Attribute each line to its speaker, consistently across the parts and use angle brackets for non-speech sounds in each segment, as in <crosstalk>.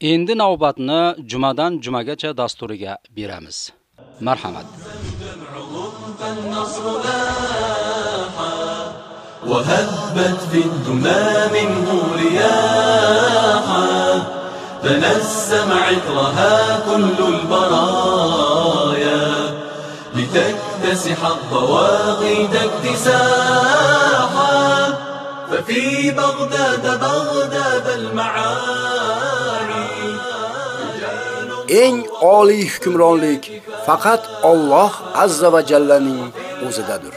Speaker 1: Endi navbatni jumadan jumagacha dasturiga beramiz. Marhamat.
Speaker 2: وهبت في الدمى منه رياحا تنسم عطرها كل البرايا لتكتسح الضواغي اكتساحا ففي بغداد بغداد المعاني
Speaker 3: eng oliy hukmronlik faqat Alloh azza va jallaning o'zidadir.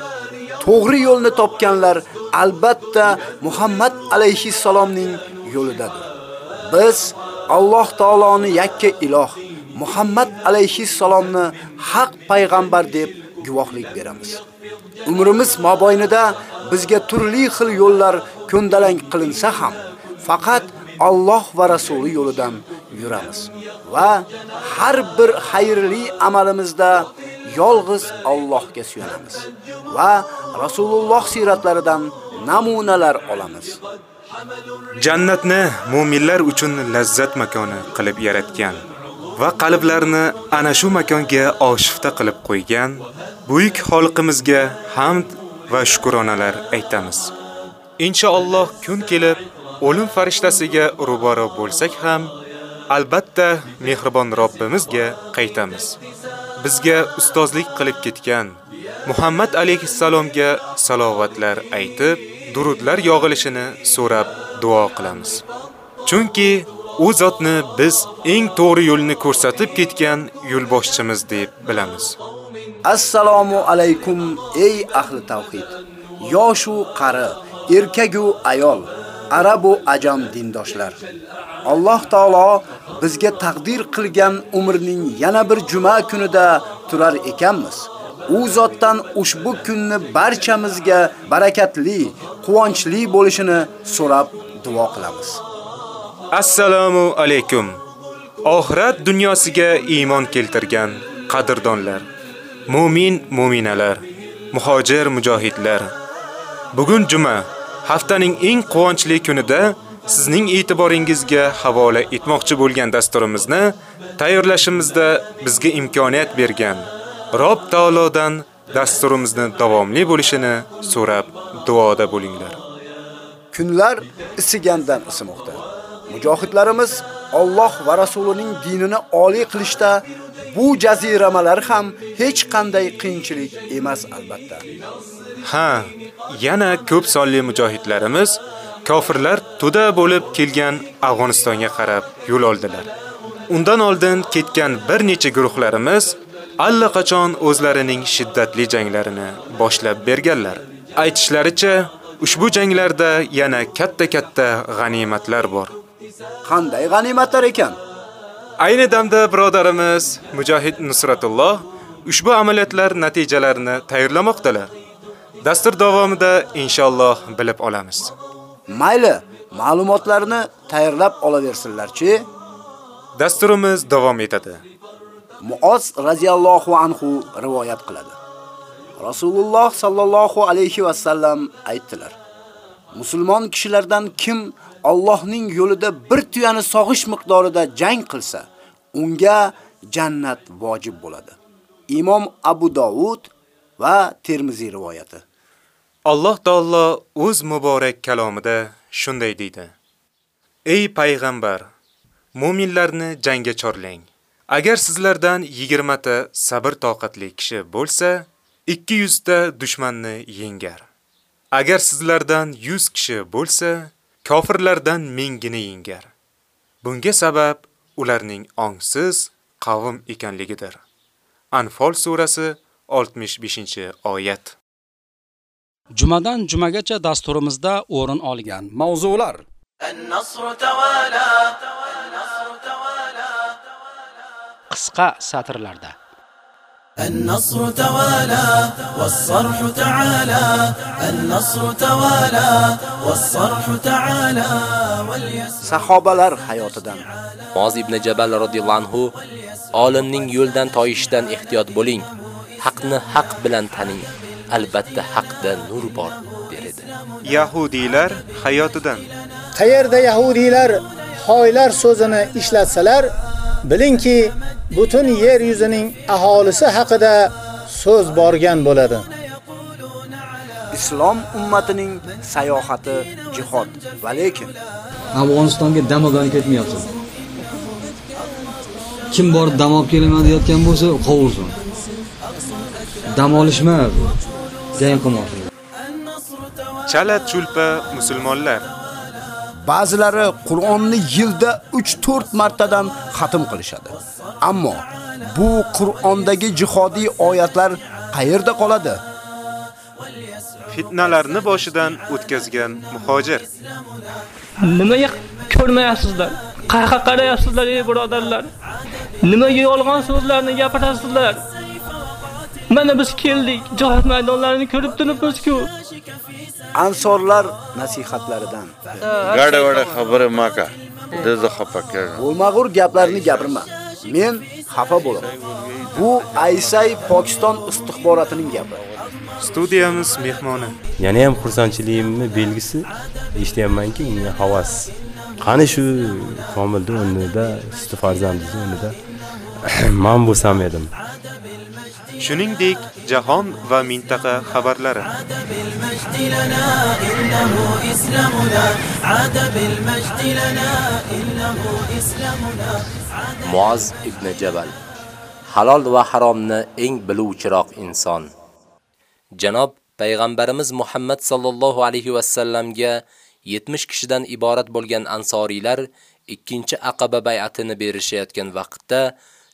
Speaker 3: To'g'ri yo'lni topganlar albatta Muhammad alayhi salomning yo'lidadir. Biz Alloh taoloni yakka iloh, Muhammad alayhi salomni haq payg'ambar deb guvohlik beramiz. Umrimiz mobaynida bizga turli xil yo'llar ko'ndalang qilinsa ham, faqat Alloh va rasuli yo'lidan yuramiz va har bir xayrli amalimizda yolg'iz Allohga suyanamiz va Rasululloh siratlaridan namunalar olamiz.
Speaker 4: Jannatni mu'minlar uchun lazzat makoni qilib yaratgan va qalblarni ana shu makonga oshifta qilib qo'ygan buyuk xalqimizga hamd va shukronalar aytamiz. Inshaalloh kun kelib o'lim farishtasiga ro'baro bo'lsak ham albatta mehribon Robbimizga qaytamiz. Bizga ustozlik qilib ketgan Muhammad alayhissalomga salovatlar aytib, durudlar yog'ilishini so'rab duo qilamiz. Chunki u zotni biz eng to'g'ri yo'lni ko'rsatib ketgan yo'lboshchimiz deb bilamiz.
Speaker 3: Assalomu alaykum ey ahli tavhid. u qari, erkak u ayol, arab u ajam dindoshlar. Alloh taolo bizga taqdir qilgan umrning yana bir juma kunida turar ekanmiz. U zotdan ushbu kunni barchamizga barakatli, quvonchli bo'lishini so'rab duo qilamiz.
Speaker 4: Assalomu alaykum. Oxirat dunyosiga iymon keltirgan qadrdonlar, mu'min mu'minalar, muhojir mujohidlar. Bugun juma, haftaning eng quvonchli kunida sizning e'tiboringizga havola etmoqchi bo'lgan dasturimizni tayyorlashimizda bizga imkoniyat bergan Rob taolodan dasturimizni davomli bo'lishini so'rab duoda bo'linglar.
Speaker 3: Kunlar isigandan isimoqda. Mujohidlarimiz Alloh va rasulining dinini oliy qilishda bu jaziramalar ham hech qanday qiyinchilik emas albatta.
Speaker 4: Ha, yana ko'p sonli mujohidlarimiz kofirlar to'da bo'lib kelgan Afg'onistonga qarab yo'l oldilar. Undan oldin ketgan bir necha guruhlarimiz allaqachon o'zlarining shiddatli janglarini boshlab berganlar. Aytishlaricha, ushbu janglarda yana katta-katta g'animatlar bor.
Speaker 3: Qanday g'animatlar ekan?
Speaker 4: Ayni damda birodarimiz Mujohid Nusratulloh ushbu amaliyotlar natijalarini tayyorlamoqdalar. Dastur davomida inshaalloh bilib olamiz.
Speaker 3: Mayli, ma'lumotlarni tayyorlab olaversinlar-chi.
Speaker 4: Dasturimiz davom etadi.
Speaker 3: Muoz radhiyallohu anhu rivoyat qiladi. Rasululloh sallallohu alayhi va sallam aytdilar: Musulmon kishilardan kim Allohning yo'lida bir tuyani sog'ish miqdorida jang qilsa, unga jannat vojib bo'ladi. Imom Abu Dovud va Termiziy rivoyati.
Speaker 4: Alloh taolo o'z muborak kalomida shunday deydi: Ey payg'ambar, mu'minlarni jangga chorlang. Agar sizlardan 20 ta sabr toqatli kishi bo'lsa, 200 ta dushmanni yengar. Agar sizlardan 100 kishi bo'lsa, kofirlardan mingini yengar. Bunga sabab ularning ongsiz qavm ekanligidir. Anfal surasi 65-oyat.
Speaker 1: Jumadan jumagacha dasturimizda o'rin olgan mavzular
Speaker 2: النصر توالى النصر توالى
Speaker 1: qisqa satrlarda
Speaker 2: النصر توالى والصرح تعالى النصر توالى والصرح تعالى واليسر
Speaker 3: Sahobalar hayotidan
Speaker 5: Moz ibn Jabal radhiyallohu anhu olimning yo'ldan toyishdan ehtiyot bo'ling. Haqni haq bilan taning. Albatta haqda nur bor, der edi.
Speaker 4: Yahudiylar hayotidan
Speaker 6: Qayerda yahudiylar hoylar so'zini ishlatsalar, bilingki, butun yer yuzining aholisi haqida so'z borgan bo'ladi.
Speaker 3: Islom ummatining sayohati jihod. Va lekin
Speaker 7: Afg'onistonga dam bilan ketmayapsiz. Kim borib dam olib kelaman deyotgan bo'lsa, qovursin. Dam olishma, jang qilmoqchi.
Speaker 4: Chala chulpa musulmonlar
Speaker 3: ba'zilari Qur'onni yilda 3-4 martadan xatm qilishadi. Ammo bu Qur'ondagi jihodiy oyatlar qayerda qoladi?
Speaker 4: fitnalarni boshidan o'tkazgan muhojir.
Speaker 8: Nimaga ko'rmayapsizlar? Qayerga qarayapsizlar ey birodarlar? Nimaga yolg'on so'zlarni gapirasizlar? Mana biz keldik, jihad maydonlarini ko'rib turibmiz-ku.
Speaker 3: Ansorlar nasihatlaridan
Speaker 9: gada gada xabari maka dedi xafa keldi
Speaker 3: bo'lmag'ur gaplarni gapirma. Men xafa bo'laman. Bu Aysay Pokiston istixborotining gapi.
Speaker 4: Studiyamiz mehmoni.
Speaker 10: yana ham xursandchiligimni belgisi eshityapmanki unga havas qani shu komilni o'rnida suti farzandingiz o'rnida <clears throat> man bo'lsam edim
Speaker 4: Shuningdek, jahon va mintaqa xabarlari.
Speaker 5: Muaz ibn Jabal Halol va haromni eng biluvchiroq inson. Janob payg'ambarimiz Muhammad sallallohu alayhi va sallamga 70 kishidan iborat bo'lgan ansoriylar ikkinchi Aqaba bay'atini berishayotgan vaqtda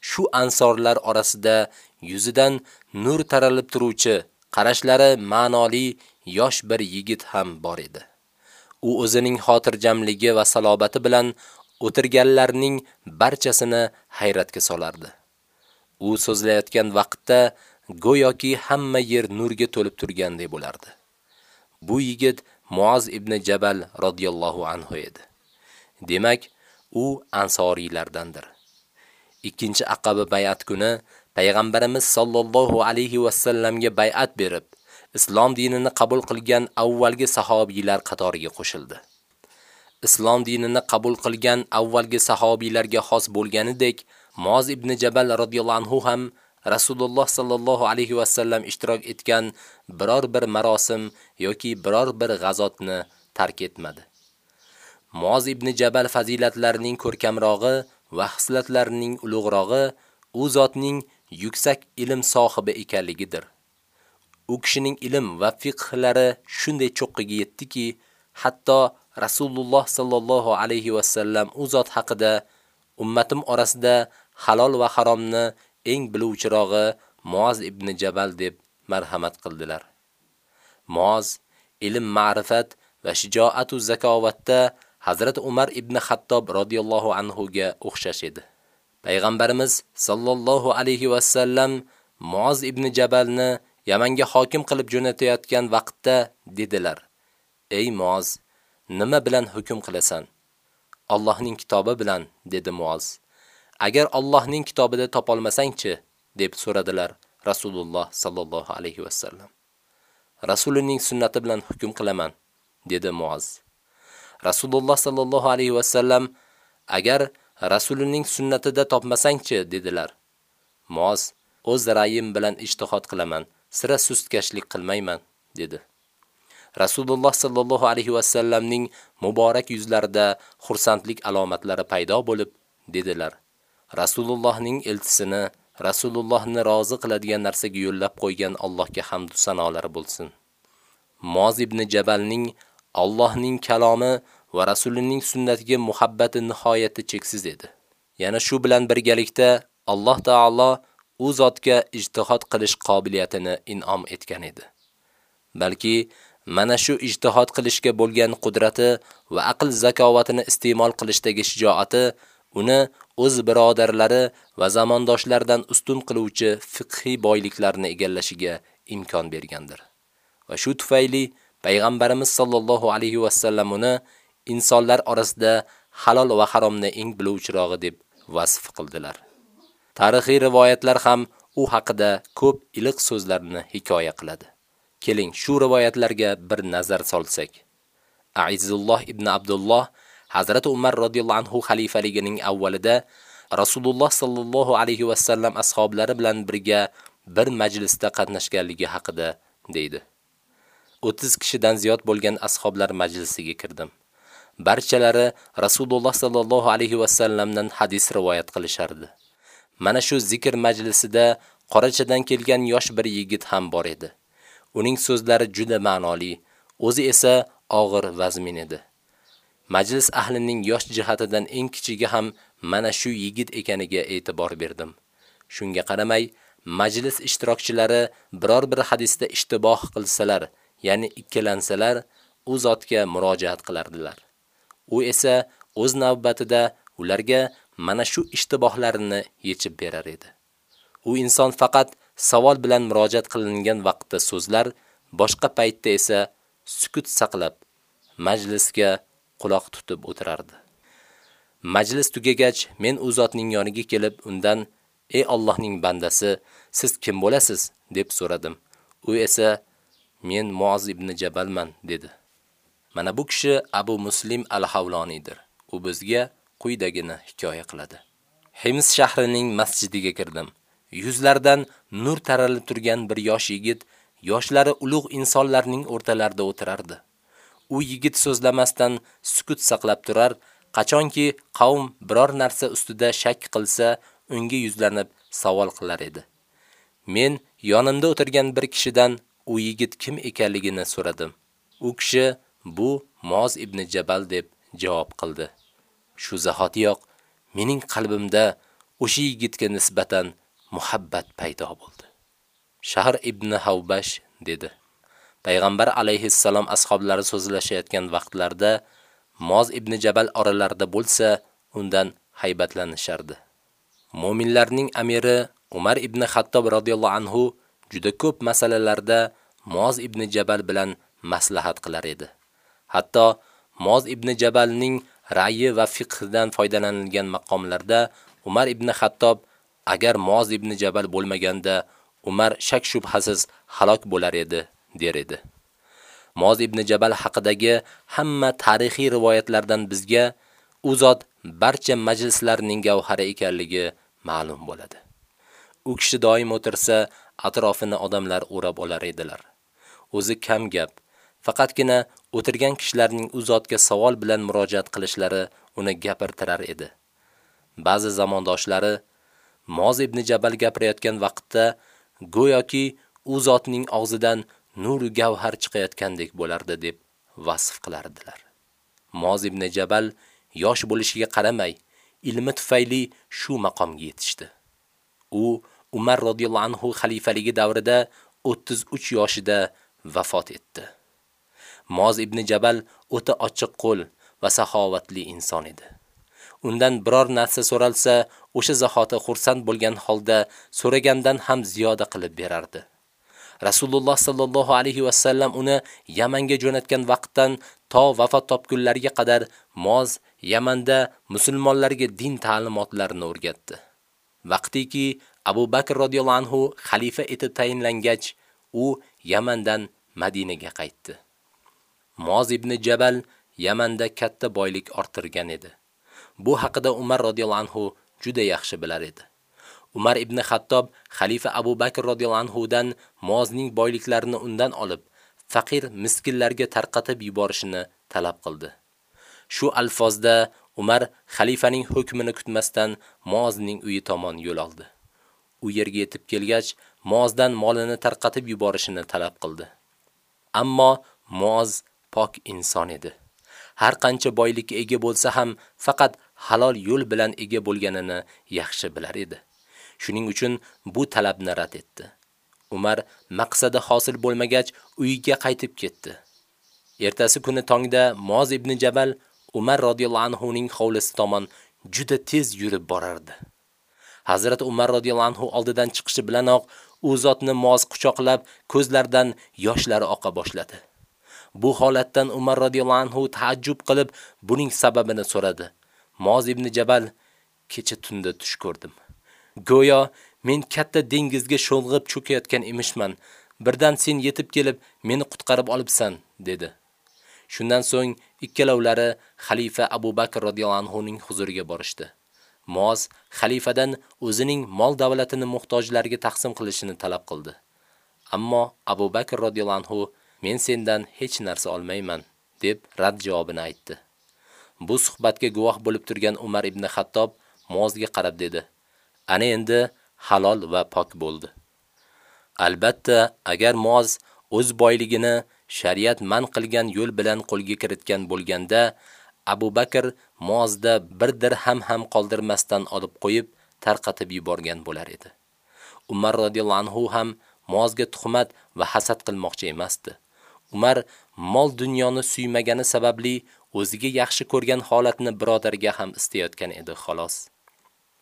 Speaker 5: shu ansorlar orasida yuzidan nur taralib turuvchi, qarashlari ma'noli yosh bir yigit ham bor edi. U o'zining xotirjamligi va salobati bilan o'tirganlarning barchasini hayratga solardi. U so'zlayotgan vaqtda go'yoki hamma yer nurga to'lib turgandek bo'lardi. Bu yigit Muoz ibn Jabal radhiyallohu anhu edi. Demak, u ansoriylardandir. Ikkinchi Aqaba bay'at kuni payg'ambarimiz sollallohu alayhi vasallamga bay'at berib, islom dinini qabul qilgan avvalgi sahobiylar qatoriga qo'shildi. Islom dinini qabul qilgan avvalgi sahobiylarga xos bo'lganidek, Moz ibn Jabal radhiyallohu anhu ham Rasululloh sallallohu alayhi vasallam ishtirok etgan biror bir marosim yoki biror bir g'azotni tark etmadi. Moz ibn Jabal fazilatlarining ko'rkamrog'i va xislatlarining ulug'rog'i u zotning yuksak ilm sohibi ekanligidir. U kishining ilm va fiqhlari shunday cho'qqiga yetdiki, hatto Rasululloh sallallohu alayhi va sallam u zot haqida ummatim orasida halol va haromni eng biluvchirog'i Muoz ibn Jabal deb marhamat qildilar. Muoz ilm, ma'rifat va shijoat va zakovatda Hazrat Umar ibn Xattob radhiyallohu anhu ga o'xshash edi. Payg'ambarimiz sallallohu alayhi va sallam Muoz ibn Jabalni Yamanga hokim qilib jo'natayotgan vaqtda dedilar: "Ey Muoz, nima bilan hukm qilasan?" Allohning kitobi bilan, dedi Muoz. Agar Allohning kitobida topolmasang-chi, deb so'radilar Rasululloh sallallohu alayhi va sallam. Rasulining sunnati bilan hukm qilaman, dedi Muoz. Rasululloh sallallohu alayhi va sallam agar Rasulining sunnatida topmasang-chi dedilar. Moz o'z ra'yim bilan ijtihod qilaman, sira sustkashlik qilmayman dedi. Rasululloh sallallohu alayhi va sallamning muborak yuzlarida xursandlik alomatlari paydo bo'lib dedilar. Rasulullohning elchisini Rasulullohni rozi qiladigan narsaga yo'llab qo'ygan Allohga hamd va bo'lsin. Moz ibn Jabalning Allohning kalomi va rasulining sunnatiga muhabbati nihoyatda cheksiz edi. Yana shu bilan birgalikda Alloh taolo u zotga ijtihod qilish qobiliyatini in'om etgan edi. Balki mana shu ijtihod qilishga bo'lgan qudrati va aql zakovatini iste'mol qilishdagi shijoati uni o'z birodarlari va zamondoshlaridan ustun qiluvchi fiqhiy boyliklarni egallashiga imkon bergandir. Va shu tufayli payg'ambarimiz sollallohu alayhi va sallam uni insonlar orasida halol va haromni eng biluvchirog'i deb vasf qildilar. Tarixiy rivoyatlar ham u haqida ko'p iliq so'zlarni hikoya qiladi. Keling, shu rivoyatlarga bir nazar solsak. Aizulloh ibn Abdulloh Hazrat Umar radhiyallohu anhu xalifaligining avvalida Rasululloh sallallohu alayhi va sallam ashablari bilan birga bir majlisda qatnashganligi haqida deydi. 30 kishidan ziyod bo'lgan ashablar majlisiga kirdim. Barchalari Rasululloh sallallohu alayhi va sallamdan hadis rivoyat qilishardi. Mana shu zikr majlisida qorachadan kelgan yosh bir yigit ham bor edi. Uning so'zlari juda ma'noli, o'zi esa og'ir vazmin edi. Majlis ahlining yosh jihatidan eng kichigi ham mana shu yigit ekaniga e'tibor berdim. Shunga qaramay, majlis ishtirokchilari biror bir hadisda ishtiboh qilsalar, ya'ni ikkilansalar, u zotga murojaat qilardilar. U esa o'z navbatida ularga mana shu ishtibohlarini yechib berar edi. U inson faqat savol bilan murojaat qilingan vaqtda so'zlar, boshqa paytda esa sukut saqlab majlisga quloq tutib o'tirardi. Majlis tugagach, men u zotning yoniga kelib, undan: "Ey Allohning bandasi, siz kim bo'lasiz?" deb so'radim. U esa: "Men Muoz ibn Jabalman" dedi. Mana bu kishi Abu Muslim al-Havloniydir. U bizga quyidagini hikoya qiladi. Hims shahrining masjidiga kirdim. Yuzlardan nur taralib turgan bir yosh yigit yoshlari ulug' insonlarning o'rtalarida o'tirardi. U yigit so'zlamasdan sukut saqlab turar, qachonki qavm biror narsa ustida shak qilsa, unga yuzlanib savol qilar edi. Men yonimda o'tirgan bir kishidan u yigit kim ekanligini so'radim. U kishi bu Moz ibn Jabal deb javob qildi. Shu zahotiyoq mening qalbimda o'sha yigitga nisbatan muhabbat paydo bo'ldi. Shahr ibn Havbash dedi. Payg'ambar alayhissalom ashablari so'zlashayotgan vaqtlarda Moz ibn Jabal oralarida bo'lsa, undan haybatlanishardi. Mu'minlarning amiri Umar ibn Xattob radhiyallohu anhu juda ko'p masalalarda Moz ibn Jabal bilan maslahat qilar edi. Hatto Moz ibn Jabalning ra'yi va fiqhidan foydalanilgan maqomlarda Umar ibn Xattob agar Moz ibn Jabal bo'lmaganda Umar shak shubhasiz halok bo'lar edi, der edi. Moz ibn Jabal haqidagi hamma tarixiy rivoyatlardan bizga u zot barcha majlislarning gavhari ekanligi ma'lum bo'ladi. U kishi doim o'tirsa, atrofini odamlar o'rab olar edilar. O'zi kam gap, faqatgina o'tirgan kishilarning u zotga savol bilan murojaat qilishlari uni gapirtirar edi. Ba'zi zamondoshlari Moz ibn Jabal gapirayotgan vaqtda go'yoki u zotning og'zidan nur gavhar chiqayotgandek bo'lardi deb vasf qilardilar. Moz ibn Jabal yosh bo'lishiga qaramay, ilmi tufayli shu maqomga yetishdi. U Umar radhiyallohu anhu xalifaligi davrida 33 yoshida vafot etdi. Moz ibn Jabal o'ta ochiq qo'l va saxovatli inson edi. Undan biror narsa so'ralsa, o'sha zahoti xursand bo'lgan holda so'ragandan ham ziyoda qilib berardi. Rasululloh sallallohu alayhi va sallam uni Yamanga jo'natgan vaqtdan to vafot topgunlariga qadar Moz Yamanda musulmonlarga din ta'limotlarini o'rgatdi. Vaqtiki Abu Bakr radhiyallohu anhu xalifa etib tayinlangach, u Yamandan Madinaga qaytdi. Moz ibn Jabal Yamanda katta boylik orttirgan edi. Bu haqida Umar radhiyallohu anhu juda yaxshi bilar edi. Umar ibn Xattob xalifa Abu Bakr radhiyallahu anhu dan Mozning boyliklarini undan olib, faqir miskinlarga tarqatib yuborishini talab qildi. Shu alfozda Umar xalifaning hukmini kutmasdan Mozning uyi tomon yo'l oldi. U yerga yetib kelgach, Mozdan molini tarqatib yuborishini talab qildi. Ammo Moz pok inson edi. Har qancha boylikka ega bo'lsa ham faqat halol yo'l bilan ega bo'lganini yaxshi bilar edi. Shuning uchun bu talabni rad etdi. Umar maqsadi hosil bo'lmagach uyiga qaytib ketdi. Ertasi kuni tongda Moz ibn Jabal Umar radhiyallohu anhu ning hovlisi tomon juda tez yurib borardi. Hazrat Umar radhiyallohu anhu oldidan chiqishi bilanoq u zotni Moz quchoqlab, ko'zlaridan yoshlar oqa boshladi. Bu holatdan Umar radhiyallohu anhu taajjub qilib, buning sababini so'radi. Moz ibn Jabal kecha tunda tush ko'rdim. Go'yo men katta dengizga sho'ng'ib cho'kayotgan emishman. Birdan sen yetib kelib meni qutqarib olibsan, dedi. Shundan so'ng ikkalovlari xalifa Abu Bakr radhiyallohu anhu ning huzuriga borishdi. Moz xalifadan o'zining mol davlatini muhtojlarga taqsim qilishini talab qildi. Ammo Abu Bakr radhiyallohu anhu men sendan hech narsa olmayman deb rad javobini aytdi. Bu suhbatga guvoh bo'lib turgan Umar ibn Xattob Muozga qarab dedi: "Ana endi halol va pok bo'ldi." Albatta, agar Muoz o'z boyligini shariat man qilgan yo'l bilan qo'lga kiritgan bo'lganda, Abu Bakr Muozda bir dirham ham qoldirmasdan olib qo'yib, tarqatib yuborgan bo'lar edi. Umar radhiyallohu anhu ham Muozga tuhmat va hasad qilmoqchi emasdi. Umar mol dunyoni suymagani sababli o'ziga yaxshi ko'rgan holatni birodariga ham istayotgan edi, xolos.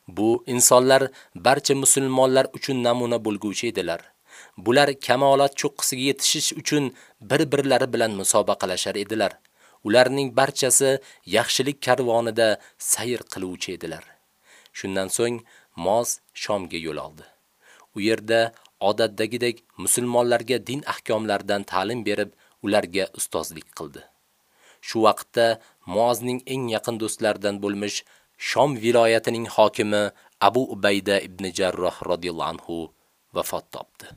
Speaker 5: Bu insonlar barcha musulmonlar uchun namuna bo'lguvchi edilar. Bular kamolat cho'qqisiga yetishish uchun bir-birlari bilan musobaqalashar edilar. Ularning barchasi yaxshilik karvonida sayr qiluvchi edilar. Shundan so'ng Moz Shomga yo'l oldi. U yerda odatdagidek musulmonlarga din ahkomlaridan ta'lim berib, ularga ustozlik qildi. Shu vaqtda Muozning eng yaqin do'stlaridan bo'lmish Shom viloyatining hokimi Abu Ubayda ibn Jarroh radhiyallohu anhu vafot topdi.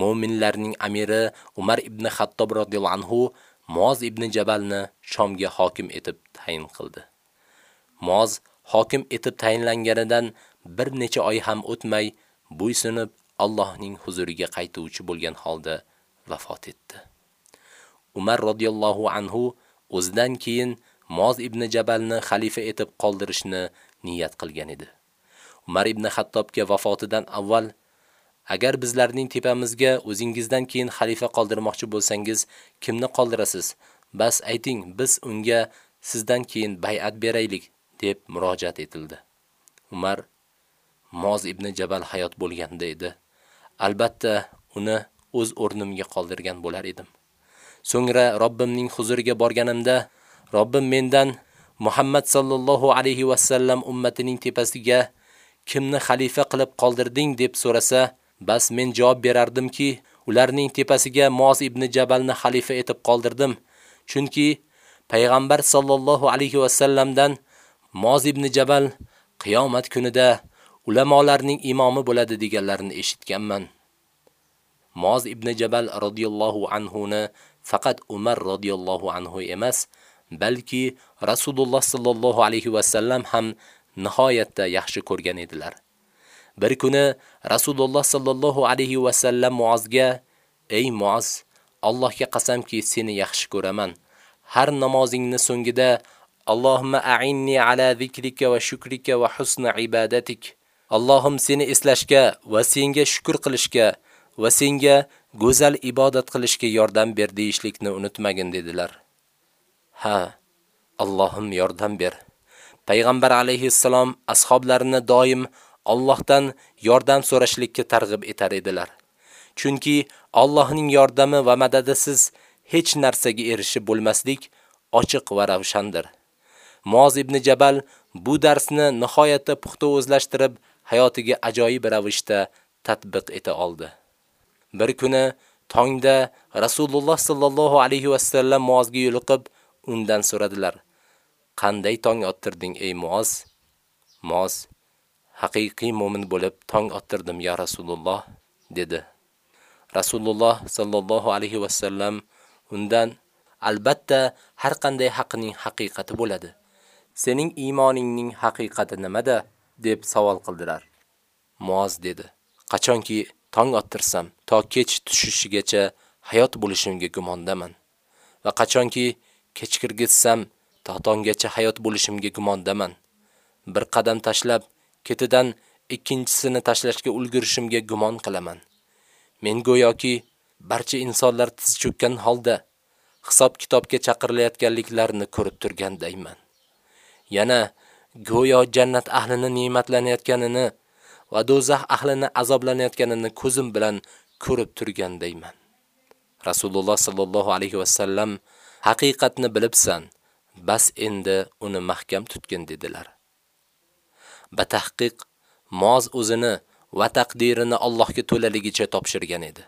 Speaker 5: Mu'minlarning amiri Umar ibn Xattob radhiyallohu anhu Muoz ibn Jabalni Shomga hokim etib tayin qildi. Muoz hokim etib tayinlanganidan bir necha oy ham o'tmay bo'ysunib Allohning huzuriga qaytuvchi bo'lgan holda vafot etdi. Umar radhiyallohu anhu o'zidan keyin Moz ibn Jabalni xalifa etib qoldirishni niyat qilgan edi. Umar ibn Xattobga vafotidan avval agar bizlarning tepamizga o'zingizdan keyin xalifa qoldirmoqchi bo'lsangiz, kimni qoldirasiz? Bas ayting, biz unga sizdan keyin bay'at beraylik deb murojaat etildi. Umar Moz ibn Jabal hayot bo'lganda edi. Albatta, uni o'z o'rnimga qoldirgan bo'lar edim. So'ngra Robbimning huzuriga borganimda, Robbim mendan Muhammad sallallohu alayhi va sallam ummatining tepasiga kimni xalifa qilib qoldirding deb so'rasa, bas men javob berardimki, ularning tepasiga Moz ibn Jabalni xalifa etib qoldirdim. Chunki payg'ambar sallallohu alayhi va sallamdan Moz ibn Jabal qiyomat kunida ulamolarning imomi bo'ladi deganlarini eshitganman. Moz ibn Jabal radhiyallohu anhu ni faqat Umar radhiyallohu anhu emas, balki Rasululloh sallallohu alayhi va sallam ham nihoyatda yaxshi ko'rgan edilar. Bir kuni Rasululloh sallallohu alayhi va sallam Muozga: "Ey Muoz, Allohga qasamki, seni yaxshi ko'raman. Har namozingni so'ngida Allohumma a'inni ala zikrika va shukrika va husni ibadatik. Allohim seni eslashga va senga shukr qilishga va senga go'zal ibodat qilishga yordam ber deyishlikni unutmagin dedilar. Ha, Allohim yordam ber. Payg'ambar alayhissalom ashablarini doim Allohdan yordam so'rashlikka targ'ib etar edilar. Chunki Allohning yordami va madadisiz hech narsaga erishib bo'lmaslik ochiq va ravshandir. Moz ibn Jabal bu darsni nihoyatda puxta o'zlashtirib, hayotiga ajoyib ravishda tatbiq eta oldi. Bir kuni tongda Rasululloh sallallohu alayhi va sallam Muozga yo'liqib, undan so'radilar: "Qanday tong ottirding ey Muoz?" Muoz: "Haqiqiy mu'min bo'lib tong ottirdim ya Rasululloh" dedi. Rasululloh sallallohu alayhi va sallam undan: "Albatta, har qanday haqning haqiqati bo'ladi. Sening iymoningning haqiqati nimada?" Deb savol qildilar. Muoz dedi: "Qachonki tong ottirsam, to kech tushishigacha hayot bo'lishimga gumondaman. Va qachonki kechkirgitsam, to tonggacha hayot bo'lishimga gumondaman. Bir qadam tashlab, ketidan ikkinchisini tashlashga ulgurishimga gumon qilaman. Men go'yoki barcha insonlar tiz cho'kkan holda hisob kitobga chaqirilayotganliklarini ko'rib turgandayman. Yana go'yo jannat ahlini ne'matlanayotganini va do'zax ahlini azoblanayotganini ko'zim bilan ko'rib turgandayman. Rasululloh sallallohu alayhi va sallam haqiqatni bilibsan, bas endi uni mahkam tutgin dedilar. Batahqiq Moz o'zini va taqdirini Allohga to'laligicha topshirgan edi.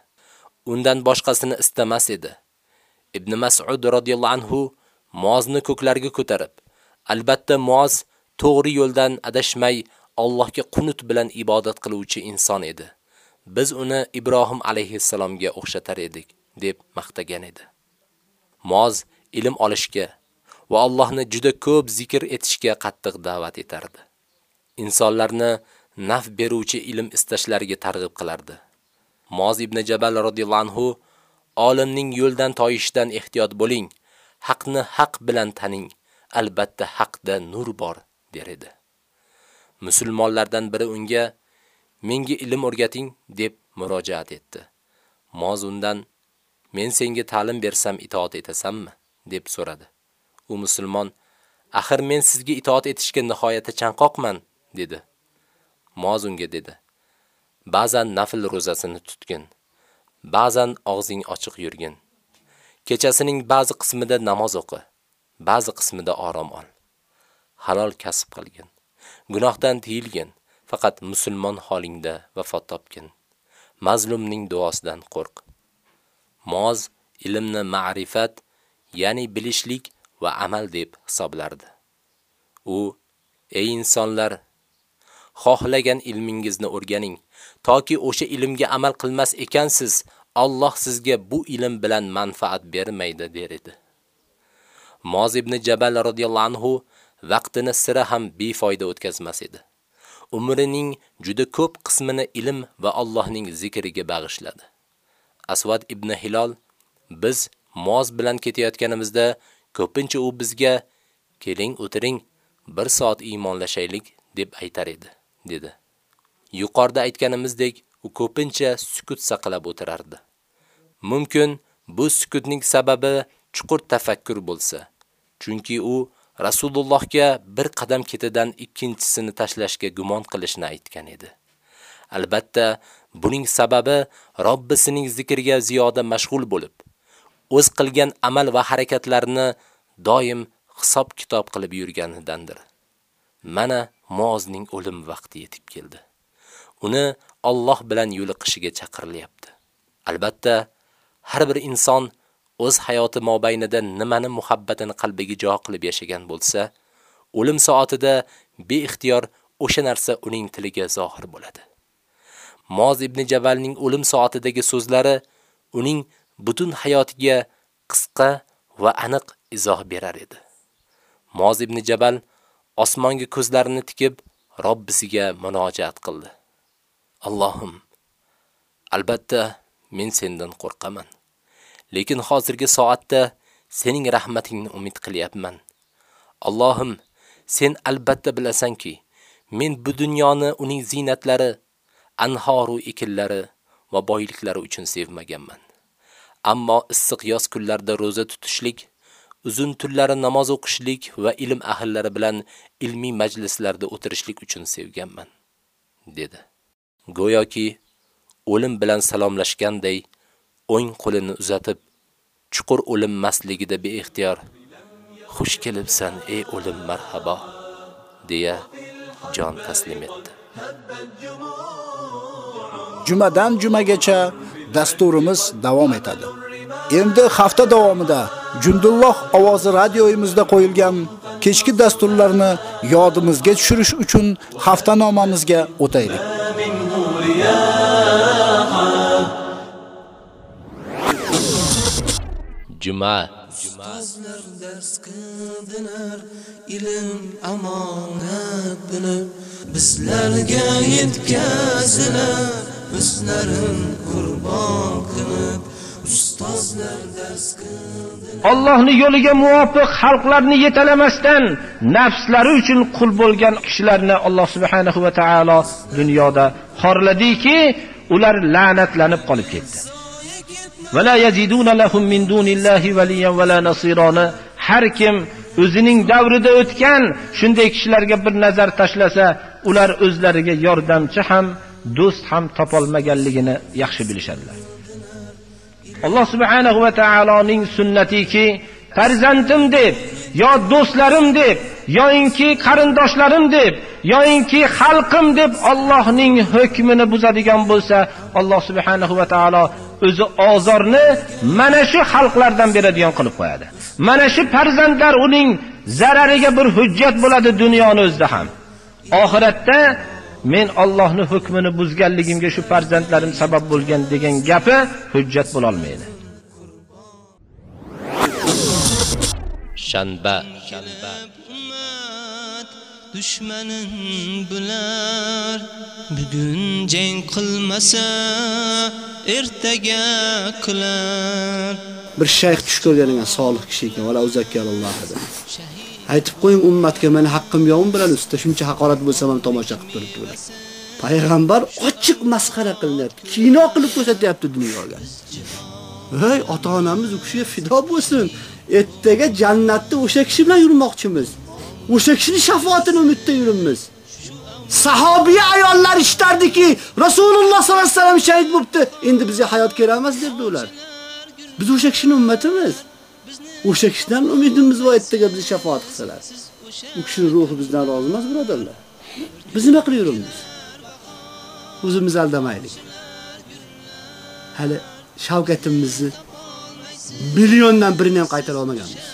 Speaker 5: Undan boshqasini istamas edi. Ibn Mas'ud radhiyallohu anhu Mozni ko'klarga ko'tarib, albatta Moz to'g'ri yo'ldan adashmay Allohga qunut bilan ibodat qiluvchi inson edi. Biz uni Ibrohim alayhissalomga o'xshatar edik, deb maqtagan edi. Moz ilm olishga va Allohni juda ko'p zikr etishga qattiq da'vat etardi. Insonlarni naf beruvchi ilm istashlariga targ'ib qilardi. Moz ibn Jabal radhiyallohu anhu olimning yo'ldan toyishdan ehtiyot bo'ling, haqni haq bilan taning, albatta haqda nur bor der edi. Musulmonlardan biri unga menga ilm o'rgating deb murojaat etdi. Moz undan men senga ta'lim bersam itoat etasanmi deb so'radi. U musulmon axir men sizga itoat etishga nihoyatda chanqoqman dedi. Moz unga dedi: Ba'zan nafl ro'zasini tutgin, ba'zan og'zing ochiq yurgin. Kechasining ba'zi qismida namoz o'qi, ba'zi qismida orom ol. Halol kasb qilgin. Gunohdan tiyilgin, faqat musulmon holingda vafot topgin. Mazlumning duosidan qo'rq. Moz ilmni ma'rifat, ya'ni bilishlik va amal deb hisoblardi. U ey insonlar, xohlagan ilmingizni o'rganing, toki o'sha ilmga amal qilmas ekansiz, Alloh sizga bu ilm bilan manfaat bermaydi der edi. Moz ibn Jabal radhiyallohu anhu vaqtini sira ham befoyda o'tkazmas edi. Umrining juda ko'p qismini ilm va Allohning zikriga bag'ishladi. Aswad ibn Hilol biz Moz bilan ketayotganimizda ko'pincha u bizga keling o'tiring, bir soat iymonlashaylik deb aytar edi, dedi. Yuqorida aytganimizdek, u ko'pincha sukut saqlab o'tirardi. Mumkin bu sukutning sababi chuqur tafakkur bo'lsa, chunki u Rasulullohga bir qadam ketidan ikkinchisini tashlashga gumon qilishni aytgan edi. Albatta, buning sababi Robbisining zikriga ziyoda mashg'ul bo'lib, o'z qilgan amal va harakatlarini doim hisob kitob qilib yurganidandir. Mana Muozning o'lim vaqti yetib keldi. Uni Alloh bilan yo'liqishiga chaqirilyapti. Albatta, har bir inson o'z hayoti mobaynida nimani muhabbatini qalbiga jo qilib yashagan bo'lsa, o'lim soatida beixtiyor o'sha narsa uning tiliga zohir bo'ladi. Moz ibn Jabalning o'lim soatidagi so'zlari uning butun hayotiga qisqa va aniq izoh berar edi. Moz ibn Jabal osmonga ko'zlarini tikib Robbisiga murojaat qildi. Allohim, albatta men sendan qo'rqaman. Lekin hozirgi soatda sening rahmatingni umid qilyapman. Allohim, sen albatta bilasanki, men bu dunyoni uning zinatlari, anhoru ekinlari va boyliklari uchun sevmaganman. Ammo issiq yoz kunlarida roza tutishlik, uzun tunlari namoz o'qishlik va ilm ahllari bilan ilmiy majlislarda o'tirishlik uchun sevganman, dedi. Go'yoki o'lim bilan salomlashganday o'ng qo'lini uzatib, chuqur o'lim masligida beixtiyor xush kelibsan ey o'lim marhabo deya jon taslim etdi.
Speaker 3: Jumadan jumagacha dasturimiz davom etadi. Endi hafta davomida Jundulloh ovozi radioyimizda qo'yilgan kechki dasturlarni yodimizga tushirish uchun haftanomamizga o'taylik.
Speaker 5: Juma
Speaker 2: Ustozlar dars qildilar, ilm amonat bilib, bizlarga yetkazilar, bizlarin qurbon qilib, ustozlar dars qildilar.
Speaker 8: Allohning yo'liga muvofiq xalqlarni yetalamasdan nafslari uchun qul bo'lgan kishilarni Alloh subhanahu va taolo dunyoda xorladiki, ular la'natlanib qolib ketdi. Har kim o'zining davrida o'tgan shunday kishilarga bir nazar tashlasa ular o'zlariga yordamchi ham do'st ham topolmaganligini yaxshi bilishadilar. Alloh subhanahu va taoloning sunnatiki farzandim deb yo do'stlarim deb yoinki qarindoshlarim deb yoinki xalqim deb Allohning hukmini buzadigan bo'lsa Alloh subhanahu va taolo o'zi ozorni mana shu xalqlardan beradigan qilib qo'yadi. mana shu farzandlar uning zarariga bir hujjat bo'ladi dunyoni o'zida ham. Oxiratda men Allohning hukmini buzganligimga shu farzandlarim sabab bo'lgan degan gapi hujjat bo'la olmaydi
Speaker 5: shanba.
Speaker 11: Dushmanin bular. Bugun jang qilmasa ertaga qilar.
Speaker 12: Bir shayx tush ko'rgan ekan solih kishi ekan vala uzakkalloh deb aytib qo'ying ummatga meni haqqim yo'qmi bilan ustida shuncha haqorat bo'lsa ham tomosha qilib turibdi payg'ambar ochiq masxara qilinyapti kino qilib ko'rsatyapti dunyoga. Voy ota onamiz u kishiga fido bo'lsin. Ertaga jannatda o'sha kishi bilan yurmoqchimiz o'sha kishining shafoatini umidda yuribmiz sahobiya ayollar ishtardiki rasululloh sollallohu alayhi vasallam shahid bo'pti, endi bizga hayot kerak emas debdi ular. Biz o'sha kishining ummatimiz o'sha kishidan umidimiz bor ertaga bizni shafoat qilsalar u kishining ruhi bizdan rozi emas birodarlar biz nima qilib O'zimiz aldamaylik hali shavkatimizni milliondan birini ham qaytara olmaganmiz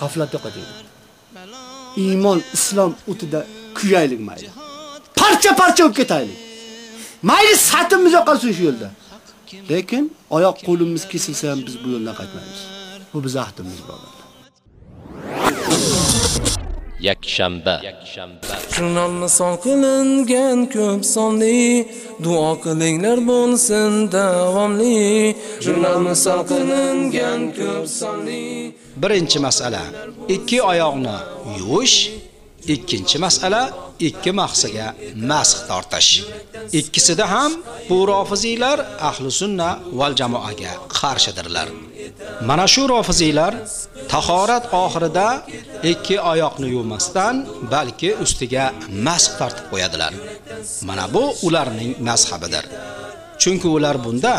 Speaker 12: g'aflatda yo'qotaylik iymon islom o'tida kuyaylik mayli. Parcha parcha bo'lib ketaylik. Mayli satimiz yo'qolsin shu yo'lda. Lekin oyoq qo'limiz kesilsa ham biz bu yo'ldan qaytmaymiz. Bu bizning ahdimiz birodar.
Speaker 5: Yakshanba.
Speaker 11: Jurnal misol qilingan ko'p sonli. Duo qilinglar bo'lsin davomli. Jurnal misol qilingan ko'p sonli
Speaker 1: Birinchi masala ikki oyoqni yuvish, ikkinchi masala ikki mahsiga masx tortish. Ikkisida ham bu rofiziylar ahli sunna val jamoaga qarshidirlar. Mana shu rofiziylar tahorat oxirida ikki oyoqni yuvmasdan, balki ustiga masx tortib qo'yadilar. Mana bu ularning mazhabidir. Chunki ular bunda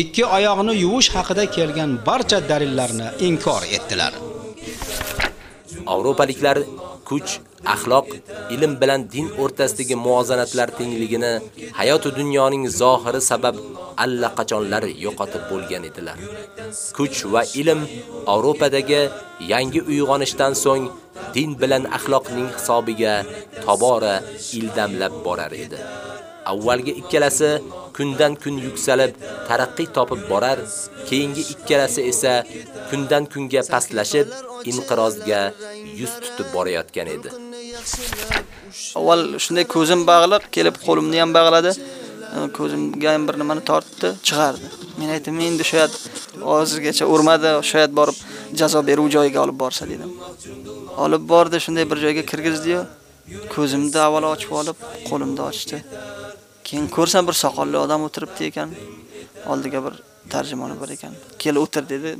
Speaker 1: ikki oyoqni yuvish haqida kelgan barcha dalillarni inkor etdilar.
Speaker 5: Avropaliklar kuch, axloq, ilm bilan din o'rtasidagi muvozanatlar tengligini hayot dunyoning zohiri sabab allaqachonlar yo'qotib bo'lgan edilar. Kuch va ilm Avropadagi yangi uyg'onishdan so'ng din bilan axloqning hisobiga tobora ildamlab borar edi. Avvalgi ikkalasi kundan kun yuksalib, taraqqiy topib borar, keyingi ikkalasi esa kundan kunga pastlashib, inqirozga yuz tutib borayotgan edi.
Speaker 13: Avval shunday ko'zim bog'liq, kelib qo'limni ham bog'ladi. Ko'zimga ham bir nimani tortdi, chiqardi. Men aytdim, endi shoyat hozirgacha urmadi, shoyat borib jazo beruv joyiga olib borsa dedim. Olib bordi, shunday bir joyga kirgizdi-yu, ko'zimni avval ochib olib, qo'limni ochdi. Keyin ko'rsam bir soqolli odam o'tiribdi ekan. Oldiga bir tarjimoni bor ekan. Kel o'tir dedi.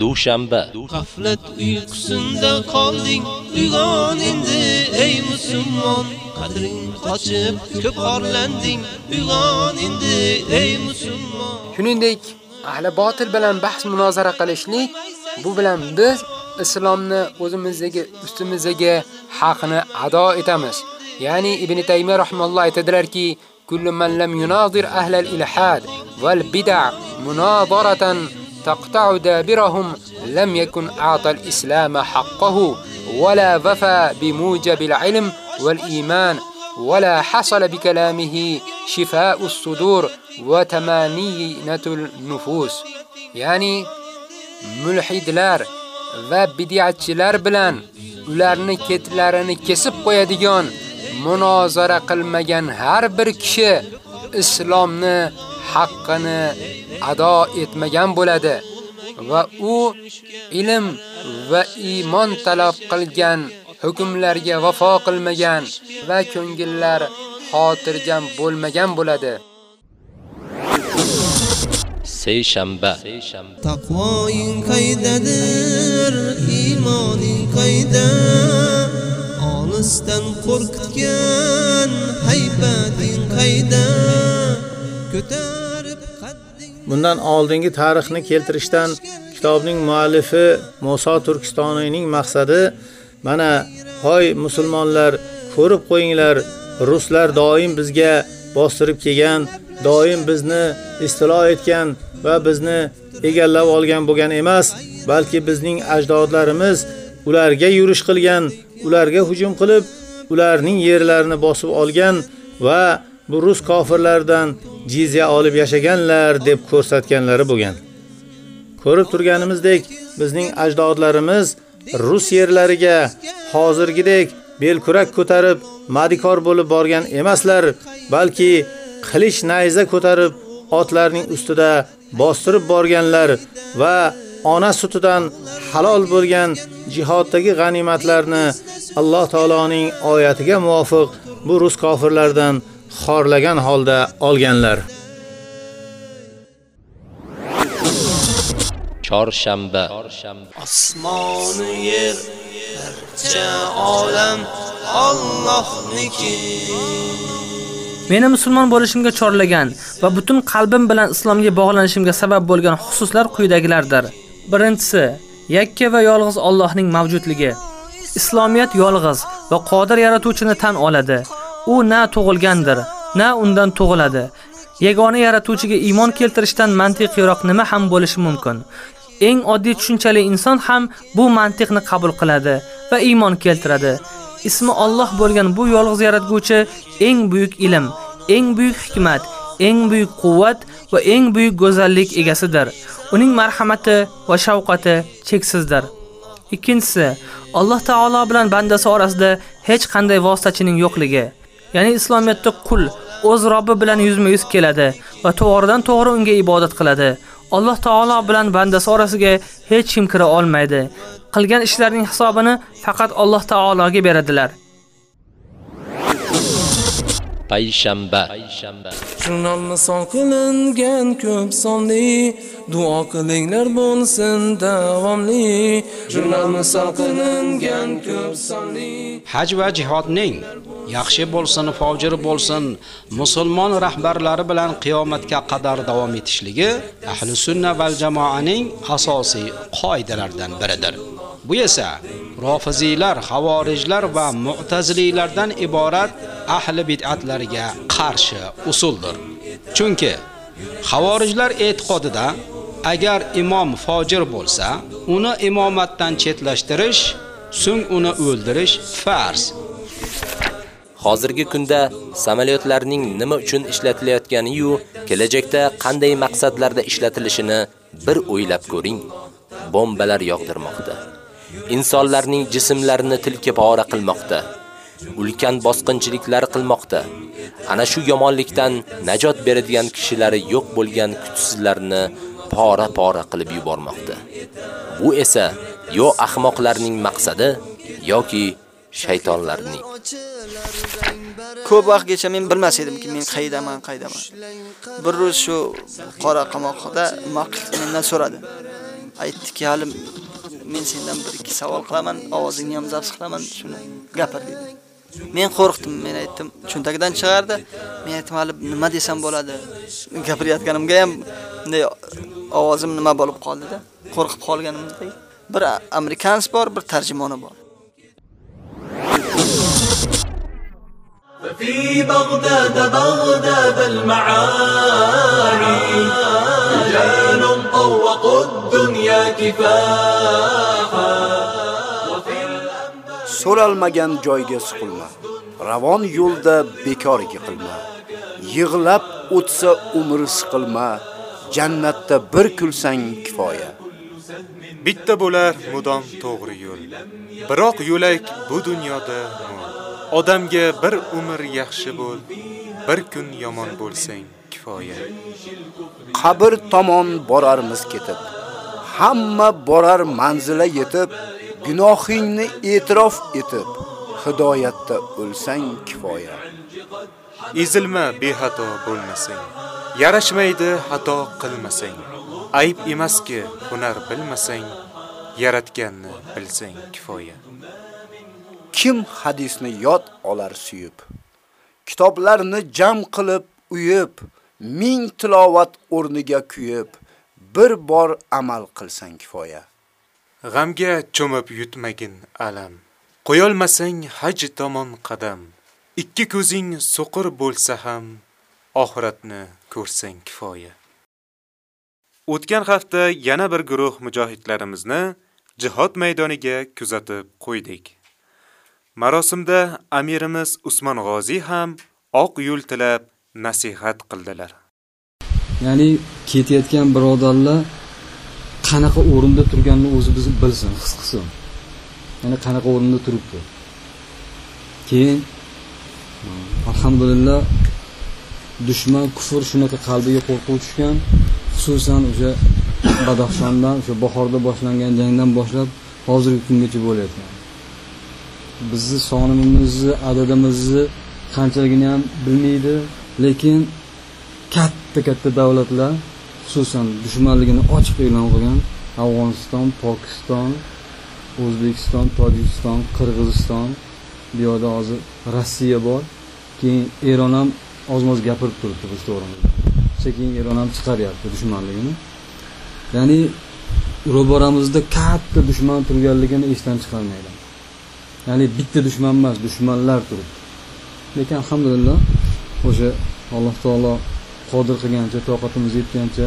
Speaker 5: Dushanba
Speaker 11: G'aflat uyqusinda qolding uyg'on endi ey musulmon qadring qochib ko'p orlanding uyg'on endi ey musulmon
Speaker 14: Shuningdek, ahli botil bilan bahs munozara qilishlik bu bilan biz islomni o'zimizdagi ustimizga haqni ado etamiz. Ya'ni Ibn Taymiy rahimahulloh aytadilarki, kullu man lam yunadir ahli al-ilhad wal bid'a munadaratan تقطع دابرهم لم يكن أعطى الإسلام حقه ولا وفى بموجب العلم والإيمان ولا حصل بكلامه شفاء الصدور وتمانينة النفوس يعني mulhidlar va bid'atchilar bilan ularni ketlarini kesib qo'yadigan munozara qilmagan har bir kishi islomni haqqini ado etmagan bo'ladi va u ilm va iymon talab qilgan hukmlarga vafo qilmagan va ko'ngillar xotirjam bo'lmagan bo'ladi.
Speaker 5: Seyshanba
Speaker 11: Taqvoing qaydadir, iymoning qayda? Olisdan qo'rqitgan haybating qayda? Ko'tarib qadding.
Speaker 6: Bundan oldingi tarixni keltirishdan kitobning muallifi Musa Turkistonining maqsadi mana hoy musulmonlar ko'rib qo'yinglar, ruslar doim bizga bostirib kelgan, doim bizni istilo etgan va bizni egallab olgan bo'lgan emas, balki bizning ajdodlarimiz ularga yurish qilgan, ularga hujum qilib, ularning yerlarini bosib olgan va bu rus kofirlardan jizya olib yashaganlar deb ko'rsatganlari bo'lgan. Ko'rib turganimizdek, bizning ajdodlarimiz rus yerlariga hozirgidek belkurak ko'tarib, madikor bo'lib borgan emaslar, balki qilich nayza ko'tarib otlarning ustida bostirib borganlar va ona sutidan halol bo'lgan jihoddagi g'animatlarni Alloh taoloning oyatiga muvofiq bu rus kofirlardan xorlagan holda olganlar.
Speaker 5: chorshanba
Speaker 2: osmonu yer barcha olam Allohniki
Speaker 15: Meni musulmon bo'lishimga chorlagan va butun qalbim bilan islomga bog'lanishimga sabab bo'lgan xususlar quyidagilardir. Birinchisi, yakka va yolg'iz Allohning mavjudligi. Islomiyat yolg'iz va qodir yaratuvchini tan oladi. U na tug'ilgandir, na undan tug'iladi. Yagona yaratuvchiga iymon keltirishdan mantiqiyroq nima ham bo'lishi mumkin? Eng oddiy tushunchali inson ham bu mantiqni qabul qiladi va iymon keltiradi. Ismi Alloh bo'lgan bu yolg'iz yaratguvchi eng buyuk ilm, eng buyuk hikmat, eng buyuk quvvat va eng buyuk go'zallik egasidir. Uning marhamati va shafqati cheksizdir. Ikkinchisi, Alloh taolo bilan bandasi orasida hech qanday vositachining yo'qligi. Ya'ni islomiyatda qul o'z Robbi bilan yuzma-yuz keladi va to'g'ridan to'g'ri unga ibodat qiladi. Alloh taolo bilan bandasi orasiga hech kim kira olmaydi. Qilgan ishlarining hisobini faqat Alloh taologa beradilar.
Speaker 5: Payshanba.
Speaker 2: Jurnalni son qilingan ko'p sonli duo qilinglar bo'lsin davomli. Jurnalni son qilingan ko'p sonli.
Speaker 1: Haj va jihodning yaxshi bo'lsin, fojir bo'lsin, musulmon rahbarlari bilan qiyomatga qadar davom etishligi ahli sunna val jamoaning asosiy qoidalaridan biridir. Bu esa Rofiziylar, Xavorijlar va mu'tazililardan iborat ahli bid'atlarga qarshi usuldir. Chunki Xavorijlar e'tiqodida agar imom fojir bo'lsa, uni imomatdan chetlashtirish, so'ng uni o'ldirish farz.
Speaker 5: Hozirgi kunda samolyotlarning nima uchun ishlatilayotgani-yu, kelajakda qanday maqsadlarda ishlatilishini bir o'ylab ko'ring. Bombalar yog'dirmoqda. Insonlarning jismlarini tilka pora qilmoqda. Ulkan bosqinchiliklar qilmoqda. Ana shu yomonlikdan najot beradigan kishilari yo'q bo'lgan kuchsizlarni pora-pora qilib yubormoqda. Bu esa yo ahmoqlarning maqsadi yoki shaytonlarning.
Speaker 13: Ko'p vaqtgacha men bilmas edimki, men qaydaman, qaydaman. Bir roz shu qora qamoqda mendan so'radi. Aytdiki, hali men sendan bir ikki savol qilaman, ovozingni ham zabt qilaman, shuni gapir dedi. Men qo'rqdim, men aytdim, cho'ntagidan chiqardi. Men aytdim, hali nima desam bo'ladi? Gapirayotganimga ham bunday ovozim nima bo'lib qoldi-da. Qo'rqib qolganimdek. Bir amerikans bor, bir tarjimoni bor.
Speaker 2: في بغداد بغداد المعاني رجال طوقوا الدنيا كفاحا
Speaker 3: So'ralmagan joyga siqilma. Ravon yo'lda bekor yiqilma. Yig'lab o'tsa umr siqilma. Jannatda bir kulsang kifoya.
Speaker 4: Bitta bo'lar mudom to'g'ri yo'l. Biroq yo'lak bu dunyoda mo'l. Odamga bir umr yaxshi bo'l, bir kun yomon bo'lsang Kifoya.
Speaker 3: Qabr tomon borarmiz ketib. Hamma borar manzila yetib, gunohingni e'tirof etib, hidoyatda o'lsang kifoya.
Speaker 4: Ezilma behato bo'lmasang, yarashmaydi xato qilmasang. Ayb emaski hunar bilmasang, yaratganni bilsang kifoya.
Speaker 3: Kim hadisni yod olar suyib, kitoblarni jam qilib uyib, ming tilovat o'rniga kuyib, bir bor amal qilsang kifoya.
Speaker 4: G'amga cho'mib yutmagin alam. Qo'yolmasang haj tomon qadam. Ikki ko'zing so'qir bo'lsa ham oxiratni ko'rsang kifoya. O'tgan hafta yana bir guruh mujohidlarimizni jihod maydoniga kuzatib qo'ydik. Marosimda amirimiz Usmon G'ozi ham oq yo'l tilab nasihat qildilar.
Speaker 7: Ya'ni ketayotgan birodarlar qanaqa o'rinda turganini o'zi biz bilsin, his qilsin. Ya'ni qanaqa o'rinda turibdi. Keyin alhamdulillah dushman kufr shunaqa qalbiga qo'rquv tushgan, xususan o'sha Badaxshondan, o'sha bahorda boshlangan jangdan boshlab hozirgi kungacha bo'layotgan. Bizni sonimizni, adadimizni qanchaligini ham bilmaydi, lekin katta-katta davlatlar xususan dushmanligini ochiq e'lon qilgan Afg'oniston, Pokiston, O'zbekiston, Tojikiston, Qirg'iziston, bu yoqda hozir Rossiya bor. Keyin Eron ham ozmoz gapirib turibdi biz to'g'rimizda. Sekin Eron ham chiqaryapti dushmanligini. Ya'ni ro'baramizda katta dushman turganligini esdan chiqarmaydi. Ya'ni bitta dushman emas, dushmanlar turibdi. Lekin alhamdulillah o'sha Alloh taolo qodir qilgancha, toqatimiz yetgancha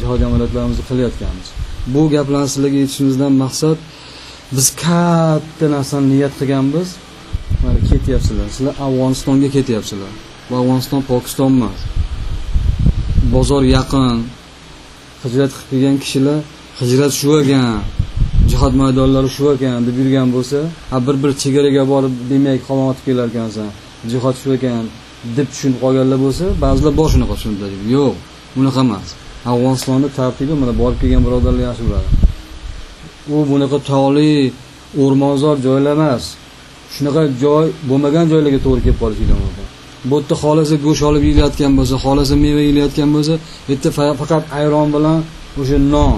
Speaker 7: jihod amaliyotlarimizni qilayotganmiz. Bu gaplarni sizlarga aytishimizdan maqsad biz katta narsani niyat qilganmiz. Mana ketyapsizlar. Sizlar Afg'onistonga ketyapsizlar. Bu Afg'oniston Pokiston emas. Bozor yaqin. Hijrat qilib kelgan kishilar hijrat shu ekan. Jihod maydonlari shu ekan deb yurgan bo'lsa, ha bir bir chegaraga borib demak qolmoqib kelar ekansan. Jihod shu ekan deb tushunib qolganlar bo'lsa, ba'zilar bor shunaqa tushunadi. Yo'q, unaqa emas. afg'onistonni tartibi mana borib kelgan birodarlar yaxshi biladi. U bunaqa tog'li, o'rmonzor joylar emas. Shunaqa joy bo'lmagan joylarga to'g'ri kelib qolishingiz mumkin. Bu yerda xohlasa go'sht olib yeyilayotgan bo'lsa, xohlasa meva yeyilayotgan bo'lsa, bu yerda faqat ayron bilan o'sha non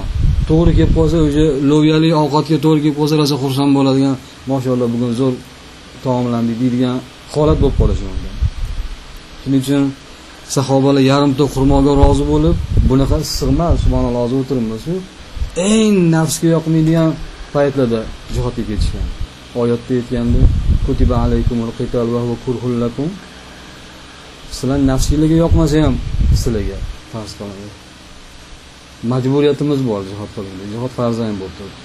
Speaker 7: to'g'ri kelib qolsa, o'sha loviyali ovqatga to'g'ri kelib qolsa, rosa xursand bo'ladigan, mashallah bugun zo'r taomlandik deydigan holat bo'lib qolishi mumkin. Shuning uchun sahobalar yarimta xurmoga rozi bo'lib, bunaqa issiq subhanalloh hozir o'tiribmiz eng nafsga yoqmaydigan paytlarda jihodga ketishgan. Oyatda aytganda kutiba alaykumul qital va huwa kurhul lakum. Sizlar nafsinglarga yoqmasa ham sizlarga farz qilindi. Majburiyatimiz bor jihod qilindi. Jihod farzi bo'lib turibdi.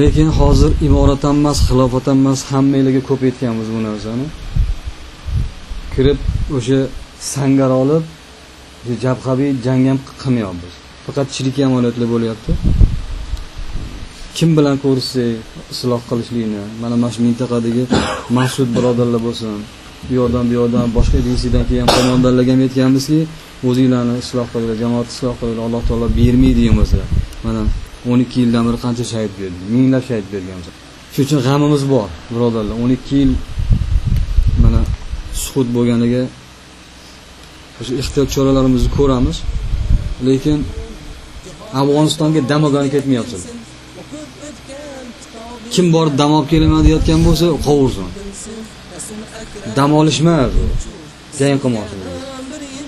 Speaker 7: Lekin hozir imorat emas, xilofat emas, hammanglarga ko'p aytganmiz bu narsani. Kirib o'sha sangar olib jabhaviy jang ham qilmayapmiz. Faqat chirik amaliyotlar bo'lyapti. Kim bilan ko'rishsak, isloh qilishlikni, mana mana shu mintaqadagi <coughs> mas'ud birodarlar bo'lsin, bu yoqdan bu yoqdan boshqa dinsidan kelgan qo'mondonlarga ham aytganmizki, o'zinglarni isloh qilinglar, jamoat isloh qilinglar, Alloh taolo bermaydi bo'lmasa. Mana 12 yildan beri qancha shahid berdik, minglab shahid berganmiz. Shuning uchun g'amimiz bor, birodarlar. 12 yil suhut bo'lganiga o'sha ehtiyot choralarimizni ko'ramiz. Lekin Afg'onistonga dam olgani ketmayapti. Kim borib dam olib kelaman deyotgan bo'lsa, qovursin. Dam olishmas. Jang qilmoqchi.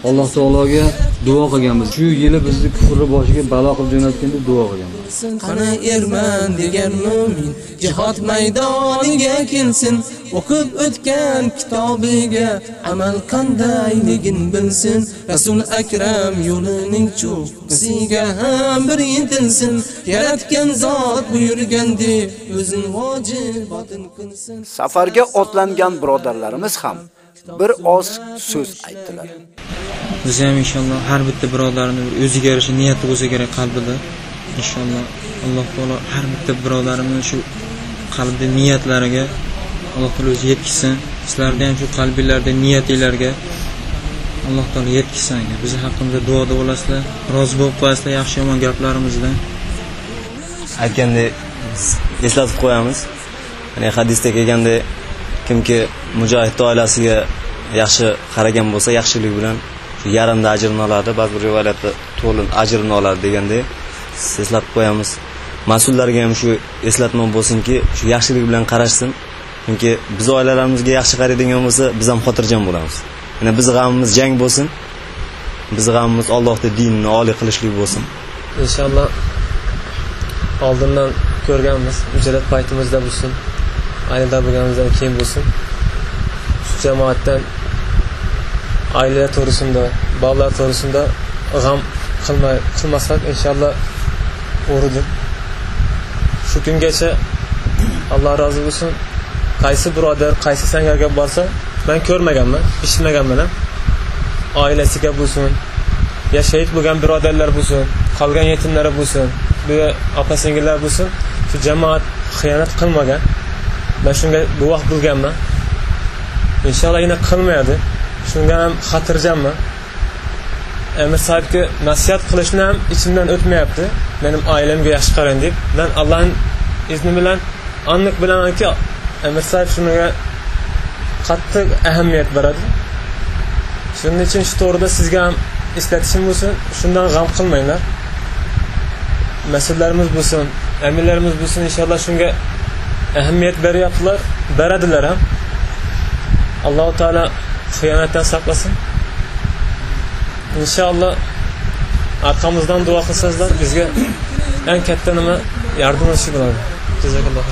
Speaker 7: Alloh taologa duo qilganmiz. Shu yili bizni kufrni boshiga balo qilib jo'natganda duo qilganmiz.
Speaker 2: qani erman degan mu'min jihod maydoniga kelsin o'qib o'tgan kitobiga amal qandayligin bilsin rasul akram yo'lining cho'qqisiga ham bir intilsin yaratgan zot buyurgandek o'zin vojibotin qilsin
Speaker 3: Safarga otlangan birodarlarimiz ham bir oz so'z aytdilar.
Speaker 16: Biz ham inshaalloh har bitta birodarni o'ziga yarasha niyati bo'lsa kerak qalbida. Inshaalloh Alloh taolo har bitta birodarimni shu qalbda niyatlariga Alloh taolo o'zi yetkazsin. sizlarni ham shu qalbinglarda niyatinglarga Alloh taolo yetkazsin agar bizni haqqimizda duoda bo'lasizlar, rozi bo'lib qo'yasizlar yaxshi yomon gaplarimizdan.
Speaker 17: aytgandek eslatib qo'yamiz ya'ni hadisda kelgandek kimki mujohid oilasiga yaxshi qaragan bo'lsa yaxshilik bilan yarimda ajrini oladi ba'zi bir rivoyatda to'liq ajrini oladi degandek eslatib qo'yamiz. Mas'ullarga ham shu eslatma bo'lsinki shu yaxshilik bilan qarashsin. Chunki biz oilalarimizga yaxshi qaraydigan bo'lsa biz ham xotirjam bo'lamiz. Mana biz g'amimiz jang bo'lsin biz g'amimiz allohni dinini oliy qilishlik bo'lsin.
Speaker 18: Inshaalloh oldindan ko'rganmiz hujrat paytimizda bo'lsin aylada bo'lganimizdan keyin bo'lsin. Shu jamoatdan oilalar to'g'risida bolalar to'g'risida g'am qilmay qilmasak inshaalloh o'ridim shu kungacha alloh rozi bo'lsin qaysi birodar qaysi sangarga borsa man ko'rmaganman eshitmaganman ham oilasiga bo'lsin ya shahid bo'lgan birodarlar bo'lsin qolgan yetimlar bo'lsin bu opa singillar bo'lsin shu jamoat xiyonat qilmagan man shunga guvoh bo'lganman inshaalloh yana qilmayadi shunga ham xotirjamman amir sohibga nasihat qilishni ham ichimdan o'tmayapti. Mening oilamga yaxshi qarang deb. Man allohni izni bilan aniq bilamanki amir sohib shunga qattiq ahamiyat beradi. Shuning uchun shu to'g'rida sizga ham eslatishim bo'lsin shundan g'am qilmanglar. Mas'ullarimiz bo'lsin amirlarimiz bo'lsin inshaalloh shunga ahamiyat beryaptilar beradilar ham. Alloh taolo xiyonatdan saqlasin. Inshaalloh orqamizdan duo qilsangizlar bizga eng katta nima yordamlashib bo'ladi. Jazakalloh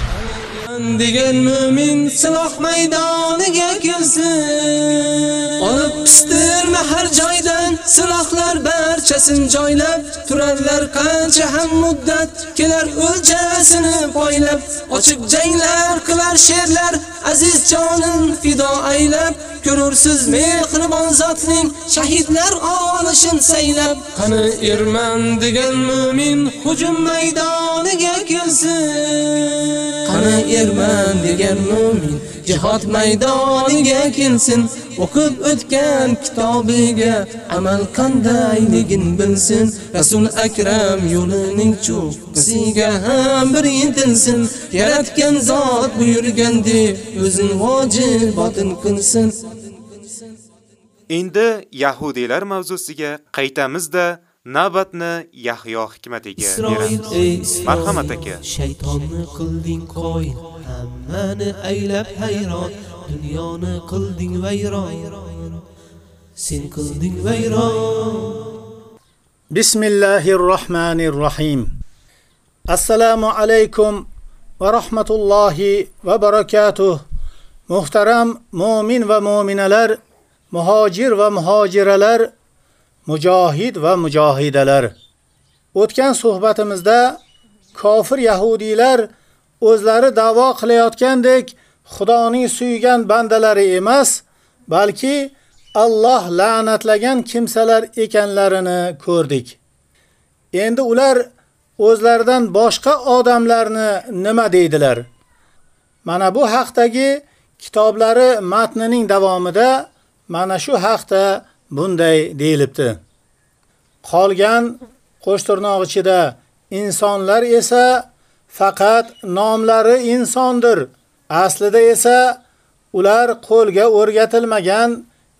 Speaker 11: degan mo'min siloh maydoniga kelsin olib pistirma har joydan silohlar barchasin joylab turarlar qancha ham muddat kelar o'ljasini poylab ochiq janglar qilar sherlar aziz jonin fido aylab. Ko'rursiz mehribon zotning shahidlar olishin saylab qani erman degan mo'min hujum maydoniga kelsin. Qani erman degan mo'min jihod maydoniga kelsin o'qib o'tgan kitobiga amal qandayligin bilsin rasul akram yo'lining cho'qqisiga ham bir intilsin yaratgan zot buyurgan deb o'zin vojibotin qilsin
Speaker 4: Endi yahudiylar mavzusiga qaytamizda navbatni Yahyo hikmatiga beramiz. Marhamat aka.
Speaker 11: Shaytonni qilding qo'yin, hammani aylab hayron, dunyoni qilding vayron. Sen qilding vayron.
Speaker 6: Bismillahir rohmanir rohim Assalomu alaykum va rahmatullohi va barakatuh. Muhtaram mu'min va mu'minalar, muhojir va muhojiralar, mujohid va mujohidalar. O'tgan suhbatimizda kofir yahudiylar o'zlari da'vo qilayotgandek Xudoning suygan bandalari emas, balki Alloh la'natlagan kimsalar ekanlarini ko'rdik. Endi ular o'zlaridan boshqa odamlarni nima deydilar? Mana bu haqdagi kitoblari matnining davomida mana shu haqda bunday deyilibdi. Qolgan qo'shtirnoq ichida insonlar esa faqat nomlari insondir. Aslida esa ular qo'lga o'rgatilmagan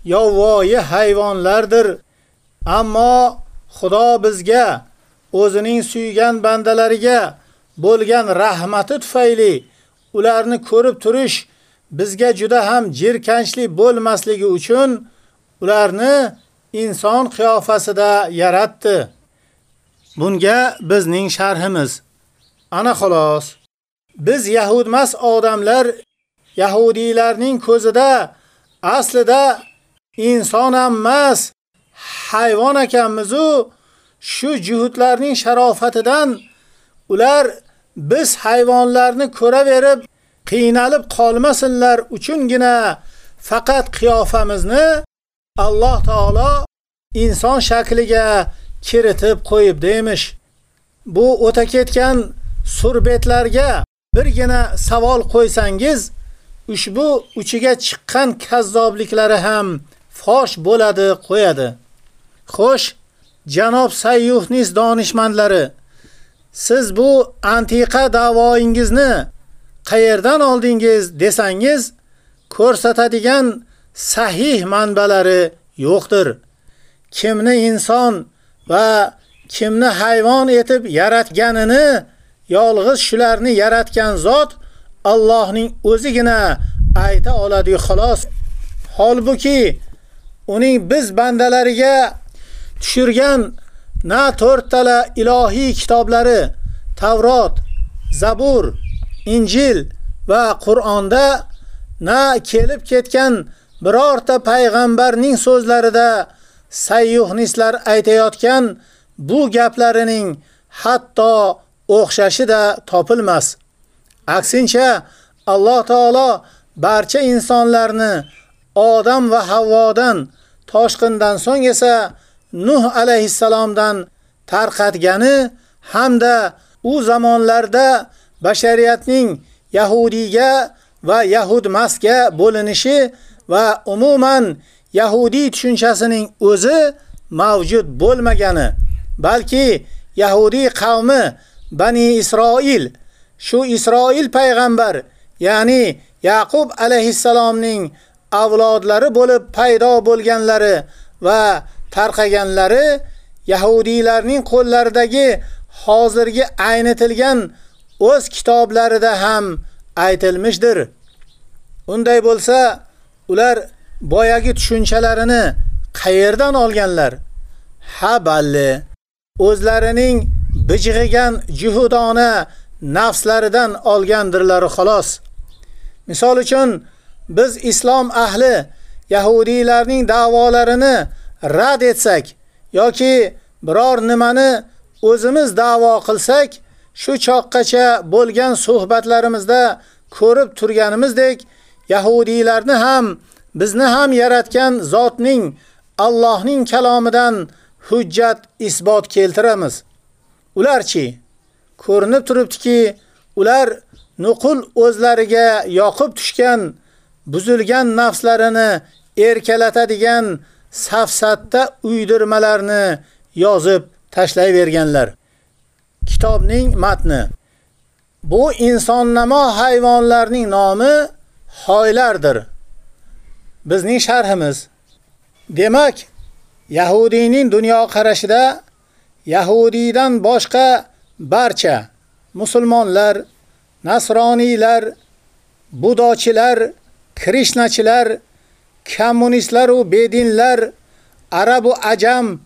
Speaker 6: yovvoyi hayvonlardir. Ammo Xudo bizga o'zining suygan bandalariga bo'lgan rahmati tufayli ularni ko'rib turish bizga juda ham jirkanchli bo'lmasligi uchun ularni inson qiyofasida yaratdi. Bunga bizning sharhimiz. Ana xolos. Biz yahudmas odamlar yahudiylarning ko'zida aslida inson emas, hayvon ekanmiz-u shu juhudlarning sharofatidan ular biz hayvonlarni ko'raverib qiynalib qolmasinlar uchungina faqat qiyofamizni Alloh taolo inson shakliga kiritib qo'yib deymish. Bu o'ta ketgan surbetlarga birgina savol qo'ysangiz, ushbu uchiga chiqqan kazzobliklari ham fosh bo'ladi, qo'yadi. Xo'sh, janob Sayyuhnis donishmandlari, siz bu antiqa da'voingizni qayerdan oldingiz desangiz, ko'rsatadigan sahih manbalari yo'qdir. Kimni inson va kimni hayvon etib yaratganini yolg'iz shularni yaratgan zot Allohning o'zigina ayta oladi xolos. Holbuki uning biz bandalariga tushirgan na to'rttala ilohiy kitoblari Tavrot, Zabur, Injil va Qur'onda na kelib ketgan birorta payg'ambarning so'zlarida sayyuhnislar aytayotgan bu gaplarining hatto o'xshashida topilmas. Aksincha, Alloh taolo barcha insonlarni Odam va Havvodan toshqindan so'ng esa Nuh alayhissalomdan tarqatgani hamda u zamonlarda bashariyatning Yahudiyga va Yahudmasga bo'linishi va umuman Yahudiy tushunchasining o'zi mavjud bo'lmagani, balki Yahudiy qavmi Bani Isroil shu Isroil payg'ambar, ya'ni Yaqub alayhissalomning avlodlari bo'lib paydo bo'lganlari va tarqaganlari Yahudiylarning qo'llaridagi hozirgi aynitilgan o'z kitoblarida ham aytilmishdir. Unday bo'lsa, ular boyagi tushunchalarini qayerdan olganlar? Ha balli, o'zlarining bijg'igan juhudona nafslaridan olgandirlari xolos. Misol uchun biz islom ahli yahudiylarning da'volarini rad etsak yoki biror nimani o'zimiz da'vo qilsak, shu choqqacha bo'lgan suhbatlarimizda ko'rib turganimizdek, yahudiylarni ham bizni ham yaratgan zotning Allohning kalomidan hujjat isbot keltiramiz. Ularchi ko'rinib turibdiki, ular nuqul o'zlariga yoqib tushgan buzilgan nafslarini erkalatadigan safsatda uydirmalarni yozib tashlayverganlar. Kitobning matni Bu insonnamo hayvonlarning nomi hoylardir. Bizning sharhimiz. Demak, Yahudiyning dunyo qarashida Yahudiydan boshqa barcha musulmonlar, nasroniylar, budochilar, krishnachilar, kommunistlar va bedinlar, arab u ajam,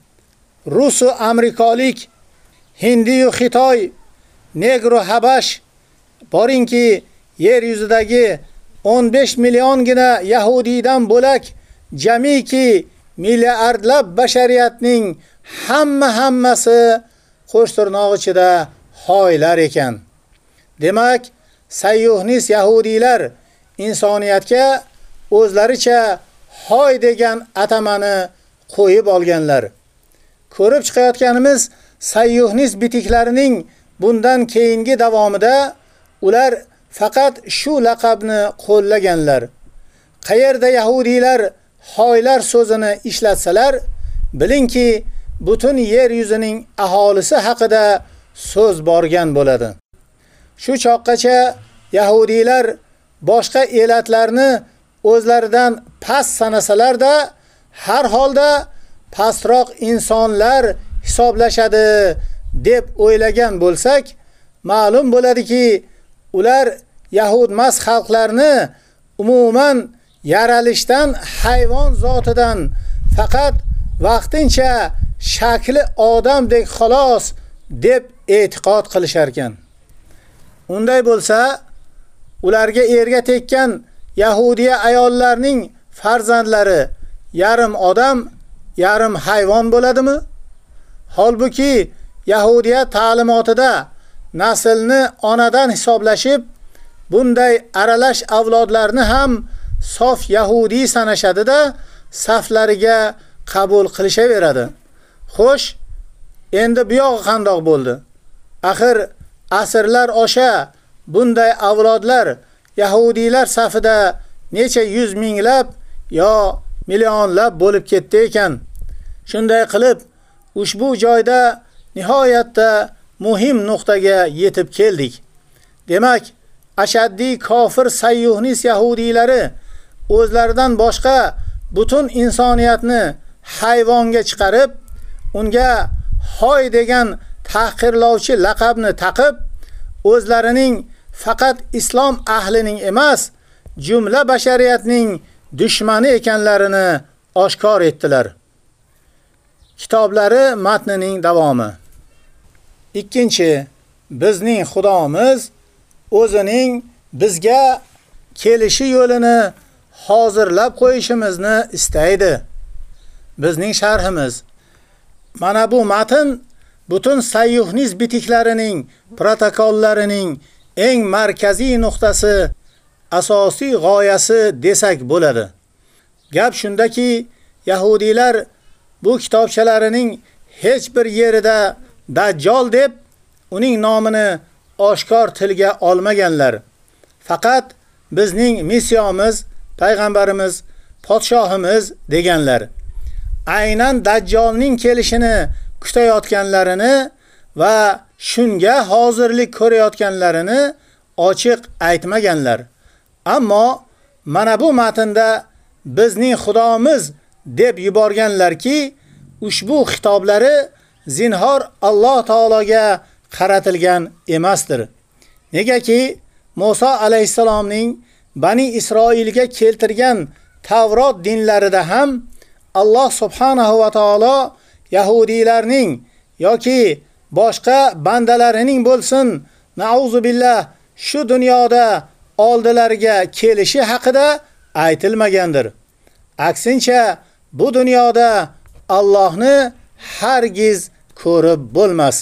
Speaker 6: rus u amerikalik, hindi u xitoy, negro habash boringki yer yuzidagi 15 milliongina yahudiydan bo'lak jamiki milliardlab bashariyatning hamma hammasi qo'sh tirnoq ichida hoylar ekan. Demak, sayyuhnis yahudiylar insoniyatga o'zlaricha hoy degan atamani qo'yib olganlar. Ko'rib chiqayotganimiz sayyuhnis bitiklarining bundan keyingi davomida ular faqat shu laqabni qo'llaganlar. Qayerda yahudiylar hoylar so'zini ishlatsalar, bilingki, butun yer yuzining aholisi haqida so'z borgan bo'ladi. Shu choqqacha yahudiylar boshqa elatlarni o'zlaridan past sanasalarda har holda pastroq insonlar hisoblashadi deb o'ylagan bo'lsak, ma'lum bo'ladiki, ular yahudmas xalqlarni umuman yaralishdan hayvon zotidan faqat vaqtincha shakli odamdek xolos deb e'tiqod qilishar ekan. Unday bo'lsa, ularga erga tekkan Yahudiya ayollarning farzandlari yarim odam, yarim hayvon bo'ladimi? Holbuki Yahudiya ta'limotida naslni onadan hisoblashib, bunday aralash avlodlarni ham sof yahudi sanashadi-da, saflariga qabul qilishaveradi. Xo'sh, endi bu yog'i qandoq bo'ldi? Axir asrlar osha bunday avlodlar yahudiylar safida necha yuz minglab yo millionlab bo'lib ketdi ekan. Shunday qilib, ushbu joyda nihoyatda muhim nuqtaga yetib keldik. Demak, ashaddiy kofir sayyuhnis yahudiylari o'zlaridan boshqa butun insoniyatni hayvonga chiqarib, unga hoy degan tahqirlovchi laqabni taqib, o'zlarining faqat islom ahlining emas, jumla bashariyatning dushmani ekanlarini oshkor etdilar. Kitoblari matnining davomi. Ikkinchi, bizning Xudomiz o'zining bizga kelishi yo'lini hozirlab qo'yishimizni istaydi. Bizning sharhimiz. Mana bu matn butun sayyuhniz bitiklarining protokollarining eng markaziy nuqtasi, asosiy g'oyasi desak bo'ladi. Gap shundaki, yahudiylar bu kitobchalarining hech bir yerida Dajjal deb uning nomini oshkor tilga olmaganlar. Faqat bizning missiyamiz, payg'ambarimiz, podshohimiz deganlar. Aynan Dajjalning kelishini kutayotganlarini va shunga hozirlik ko'rayotganlarini ochiq aytmaganlar. Ammo mana bu matnda bizning xudomiz deb yuborganlarki, ushbu xitoblari zinhor Alloh taologa qaratilgan emasdir. Negaki Musa alayhisalomning Bani Isroilga keltirgan Tavrot dinlarida ham Alloh subhanahu va taolo yahudiylarning yoki boshqa bandalarining bo'lsin, nauzu billah, shu dunyoda oldilariga kelishi haqida aytilmagandir. Aksincha, bu dunyoda Allohni hargiz ko'rib bo'lmas.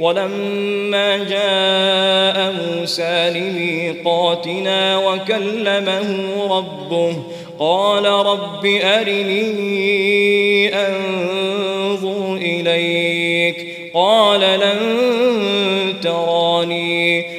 Speaker 19: ولما جاء موسى لميقاتنا وكلمه ربه قال رب أرني أنظر إليك. قال لن تراني.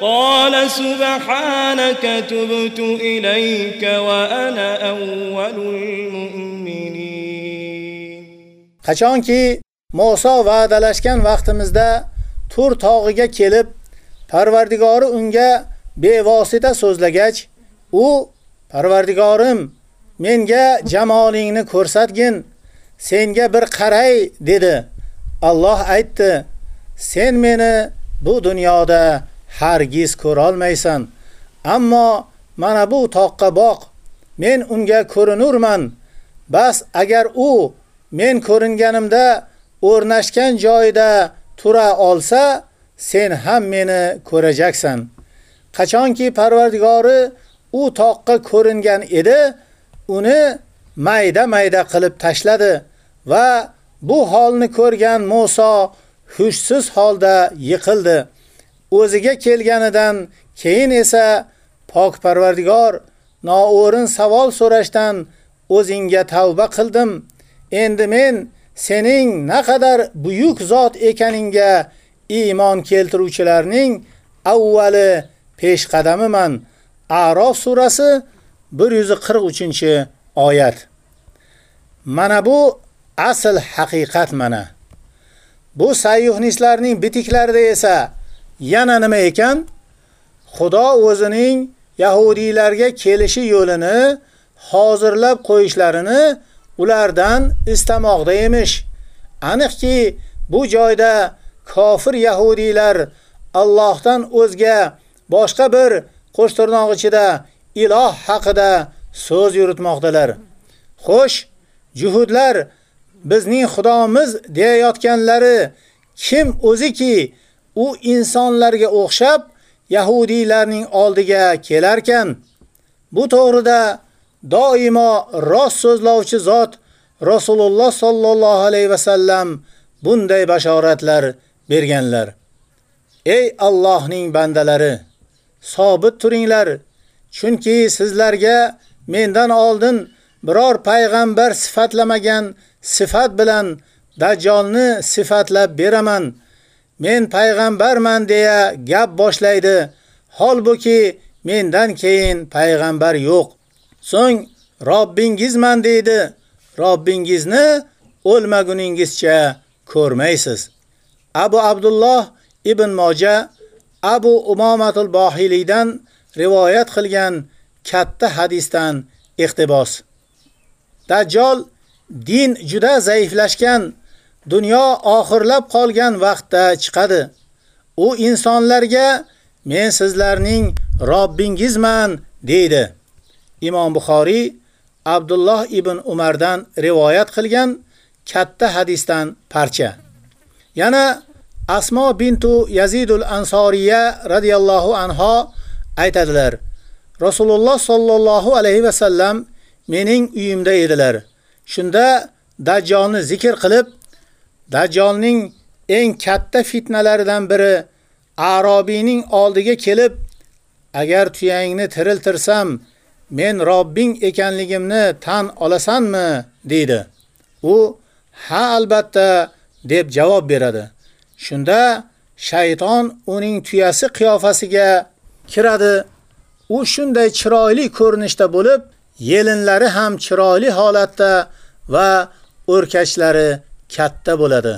Speaker 19: قال سبحانك تبت إليك وأنا أول المؤمنين
Speaker 6: Qachonki Musa va'dalashgan vaqtimizda Tur tog'iga kelib, Parvardigori unga bevosita so'zlagach, u Parvardigorim, menga jamolingni ko'rsatgin, senga bir qaray dedi. Alloh aytdi: Sen meni bu dunyoda hargiz ko'ra olmaysan. Ammo mana bu toqqa boq. Men unga ko'rinurman. Bas agar u men ko'ringanimda o'rnashgan joyida tura olsa, sen ham meni ko'rajaksan. Qachonki Parvardigori u toqqa ko'ringan edi, uni mayda-mayda qilib tashladi va bu holni ko'rgan Musa hushsiz holda yiqildi. O'ziga kelganidan keyin esa pok Parvardigor noo'rin savol so'rashdan o'zingga tavba qildim. Endi men sening naqadar buyuk zot ekaningga iymon keltiruvchilarning avvali peshqadamiman. A'rof surasi 143-oyat. Mana bu asl haqiqat mana. Bu sayyuhnislarning bitiklarida esa yana nima ekan? Xudo o'zining yahudiylarga kelishi yo'lini hozirlab qo'yishlarini ulardan istamoqda emish. Aniqki, bu joyda kofir yahudiylar Allohdan o'zga boshqa bir qo'shtirnoq ichida iloh haqida so'z yuritmoqdalar. Xo'sh, juhudlar bizning xudomiz deyayotganlari kim o'ziki u insonlarga o'xshab yahudiylarning oldiga kelarkan bu to'g'rida doimo rost so'zlovchi zot Rasululloh sallallohu alayhi va sallam bunday bashoratlar berganlar. Ey Allohning bandalari, sobit turinglar, chunki sizlarga mendan oldin biror payg'ambar sifatlamagan sifat bilan Dajjolni sifatlab beraman. Men payg'ambarman deya gap boshlaydi. Holbuki mendan keyin payg'ambar yo'q. So'ng Robbingizman deydi. Robbingizni o'lmaguningizcha ko'rmaysiz. Abu Abdulloh ibn Moja Abu Umomatul Bohiliydan rivoyat qilgan katta hadisdan iqtibos. Dajjal din juda zaiflashgan, dunyo oxirlab qolgan vaqtda chiqadi. u insonlarga men sizlarning Robbingizman deydi. Imom Buxoriy Abdulloh ibn Umardan rivoyat qilgan katta hadisdan parcha. Yana Asmo bintu Yazidul Ansoriya radhiyallohu anha aytadilar: Rasululloh sollallohu alayhi va sallam mening uyimda edilar. Shunda Dajjolni zikr qilib, Dajjolning eng katta fitnalaridan biri Arabiyning oldiga kelib, agar tuyangni tiriltirsam, men Robbing ekanligimni tan olasanmi? dedi. U ha albatta deb javob beradi. Shunda shayton uning tuyasi qiyofasiga kiradi. U shunday chiroyli ko'rinishda bo'lib, yelinlari ham chiroyli holatda va o'rkachlari katta bo'ladi.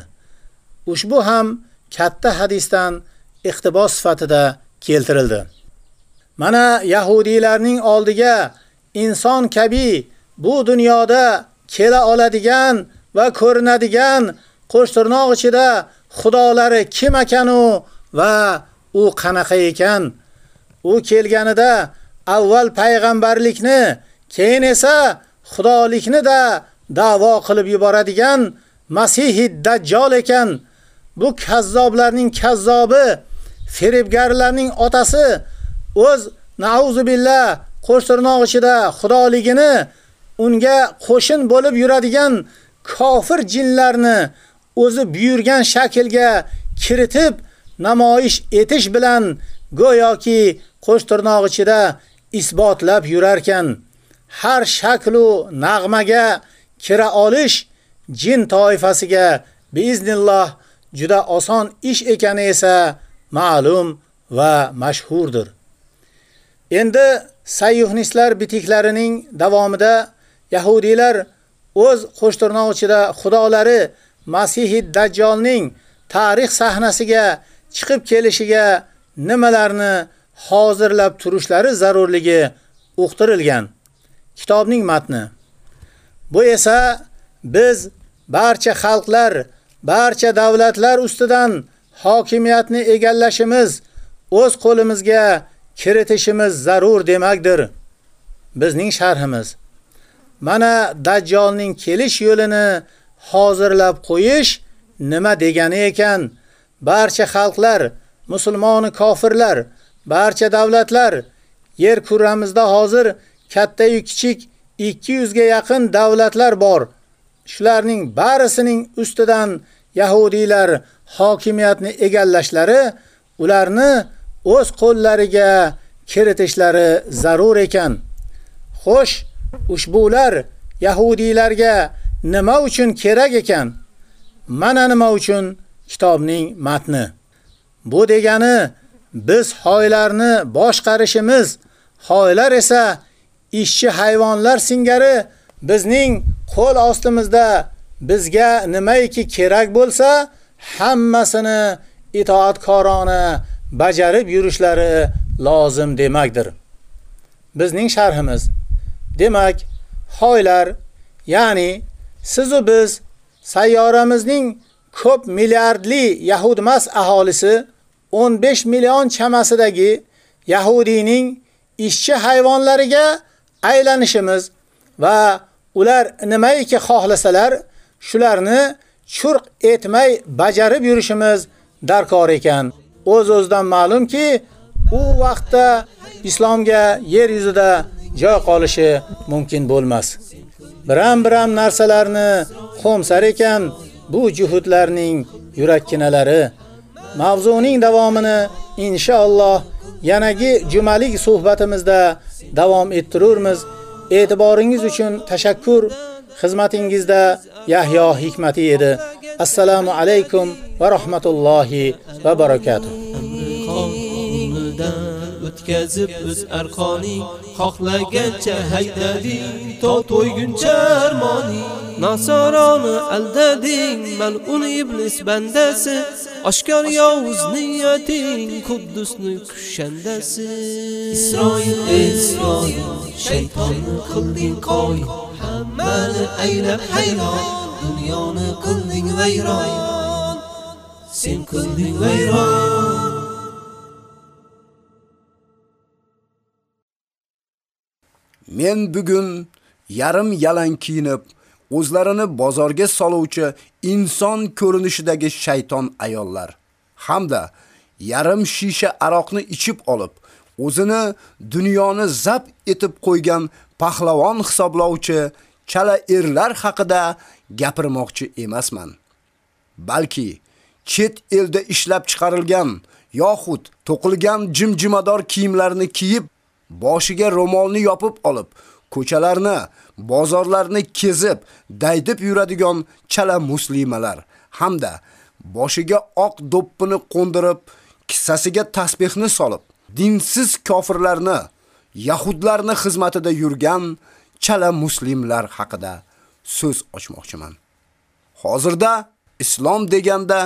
Speaker 6: Ushbu ham katta hadisdan iqtibos sifatida keltirildi. Mana yahudiylarning oldiga inson kabi bu dunyoda kela oladigan va ko'rinadigan qo'shtirnoq ichida xudolari kim ekanu va u qanaqa ekan? U kelganida avval payg'ambarlikni, keyin esa xudolikni da da'vo qilib yuboradigan Masihi Dajjal ekan. Bu kazzoblarning kazzobi, firibgarlarning otasi o'z nauzu billah qo'shtirnoq ichida xudoligini unga qo'shin bo'lib yuradigan kofir jinlarni o'zi buyurgan shaklga kiritib namoyish etish bilan go'yoki qo'shtirnoq ichida isbotlab yurarkan har shaklu nag'maga kira olish jin toifasiga biiznilloh juda oson ish ekani esa ma'lum va mashhurdir. Endi sayyuhnistlar bitiklarining davomida yahudiylar o'z qo'shtirnoq ichida xudolari Masihi Dajjolning tarix sahnasiga chiqib kelishiga nimalarni hozirlab turishlari zarurligi uqtirilgan. Kitobning matni. Bu esa biz barcha xalqlar, barcha davlatlar ustidan hokimiyatni egallashimiz, o'z qo'limizga kiritishimiz zarur demakdir. Bizning sharhimiz. Mana Dajjolning kelish yo'lini hozirlab qo'yish nima degani ekan? Barcha xalqlar, musulmon kofirlar, barcha davlatlar yer kurramizda hozir katta yu kichik 200 ga yaqin davlatlar bor. Shularning barisining ustidan yahudiylar hokimiyatni egallashlari ularni o'z qo'llariga kiritishlari zarur ekan. Xo'sh, ushbular yahudiylarga nima uchun kerak ekan? Mana nima uchun kitobning matni. Bu degani biz xoylarni boshqarishimiz, xoylar esa ishchi hayvonlar singari bizning qo'l ostimizda bizga nimaiki kerak bo'lsa, hammasini itoatkorona bajarib yurishlari lozim demakdir. Bizning sharhimiz demak, xoylar, ya'ni siz va biz sayyoramizning ko'p milliardli yahudmas aholisi 15 million chamasidagi yahudiyning ishchi hayvonlariga aylanishimiz va ular nimaiki xohlasalar shularni churq etmay bajarib yurishimiz darkor ekan. O'z-o'zidan ma'lumki, u vaqtda islomga yer yuzida joy qolishi mumkin bo'lmas. Biram-biram narsalarni qo'msar ekan bu juhudlarning yurakkinalari. Mavzuning davomini inshaalloh yanagi jumalik suhbatimizda davom ettirurmiz. E'tiboringiz uchun tashakkur. Xizmatingizda Yahyo Hikmati edi. Assalomu alaykum va rahmatullohi va barakatuh.
Speaker 2: O'tkazib o'z arqoning xohlagancha haydading to to'yguncha armoning. Nasoroni aldading mal'un iblis bandasi oshkor yovuz niyating quddusni kushandasi. Isroil isroil shaytonni qilding qo'y hammani aylab hayron dunyoni qilding vayron. Sen qilding vayron.
Speaker 3: Men bugun yarim yalang kiyinib, o'zlarini bozorga soluvchi inson ko'rinishidagi shayton ayollar hamda yarim shisha aroqni ichib olib, o'zini dunyoni zabt etib qo'ygan pahlavon hisoblovchi chala erlar haqida gapirmoqchi emasman. Balki chet elda ishlab chiqarilgan yoxud to'qilgan jimjimador kiyimlarni kiyib, boshiga ro'molni yopib olib, ko'chalarni, bozorlarni kezib, daydib yuradigan chala muslimalar hamda boshiga oq do'ppini qo'ndirib, kissasiga tasbihni solib, dinsiz kofirlarni, yahudlarni xizmatida yurgan chala muslimlar haqida so'z ochmoqchiman. Hozirda islom deganda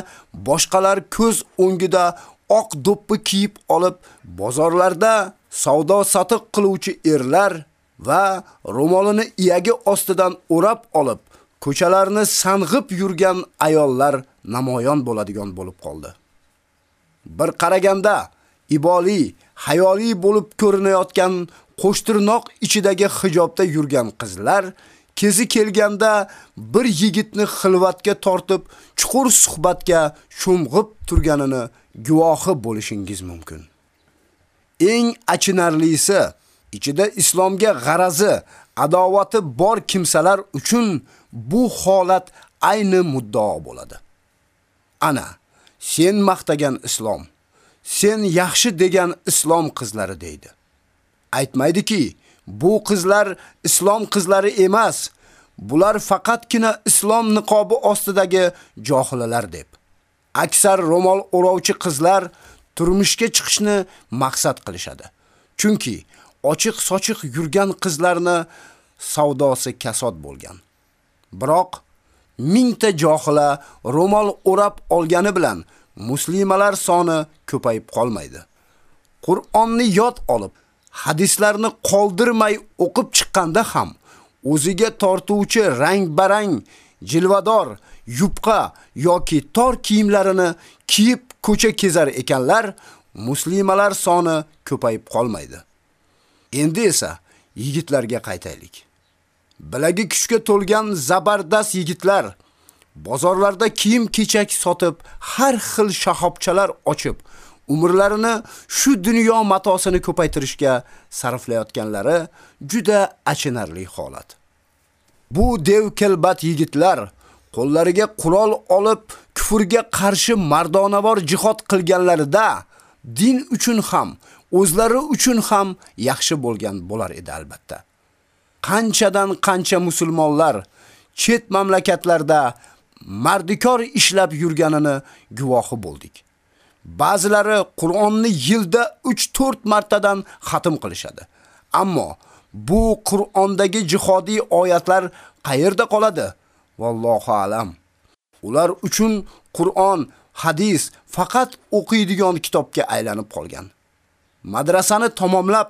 Speaker 3: boshqalar ko'z o'ngida oq do'ppi kiyib olib, bozorlarda savdo sotiq qiluvchi erlar va ro'molini iyagi ostidan o'rab olib, ko'chalarni sang'ib yurgan ayollar namoyon bo'ladigan bo'lib qoldi. Bir qaraganda iboli, hayoli bo'lib ko'rinayotgan qo'shtirnoq ichidagi hijobda yurgan qizlar kezi kelganda bir yigitni xilvatga tortib, chuqur suhbatga cho'mg'ib turganini guvohi bo'lishingiz mumkin. Eng achinarlisi, ichida islomga g'arazi, adovati bor kimsalar uchun bu holat ayni muddao bo'ladi. Ana, sen maqtagan islom, sen yaxshi degan islom qizlari deydi. Aytmaydiki, bu qizlar islom qizlari emas, bular faqatgina islom niqobi ostidagi johilalar deb. Aksar ro'mol o'rovchi qizlar turmushga chiqishni maqsad qilishadi. Chunki ochiq sochiq yurgan qizlarni savdosi kasod bo'lgan. Biroq mingta johila ro'mol o'rab olgani bilan muslimalar soni ko'payib qolmaydi. Qur'onni yod olib, hadislarni qoldirmay o'qib chiqqanda ham o'ziga tortuvchi rang-barang, jilvador, yupqa yoki tor kiyimlarini kiyib ko'cha kezar ekanlar, muslimalar soni ko'payib qolmaydi. Endi esa yigitlarga qaytaylik. Bilagi kuchga to'lgan zabardast yigitlar bozorlarda kiyim-kechak sotib, har xil shahobchalar ochib, umrlarini shu dunyo matosini ko'paytirishga sarflayotganlari juda achinarli holat. Bu dev kelbat yigitlar qo'llariga qurol olib kufrga qarshi mardonavor jihad qilganlarida din uchun ham, o'zlari uchun ham yaxshi bo'lgan bo'lar edi albatta. Qanchadan qancha musulmonlar chet mamlakatlarda mardikor ishlab yurganini guvohi bo'ldik. Ba'zilari Qur'onni yilda 3-4 martadan xatm qilishadi. Ammo bu Qur'ondagi jihodiy oyatlar qayerda qoladi? Vallohu alam. Ular uchun Qur'on, hadis faqat o'qiydigan kitobga aylanib qolgan. Madrasani tamomlab,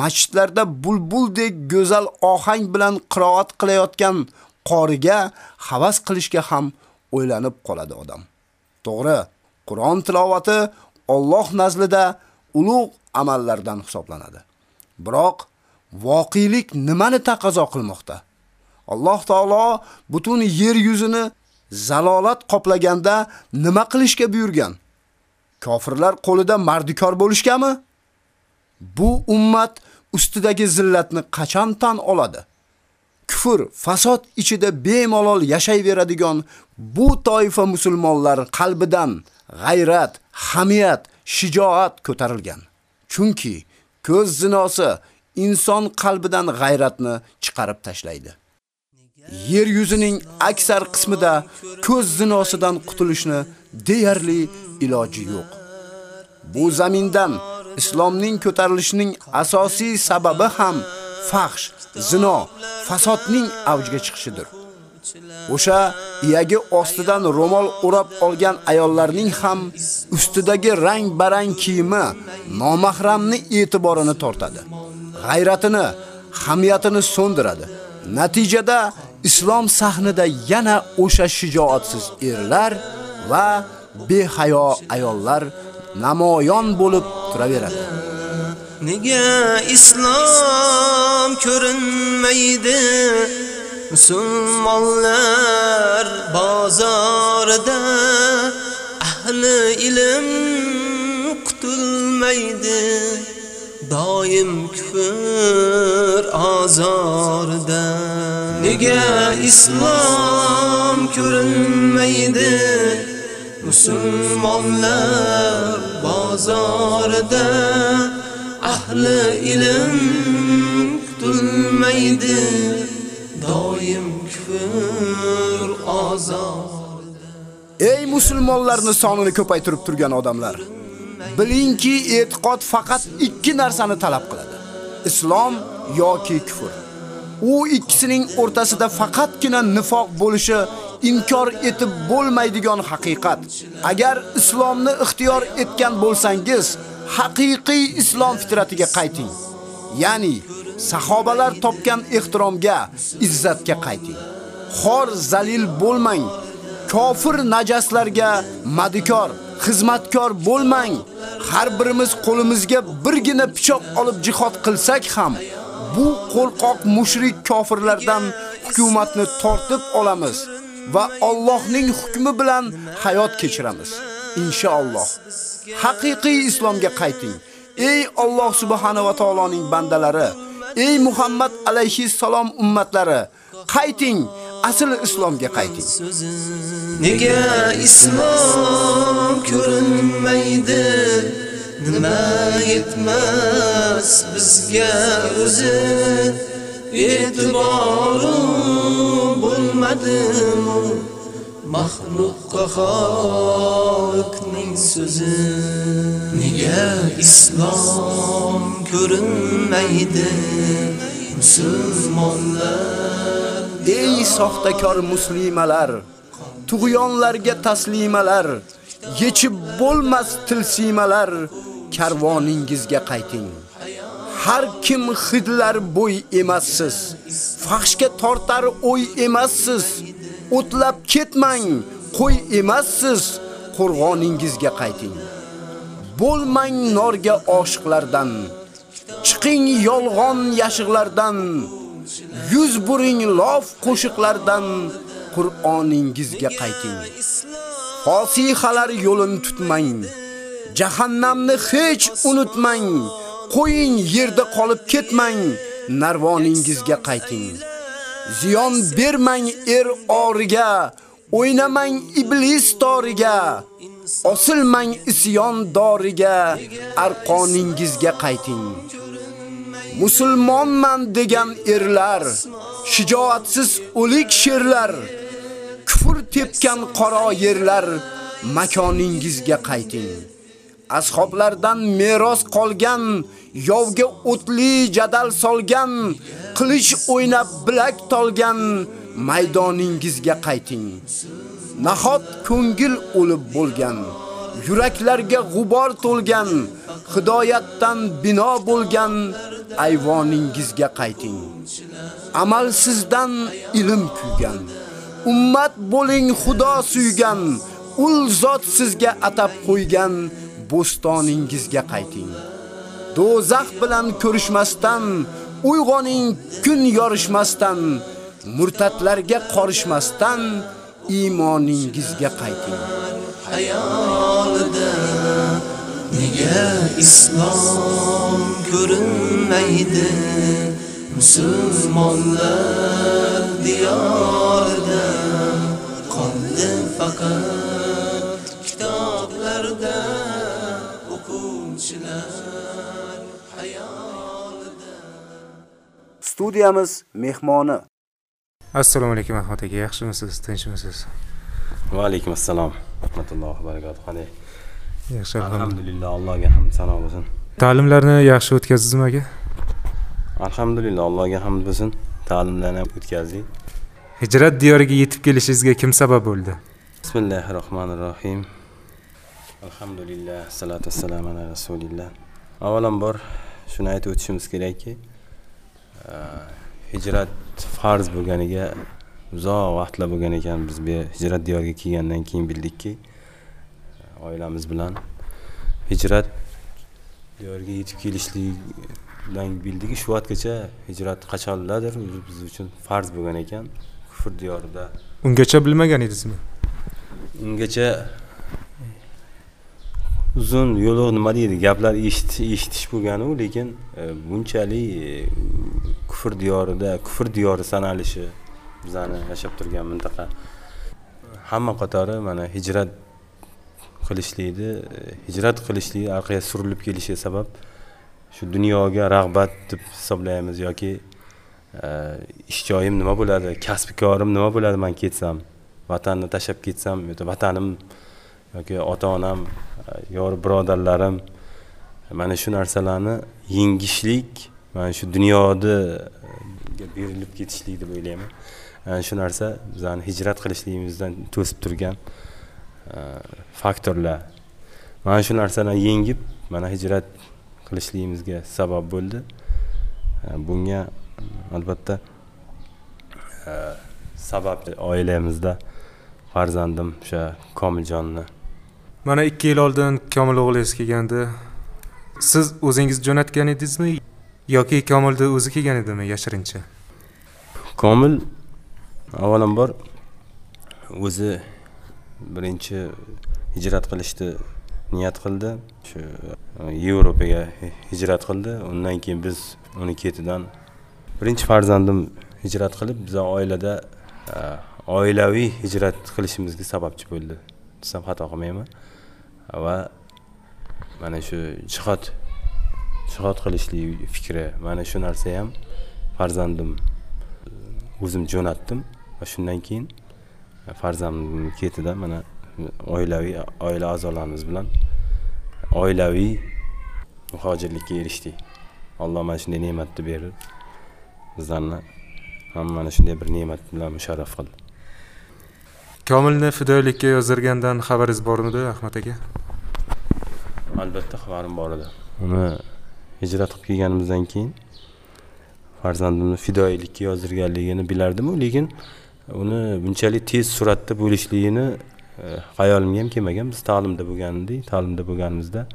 Speaker 3: masjidlarda bulbuldek go'zal ohang bilan qiroat qilayotgan qoriga havas qilishga ham o'ylanib qoladi odam. To'g'ri, Qur'on tilovati Alloh nazlida ulug' amallardan hisoblanadi. Biroq voqelik nimani taqozo qilmoqda? Alloh taolo butun yer yuzini zalolat qoplaganda nima qilishga buyurgan? Kofirlar qo'lida mardikor bo'lishgami? Bu ummat ustidagi zillatni qachon tan oladi? Kufr, fasod ichida bemalol yashayveradigan bu toifa musulmonlar qalbidan g'ayrat, hamiyat, shijoat ko'tarilgan. Chunki ko'z zinosi inson qalbidan g'ayratni chiqarib tashlaydi. Yer yuzining aksar qismida ko'z zinosidan qutulishni deyarli iloji yo'q. Bu zamindan islomning ko'tarilishining asosiy sababi ham faxsh, zino, fasodning avjiga chiqishidir. O'sha iyagi ostidan ro'mol o'rab olgan ayollarning ham ustidagi rang-barang kiyimi nomahramni e'tiborini tortadi. G'ayratini, hamiyatini so'ndiradi. Natijada islom sahnida yana o'sha shijoatsiz erlar va behayo ayollar namoyon bo'lib turaveradi.
Speaker 11: nega islom ko'rinmaydi musulmonlar bozorida ahli ilm qutulmaydi doim kufr azorida nega islom ko'rinmaydi? Musulmonlar bozorida ahli ilm kutilmaydi. Doim kufr azor
Speaker 3: Ey musulmonlarni sonini ko'paytirib turgan odamlar, bilingki, e'tiqod faqat ikki narsani talab qiladi. Islom yoki kufr. U ikkisining o'rtasida faqatgina nifoq bo'lishi inkor etib bo'lmaydigan haqiqat. Agar islomni ixtiyor etgan bo'lsangiz, haqiqiy islom fitratiga qayting. Ya'ni sahobalar topgan ehtiromga, izzatga qayting. Xor zalil bo'lmang. Kofir najaslarga madikor, xizmatkor bo'lmang. Har birimiz qo'limizga birgina pichoq olib jihad qilsak ham, bu qo'lqoq mushrik kofirlardan hukumatni tortib olamiz va Allohning hukmi bilan hayot kechiramiz. Inshaalloh. Haqiqiy islomga qayting. Ey Alloh subhanahu va taoloning bandalari, ey Muhammad alayhi salom ummatlari, qayting, asl islomga qayting.
Speaker 11: nega islom ko'rinmaydi? Nima yetmas bizga o'zi? E'tiborim bo'lmadimi? Mahluqqa xoliqning so'zi. Nega islom ko'rinmaydi? Musulmonlar
Speaker 3: Ey soxtakor muslimalar, tug'yonlarga taslimalar, yechib bo'lmas tilsimalar, karvoningizga qayting. Har kim xidlar bo'y emassiz, fahshga tortar o'y emassiz, o'tlab ketmang, qo'y emassiz, qo'rg'oningizga qayting. Bo'lmang norga oshiqlardan, chiqing yolg'on yashiqlardan, yuz buring lof qo'shiqlardan, Qur'oningizga qayting. Fosihalar yo'lin tutmang. Jahannamni hech unutmang. Qo'ying yerda qolib ketmang. Narvoningizga qayting. Ziyon bermang er origa, o'ynamang iblis toriga. Osilmang isyon doriga, arqoningizga qayting. Musulmonman degan erlar, shijoatsiz o'lik sherlar, kufr tepkan qaro yerlar, makoningizga qayting. Ashoblardan meros qolgan, yovga o'tli jadal solgan, qilich o'ynab bilak tolgan, maydoningizga qayting. Nahot ko'ngil o'lib bo'lgan, yuraklarga g'ubor to'lgan, hidoyatdan bino bo'lgan ayvoningizga qayting. Amalsizdan ilm kuygan, ummat bo'ling Xudo suygan, ul zot sizga atab qo'ygan bo'stoningizga qayting. Do'zax bilan ko'rishmasdan, uyg'oning kun yorishmasdan, murtatlarga qorishmasdan iymoningizga qayting.
Speaker 11: hayolida nega islom ko'rinmaydi? Musulmonlar diyorida qoldi faqat kitoblarda o'quvchilar hayolida
Speaker 3: Studiyamiz mehmoni
Speaker 4: assalomu alaykum ahmad aka yaxshimisiz? Tinchmisiz
Speaker 10: va alaykum assalom. Rahmatullohi va barakatuh. Qanday?
Speaker 4: Yaxshi
Speaker 10: alhamdulillah. Allohga hamd sano bo'lsin.
Speaker 4: Ta'limlarni yaxshi o'tkazdingizmi aka?
Speaker 10: Alhamdulillah allohga hamd bo'lsin. Ta'limlarni ham o'tkazdik
Speaker 4: hijrat diyoriga yetib kelishingizga kim sabab bo'ldi?
Speaker 10: Bismillahi rohmanir rohim alhamdulillah salatu vassalamu ala rasulillah. Avvalambor shuni aytib o'tishimiz kerakki hijrat farz bo'lganiga uzoq vaqtlar bo'lgan ekan biz bu hijrat diyoriga kelgandan keyin bildikki oilamiz bilan hijrat diyorga yetib kelishlik bilan bildiki shu vaqtgacha hijrat qachonlardir biz uchun farz bo'lgan ekan. Kufr diyorida
Speaker 4: ungacha bilmagan edingizmi
Speaker 10: ungacha uzun yo'liq nima deydi? Gaplar eshitish bo'lganu lekin e, bunchalik e, kufr diyorida kufr diyori sanalishi bizani yashab turgan mintaqa. Hamma qatori mana hijrat qilishlikni hijrat qilishlik orqaga surilib kelishiga sabab shu dunyoga rag'bat deb hisoblaymiz yoki e, ish joyim nima bo'ladi kasbkorim nima bo'ladi man ketsam vatanni tashlab ketsam vatanim yoki ota onam yor birodarlarim mana shu narsalarni yengishlik mana shu dunyoda e, berilib ketishlik deb o'ylayman. Ana shu narsa bizani hijrat qilishligimizdan to'sib turgan e, faktorlar. Mana shu narsalarni yengib mana hijrat qilishligimizga sabab bo'ldi. E, bunga albatta sabab oilamizda farzandim o'sha komiljonni
Speaker 4: mana ikki yil oldin komil o'g'lingiz kelgandi. Siz o'zingiz jo'natgan edingizmi yoki komilni o'zi kelgan edimi yashirincha?
Speaker 10: Komil avvalambor o'zi birinchi hijrat qilishni niyat qildi. Shu e, yevropaga hijrat qildi. Undan keyin biz uni ketidan birinchi farzandim hijrat qilib bizni oilada e, oilaviy hijrat qilishimizga sababchi bo'ldi. Desam xato qilmayman. Va mana shu jihod jihod qilishlik fikri mana shu narsa ham farzandim o'zim jo'natdim va shundan keyin farzandimni ketidan mana oilaviy oila a'zolarimiz bilan oilaviy muhojirlikka erishdik. Alloh mana shunday ne'matni berib bizlarni ham mana shunday bir ne'mat bilan musharraf qildi.
Speaker 4: Komilni fidoyilikka yozdirgandan xabaringiz bormidi ahmad aka?
Speaker 10: Albatta xabarim bor edi. Uni hijrat qilib kelganimizdan keyin farzandimni fidoyilikka yozdirganligini bilardimu lekin uni bunchalik tez suratda bo'lishligini e, xayolimga ham kelmagan biz ta'limda bo'lgandik ta'limda bo'lganimizda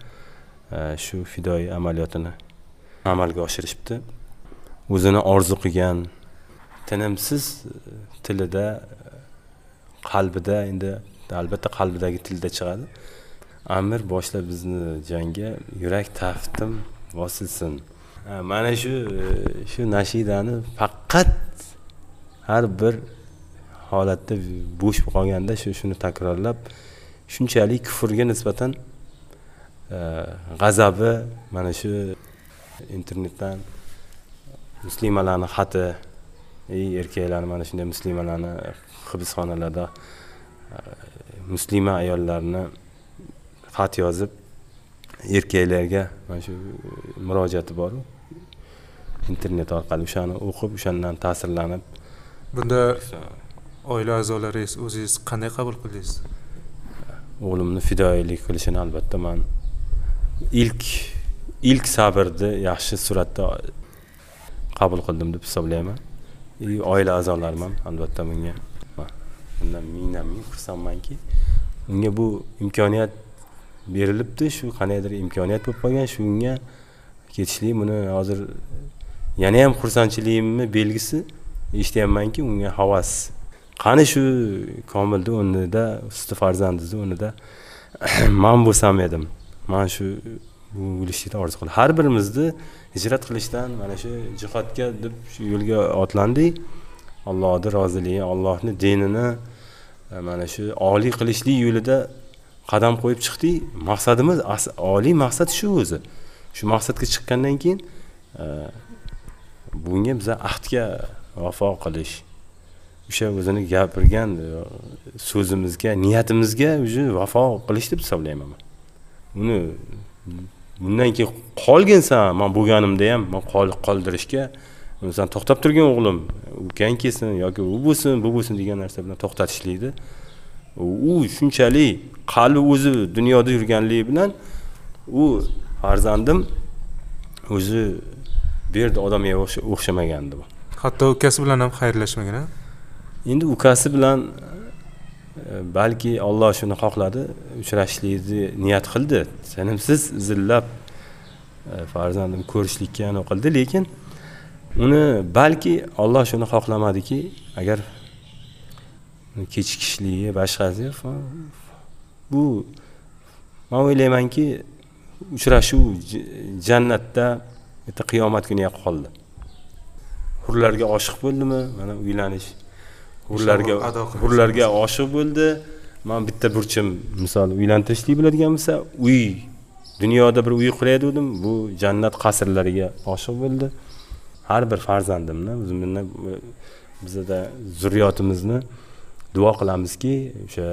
Speaker 10: e, shu fidoyi amaliyotini amalga oshirishibdi. O'zini orzu qilgan tinimsiz e, tilida qalbida endi albatta qalbidagi tilda chiqadi. Amir boshla bizni jangga. Yurak taftim bosilsin. Mana shu e, shu nashidani faqat har bir holatda bo'sh qolganda shu shuni takrorlab shunchalik kufrga nisbatan e, g'azabi mana shu internetdan muslimalarni xati ey erkaklar mana shunday muslimalarni hibsxonalarda e, muslima ayollarni xat yozib erkaklarga mana shu murojaati boru internet orqali o'shani o'qib o'shandan ta'sirlanib.
Speaker 4: Bunda oila a'zolaringiz o'zingiz qanday qabul qildingiz?
Speaker 10: O'g'limni fidoyilik qilishini albatta man ilk ilk sabrni yaxshi suratda qabul qildim deb hisoblayman и oila a'zolarim ham albatta bunga bundan mingdan ming xursandmanki unga bu imkoniyat berilibdi. Shu qandaydir imkoniyat bo'lib qolgan. Shunga ketishlik buni hozir yana ham xursandchiligimni belgisi eshityapmanki unga havas. Qani shu komilni o'rnida usti farzandingizni o'rnida <clears throat> man bo'lsam edim. Man shu bo'lishlikni orzu qildim har birimizni hijrat qilishdan mana shu jihodga deb shu yo'lga otlandik. Allohni roziligi allohni dinini e, mana shu oliy qilishlik yo'lida qadam qo'yib chiqdik. Maqsadimiz oliy maqsad shu o'zi. Shu maqsadga chiqqandan keyin e, bunga biza ahdga vafo qilish o'sha o'zini gapirgan e, so'zimizga niyatimizga уже vafo qilish deb hisoblayman. Uni bundan keyin qolginsan man bo'lganimda ham man qol- qoldirishga san to'xtab turgin o'g'lim ukang kelsin yoki u bo'lsin bu bo'lsin degan narsa bilan to'xtatishlikni u shunchalik qalbi o'zi dunyoda yurganligi bilan u farzandim o'zi bu yerda odamga o'xsha- o'xshamagandi bu
Speaker 4: hatto ukasi bilan ham xayrlashmagan
Speaker 10: endi ukasi bilan balki olloh shuni xohladi uchrashishlikni niyat qildi. Tinimsiz zillab e, farzandim ko'rishlikka anav qildi lekin uni balki Alloh shuni xohlamadiki agar kechikishligi boshqasi bu men o'ylaymanki uchrashuv jannatda bitta qiyomat kuniga qoldi. Hurlarga oshiq bo'ldimi? Mana uylanish hurlarga hurlarga oshiq bo'ldi. Man bitta burchim misol uylantirishlik bo'ladigan bo'lsa uy dunyoda bir uy qurayotgandim bu jannat qasrlariga oshiq bo'ldi. Har bir farzandimni o'zimni bizada zurriyotimizni duo qilamizki o'sha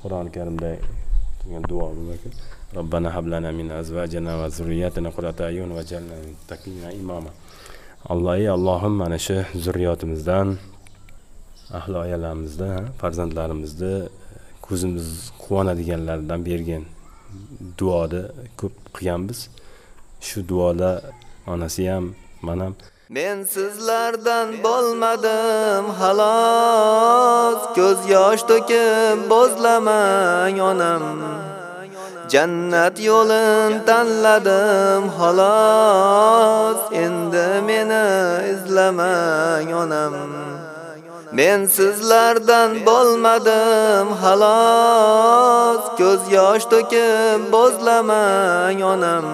Speaker 10: qur'oni karimda turgan duo robbana hablana min azvajina va zurriyatina qurrata ayun va jalna imoma alloh allohim mana shu zurriyotimizdan ahli oilalarimizni farzandlarimizni ko'zimiz quvonadiganlaridan bergan duoni ko'p qilganmiz. Shu duoda onasi ham man ham
Speaker 2: Men sizlardan bo'lmadim xalos ko'z yosh to'kib bo'zlamang onam. Jannat yo'lin tanladim xolos endi meni izlamang onam. Men sizlardan bo'lmadim xalos ko'z yosh to'kib bo'zlamang onam.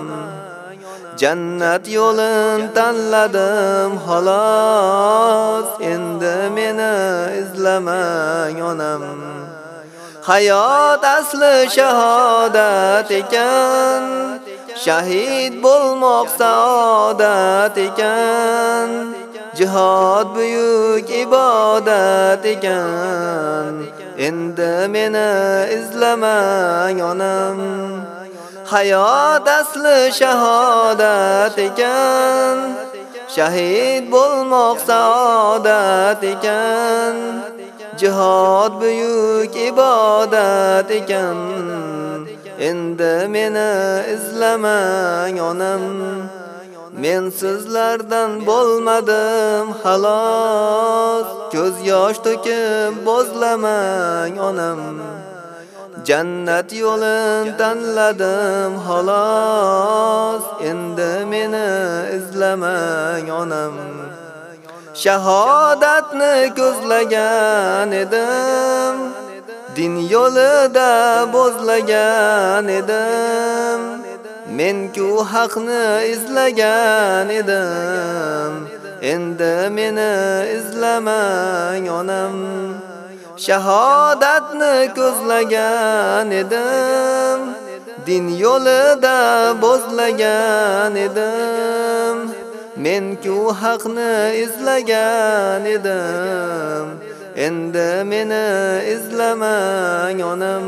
Speaker 2: Jannat yo'lin tanladim xolos endi meni izlamang onam. Hayot asli shahodat ekan. Shahid bo'lmoq saodat ekan. Jihad buyuk ibodat ekan. Endi meni izlamang onam. Hayot asli shahodat ekan. Shahid bo'lmoq saodat ekan. Jihad buyuk ibodat ekan. Endi meni izlamang onam. Men sizlardan bo'lmadim xalos ko'z yosh to'kib bo'zlamang onam Jannat yo'lin tanladim xolos endi meni izlamang onam shahodatni ko'zlagan edim. Din yo'lida bo'zlagan edim. Men ku haqni izlagan edim. Endi meni izlamang onam. Shahodatni ko'zlagan edim. Din yo'lida bo'zlagan edim. Men ku haqni izlagan edim. Endi meni izlamang onam.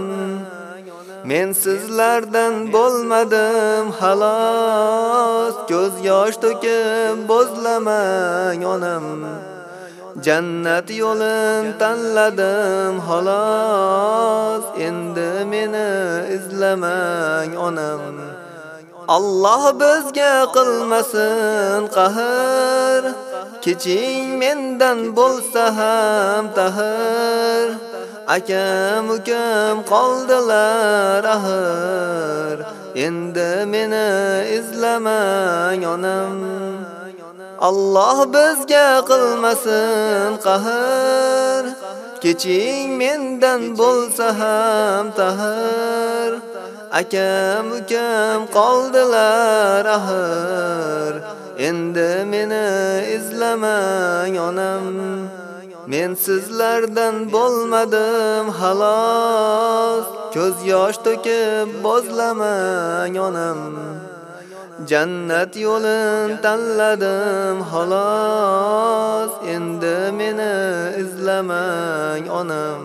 Speaker 2: Men sizlardan bo'lmadim xalos ko'z yosh to'kib bo'zlamang onam. Jannat yo'lin tanladim xolos endi meni izlamang onam. Alloh bizga qilmasin qahr. Keching mendan bo'lsa ham tahir akam ukam qoldilar axir endi meni izlamang onam. Alloh bizga qilmasin qahr. Keching mendan bo'lsa ham tahir. Akam ukam qoldilar axir endi meni izlamang onam. Men sizlardan bo'lmadim xalos ko'z yosh to'kib bo'zlamang onam. Jannat yo'lin tanladim xolos endi meni izlamang onam.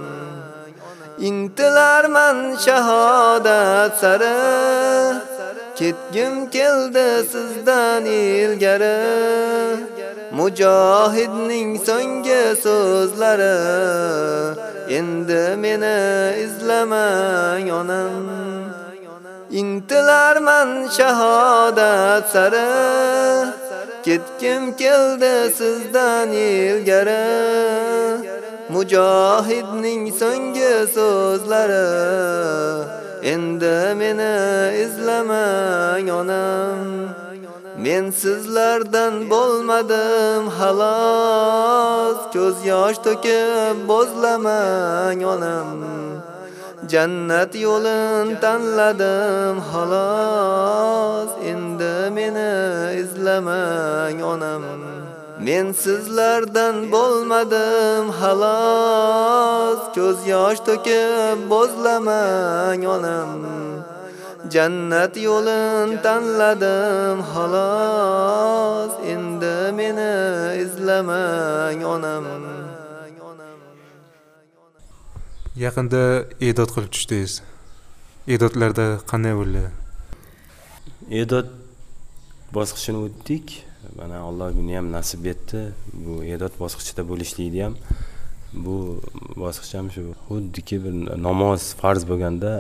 Speaker 2: Intilarman shahodat sari. Ketgim keldi sizdan ilgari. Mujohidning so'nggi so'zlari endi meni izlamang onam. Intilarman shahodat sari. Ketkim keldi sizdan ilgari. Mujohidning so'nggi so'zlari endi meni izlamang onam. Men sizlardan bo'lmadim xalos ko'z yosh to'kib bo'zlamang onam. Jannat yo'lin tanladim xalos endi meni izlamang onam. Men sizlardan bo'lmadim xalos ko'z yosh to'kib bo'zlamang onam. Jannat yo'lin tanladim xolos endi meni izlamang onam
Speaker 4: Yaqinda e'dod qilib tushdingiz. E'dodlarda qanday bo'ldi?
Speaker 10: E'dod bosqichini o'tdik. Mana Alloh buni ham nasib etdi. Bu e'dod bosqichida bo'lishlikni ham bu bosqich ham shu xuddiki bir namoz farz bo'lganda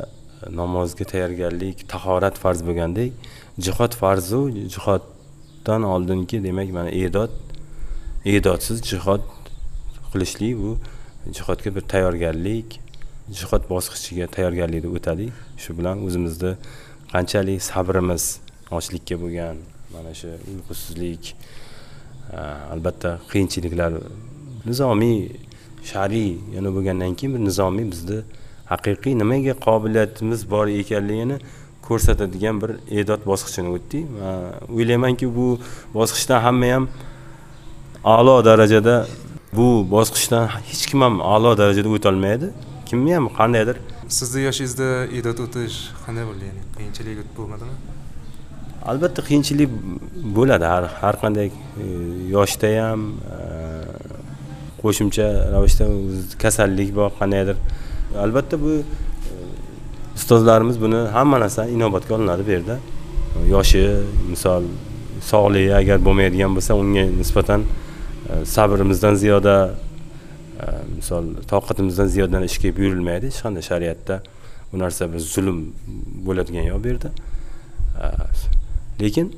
Speaker 10: namozga tayyorgarlik, tahorat farz bo'lgandek, jihod farzu, jihoddan oldingi demak mana e'dod e'dodsiz jihod qilishlik bu jihodga bir tayyorgarlik, jihod bosqichiga tayyorgarlikda o'tadik. Shu bilan o'zimizni qanchalik sabrimiz ochlikka bo'lgan, mana shu uyqusizlik, albatta qiyinchiliklar nizomiy shar'iy yana bo'lgandan keyin bir nizomiy bizni haqiqiy nimaga qobiliyatimiz bor ekanligini ko'rsatadigan bir e'dod bosqichini o'tdik. Va o'ylaymanki bu bosqichdan hamma ham a'lo darajada bu bosqichdan hech kim ham a'lo darajada o'ta olmaydi. Kimni ham qandaydir
Speaker 4: Sizni yoshingizda e'dod o'tish qanday bo'ldi? Ya'ni qiyinchilik bo'lmadimi?
Speaker 10: albatta qiyinchilik bo'ladi har har qanday e, yoshda ham e, qo'shimcha ravishda kasallik bor qandaydir albatta bu e, ustozlarimiz buni hamma narsa inobatga olinadi bu yerda. Yoshi misol sog'ligi agar bo'lmaydigan bo'lsa unga nisbatan e, sabrimizdan ziyoda e, misol toqatimizdan ziyoda ishga buyurilmaydi hech qanday shariatda bu narsa bir zulm bo'ladigan yo'q bu yerda. Lekin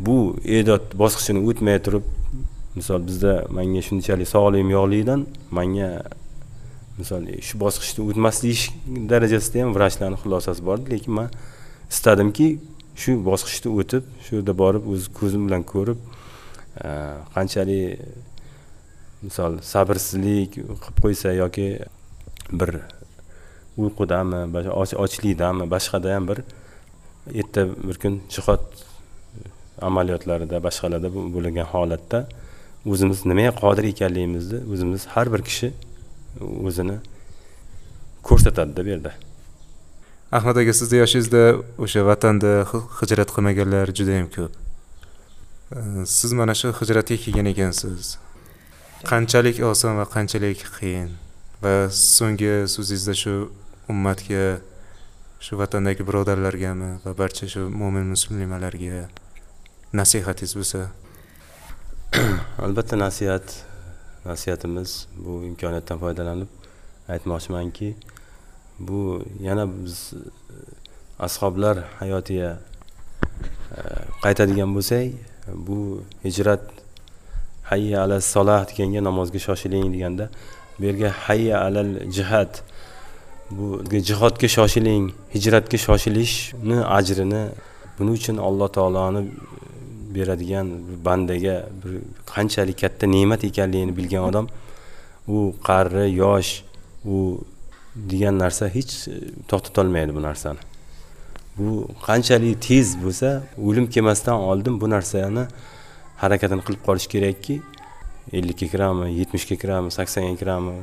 Speaker 10: bu e'dod bosqichini o'tmay turib misol bizda manga shunchalik sog'ligim yo'qligidan manga misol shu bosqichni o'tmaslik darajasida ham vrachlarni xulosasi bor lekin man istadimki shu bosqichni o'tib shu yerda borib o'z ko'zim bilan ko'rib e, qanchalik misol sabrsizlik qilib qo'ysa yoki bir uyqudami ochlikdami boshqada ham bir erta bir kun jihod amaliyotlarida boshqalarda bo'lgan holatda o'zimiz nimaga qodir ekanligimizni o'zimiz har bir kishi o'zini ko'rsatadida bu yerda
Speaker 4: ahmad aka sizni yoshingizda o'sha vatanda hijrat qilmaganlar juda yam ko'p siz mana shu hijratga kelgan ekansiz. Qanchalik oson va qanchalik qiyin va so'nggi so'zingizda shu ummatga shu vatandagi birodarlargami va barcha shu mo'min muslimalarga nasihatingiz bo'lsa? <clears throat>
Speaker 10: Albatta nasihat nasihatimiz bu imkoniyatdan foydalanib aytmoqchimanki bu yana biz e, ashoblar hayotiga e, qaytadigan bo'lsak bu hijrat hayya ala solah deganga namozga shoshiling deganda bu yerga hayya alal jihat bu jihodga shoshiling hijratga shoshilishni ajrini buning uchun alloh taoloni beradigan bandaga bir qanchalik katta ne'mat ekanligini bilgan odam u qari yosh u degan narsa hech e, to'xtatolmaydi bu narsani. Bu qanchalik tez bo'lsa o'lim kelmasdan oldin bu narsani harakatini qilib qolish kerakki ellikka kirammi yetmishga kirammi saksonga kirammi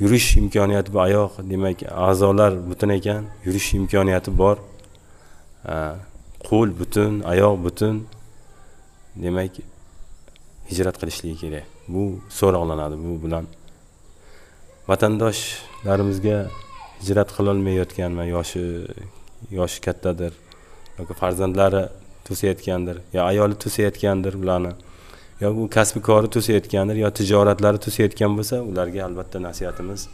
Speaker 10: yurish imkoniyati bor oyoq demak a'zolar butun ekan yurish imkoniyati bor. Qo'l butun oyoq butun. Demak hijrat qilishligi kerak. Bu so'roqlanadi bu bilan vatandoshlarimizga hijrat qilolmayotganmi? Yoshi yoshi kattadir yoki farzandlari to'sayotgandir yo ayoli to'sayotgandir ularni yo bu kasbi kori to'sayotgandir yo tijoratlari to'sayotgan bo'lsa ularga albatta nasihatimiz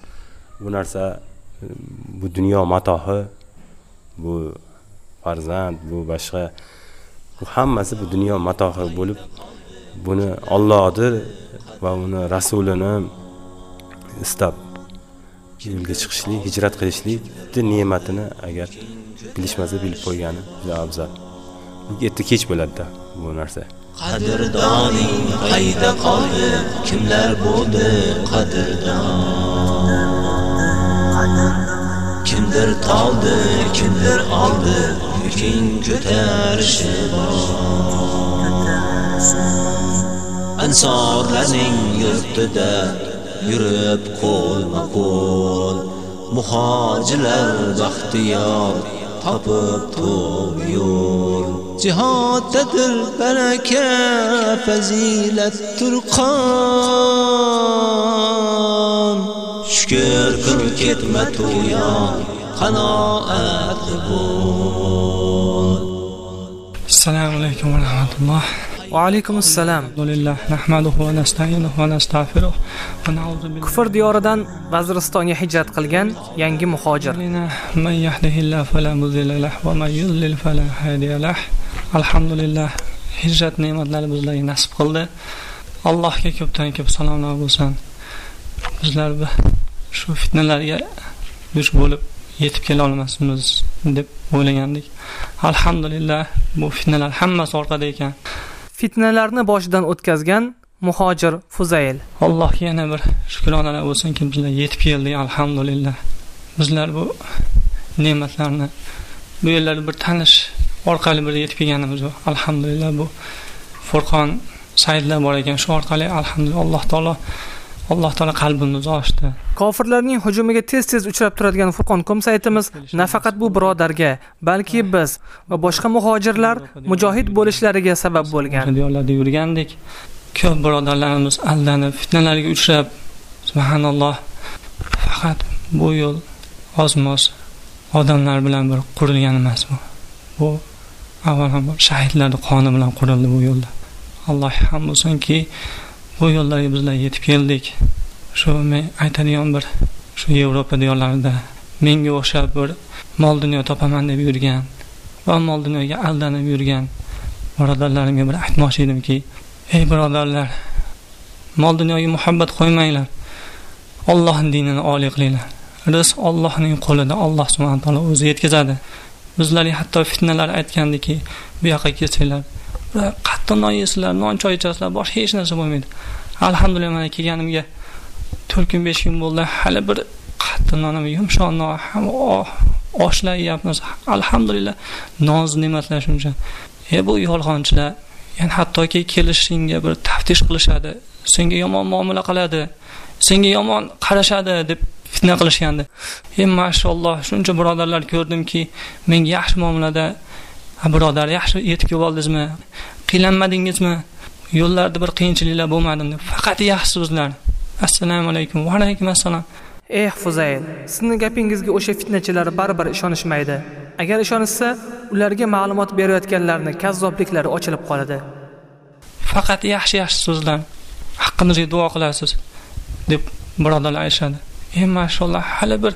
Speaker 10: bu narsa bu dunyo matohi bu farzand bu boshqa bu hammasi bu dunyo matohi bo'lib buni Allohdir va uni rasulini istab yo'lga chiqishlik hijrat qilishlikni ne'matini agar bilishmasa bilib qo'ygani juda afzal. Erta kech bo'ladida bu narsa.
Speaker 11: Qadrdoning qayda qoldi? Kimlar bo'ldi qadrdon? Kimdir toldi kimdir oldi. Yuking ko'tarishi ansorlarning yurtida yurib qo'lma qo'l. Muhojirlar baxtiyor topib to'g'ri yo'l. Jihoddadir baraka fazilat turqon. Shukr qil ketma to'yon qanoatli bo'l.
Speaker 15: السلام
Speaker 20: الحمد لله نحمده ونستعينه ونستغفره ونعوذ بالله
Speaker 15: kufr diyoridan Vaziristonga hijrat qilgan yangi muhojir
Speaker 20: من يهده الله فلا مضل له ومن يضلل فلا هادي له الحمد لله hijrat ne'matlari bizlarga nasib qildi allohga ko'pdan ko'p salomlar bo'lsin bizlar shu fitnalarga duch bo'lib yetib kela olmasmiz deb o'ylagandik Alhamdulillah bu fitnalar hammasi orqada ekan
Speaker 15: fitnalarni boshidan o'tkazgan muhojir Fuzayl.
Speaker 20: Allohga yana bir shukronalar bo'lsinki, bizlar yetib keldik, alhamdulillah. Bizlar bu ne'matlarni bu yerlarda bir tanish orqali bir yetib kelganimiz bu. Alhamdulillah bu Furqon saytlar bor ekan, shu orqali alhamdulillah Alloh taolo Alloh taolo qalbimizni ochdi.
Speaker 15: Kofirlarning hujumiga tez-tez uchrab turadigan Furqon.com saytimiz nafaqat bu birodarga, balki biz va boshqa muhojirlar mujohid bo'lishlariga sabab bo'lgan.
Speaker 20: Diyorlarda yurgandik. Ko'p birodarlarimiz aldanib, fitnalarga uchrab, subhanalloh. Faqat bu yo'l ozmos odamlar bilan bir qurilgan emas bu. Bu avvalambor shahidlarning qoni bilan qurildi bu yo'lda. Alloh ham bo'lsinki, bu yo'llarga bizlar yetib keldik. Shu men aytadigan bir shu yevropa diyorlarida menga o'xshab bir mol dunyo topaman deb yurgan va mol dunyoga aldanib yurgan birodarlarimga bir aytmoqchi edimki ey birodarlar mol dunyoga muhabbat qo'ymanglar. Ollohni dinini oliy qilinglar. Rizq ollohning qo'lida alloh subhana taolo o'zi yetkazadi. Bizlarga hatto fitnalar aytgandiki bu yoqqa kelsanglar qattiq non yeysizlar non choy ichasizlar boshqa hech narsa bo'lmaydi. Alhamdulillah mana kelganimga to'rt kun besh kun bo'ldi. Hali bir qattiq nonim yumshoq non ham oshlar yeyapmiz. Alhamdulillah noz ne'matlar shuncha e bu yolg'onchilar yani hattoki kelishingga bir taftish qilishadi senga yomon muomala qiladi senga yomon qarashadi deb fitna qilishgandi. E mashaalloh shuncha birodarlar ko'rdimki menga yaxshi muomalada birodar yaxshi yetib kelib oldingizmi qiylanmadingizmi yo'llarda bir qiyinchiliklar bo'lmadimi? faqat yaxshi so'zlar. Assalomu alaykum va alaykum assalom.
Speaker 15: Eh fuzayl sizni gapingizga o'sha fitnachilar baribir ishonishmaydi. Agar ishonishsa ularga ma'lumot berayotganlarni kazzobliklari ochilib qoladi.
Speaker 20: Faqat yaxshi yaxshi so'zlar. Haqqimizga duo qilasiz deb birodarlar aytishadi. E mashaalloh hali bir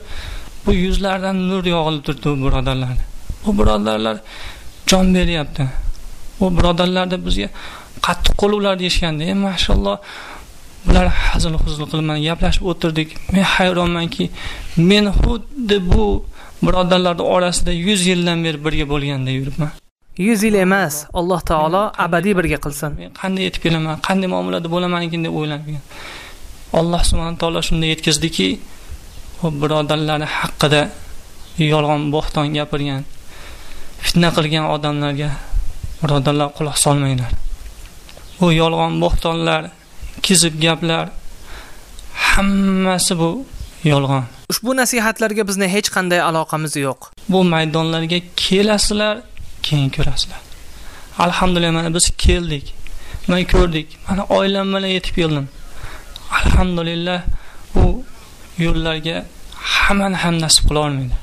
Speaker 20: bu yuzlaridan nur yog'ilib turibdi bu birodarlarni bu birodarlar jon beryapti. U birodarlarda bizga qattiq qo'l ular deyishganda e mashaalloh bular hazil huzul qilmay gaplashib o'tirdik. Men hayronmanki men xuddi bu birodarlarni orasida yuz yildan beri birga bo'lganda yuribman.
Speaker 15: Yuz yil emas alloh taolo abadiy birga qilsin.
Speaker 20: Men qanday yetib kelaman qanday muomalada bo'lamankin deb o'ylagan alloh subhana taolo shunday yetkazdiki u birodarlari haqida yolg'on bo'xton gapirgan fitna qilgan odamlarga birodarlar quloq solmanglar. Bu yolg'on bo'xtonlar kizib gaplar hammasi bu yolg'on.
Speaker 15: Ushbu nasihatlarga bizni hech qanday aloqamiz yo'q.
Speaker 20: Bu maydonlarga kelasizlar keyin ko'rasizlar. Alhamdulillah mana biz keldik. Mana ko'rdik. Mana oilam bilan yetib keldim alhamdulillah u yo'llarga hammani ham nasib qila olmaydi.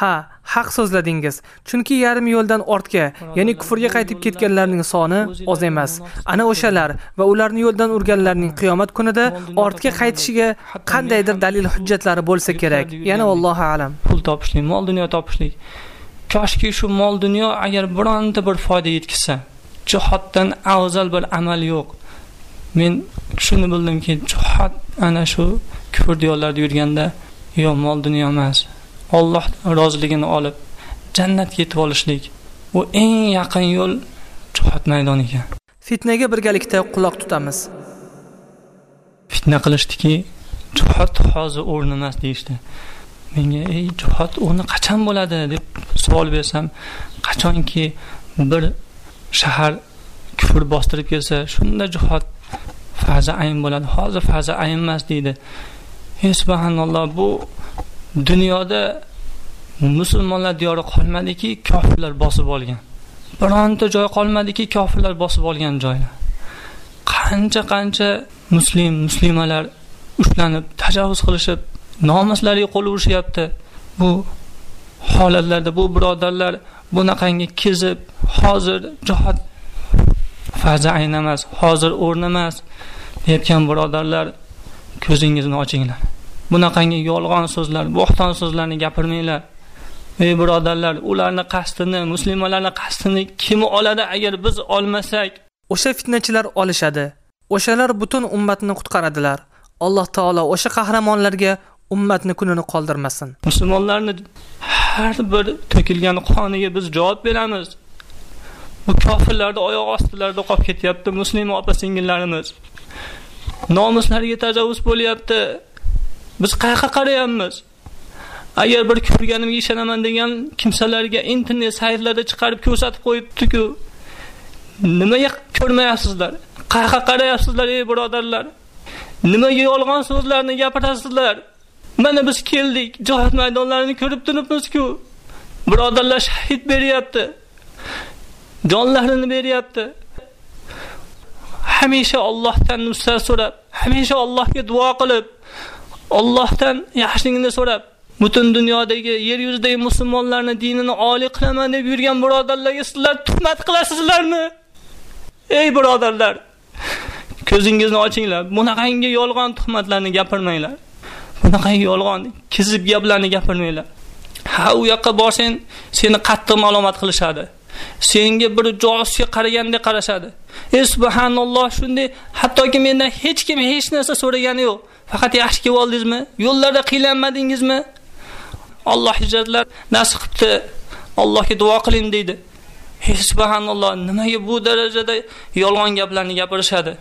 Speaker 15: Ha haq so'zladingiz. Chunki yarim yo'ldan ortga ya'ni kufrga qaytib ketganlarning soni oz emas. Ana o'shalar va ularni yo'ldan urganlarning qiyomat kunida ortga qaytishiga qandaydir dalil hujjatlari bo'lsa kerak. Yana allohu alam.
Speaker 20: Pul topishlik mol dunyo topishlik. Koshki shu mol dunyo agar bironta bir foyda yetkazsa jihoddan afzal bir amal yo'q. Men shuni bildimki jihod ana shu kufr diyorlarda yurganda yo mol dunyo emas. Alloh roziligini olib jannatga yetib olishlik bu eng yaqin yo'l jihod maydoni ekan
Speaker 15: Fitnaga birgalikda quloq tutamiz.
Speaker 20: fitna qilishdiki jihod hozir o'rni emas deyishdi. Menga ey jihod o'rni qachon bo'ladi? deb savol bersam qachonki bir shahar kufr bostirib kelsa shunda jihod farzi ayn bo'ladi. Hozir farzi ayn emas deydi. Ey subhanalloh bu dunyoda musulmonlar diyori qolmadiki kofirlar bosib olgan. Bironta joy qolmadiki kofirlar bosib olgan joylar. Qancha qancha muslim muslimalar ushlanib tajovuz qilishib nomuslariga qo'l urishyapti bu holatlarda bu birodarlar bunaqangi kezib hozir jihod farzi aynamas hozir o'rni emas deyotgan birodarlar ko'zingizni ochinglar. Bunaqangi yolg'on so'zlar bo'xton so'zlarni gapirmanglar ey birodarlar ularni qasdini musulmonlarni qasdini kim oladi agar biz olmasak
Speaker 15: O'sha fitnachilar olishadi. O'shalar butun ummatni qutqaradilar. Alloh taolo o'sha qahramonlarga ummatni kunini qoldirmasin.
Speaker 20: musulmonlarni har bir to'kilgan qoniga biz javob beramiz bu kofirlarni oyoq ostilarida qolib ketyapti musulmon opa singillarimiz nomuslariga tajovuz bo'lyapti biz qayerqa qarayapmiz? Agar bir ko'rganimga ishonaman degan kimsalarga internet saytlarda chiqarib ko'rsatib qo'yibdi-ku nimaga ko'rmayapsizlar? Qayerqa qarayapsizlar ey birodarlar? Nimaga yolg'on so'zlarni gapirasizlar? Mana biz keldik jihod maydonlarini ko'rib turibmiz-ku. Birodarlar shahid beryapti jonlarini beryapti. Hamisha Allohdan nusrat so'rab hamisha Allohga duo qilib Allohdan yaxshiligini so'rab butun dunyodagi yer yuzidagi musulmonlarni dinini oliy qilaman deb yurgan birodarlarga sizlar tuhmat qilasizlarmi? Ey birodarlar ko'zingizni ochinglar. Bunaqangi yolg'on tuhmatlarni gapirmanglar. Bunaqangi yolg'on kizib gaplarni gapirmanglar. Ha u yoqqa borsang seni qattiq ma'lumot qilishadi. Senga bir josusga qaragandek qarashadi. Ey subhanalloh shunday hattoki mendan hech kim hech narsa so'ragani yo'q. Faqat yaxshi kelib oldingizmi? Yo'llarda qiylanmadingizmi? Alloh hijratlar nasib qilibdi. Allohga duo qiling deydi. Ey subhanalloh nimaga bu darajada yolg'on gaplarni gapirishadi?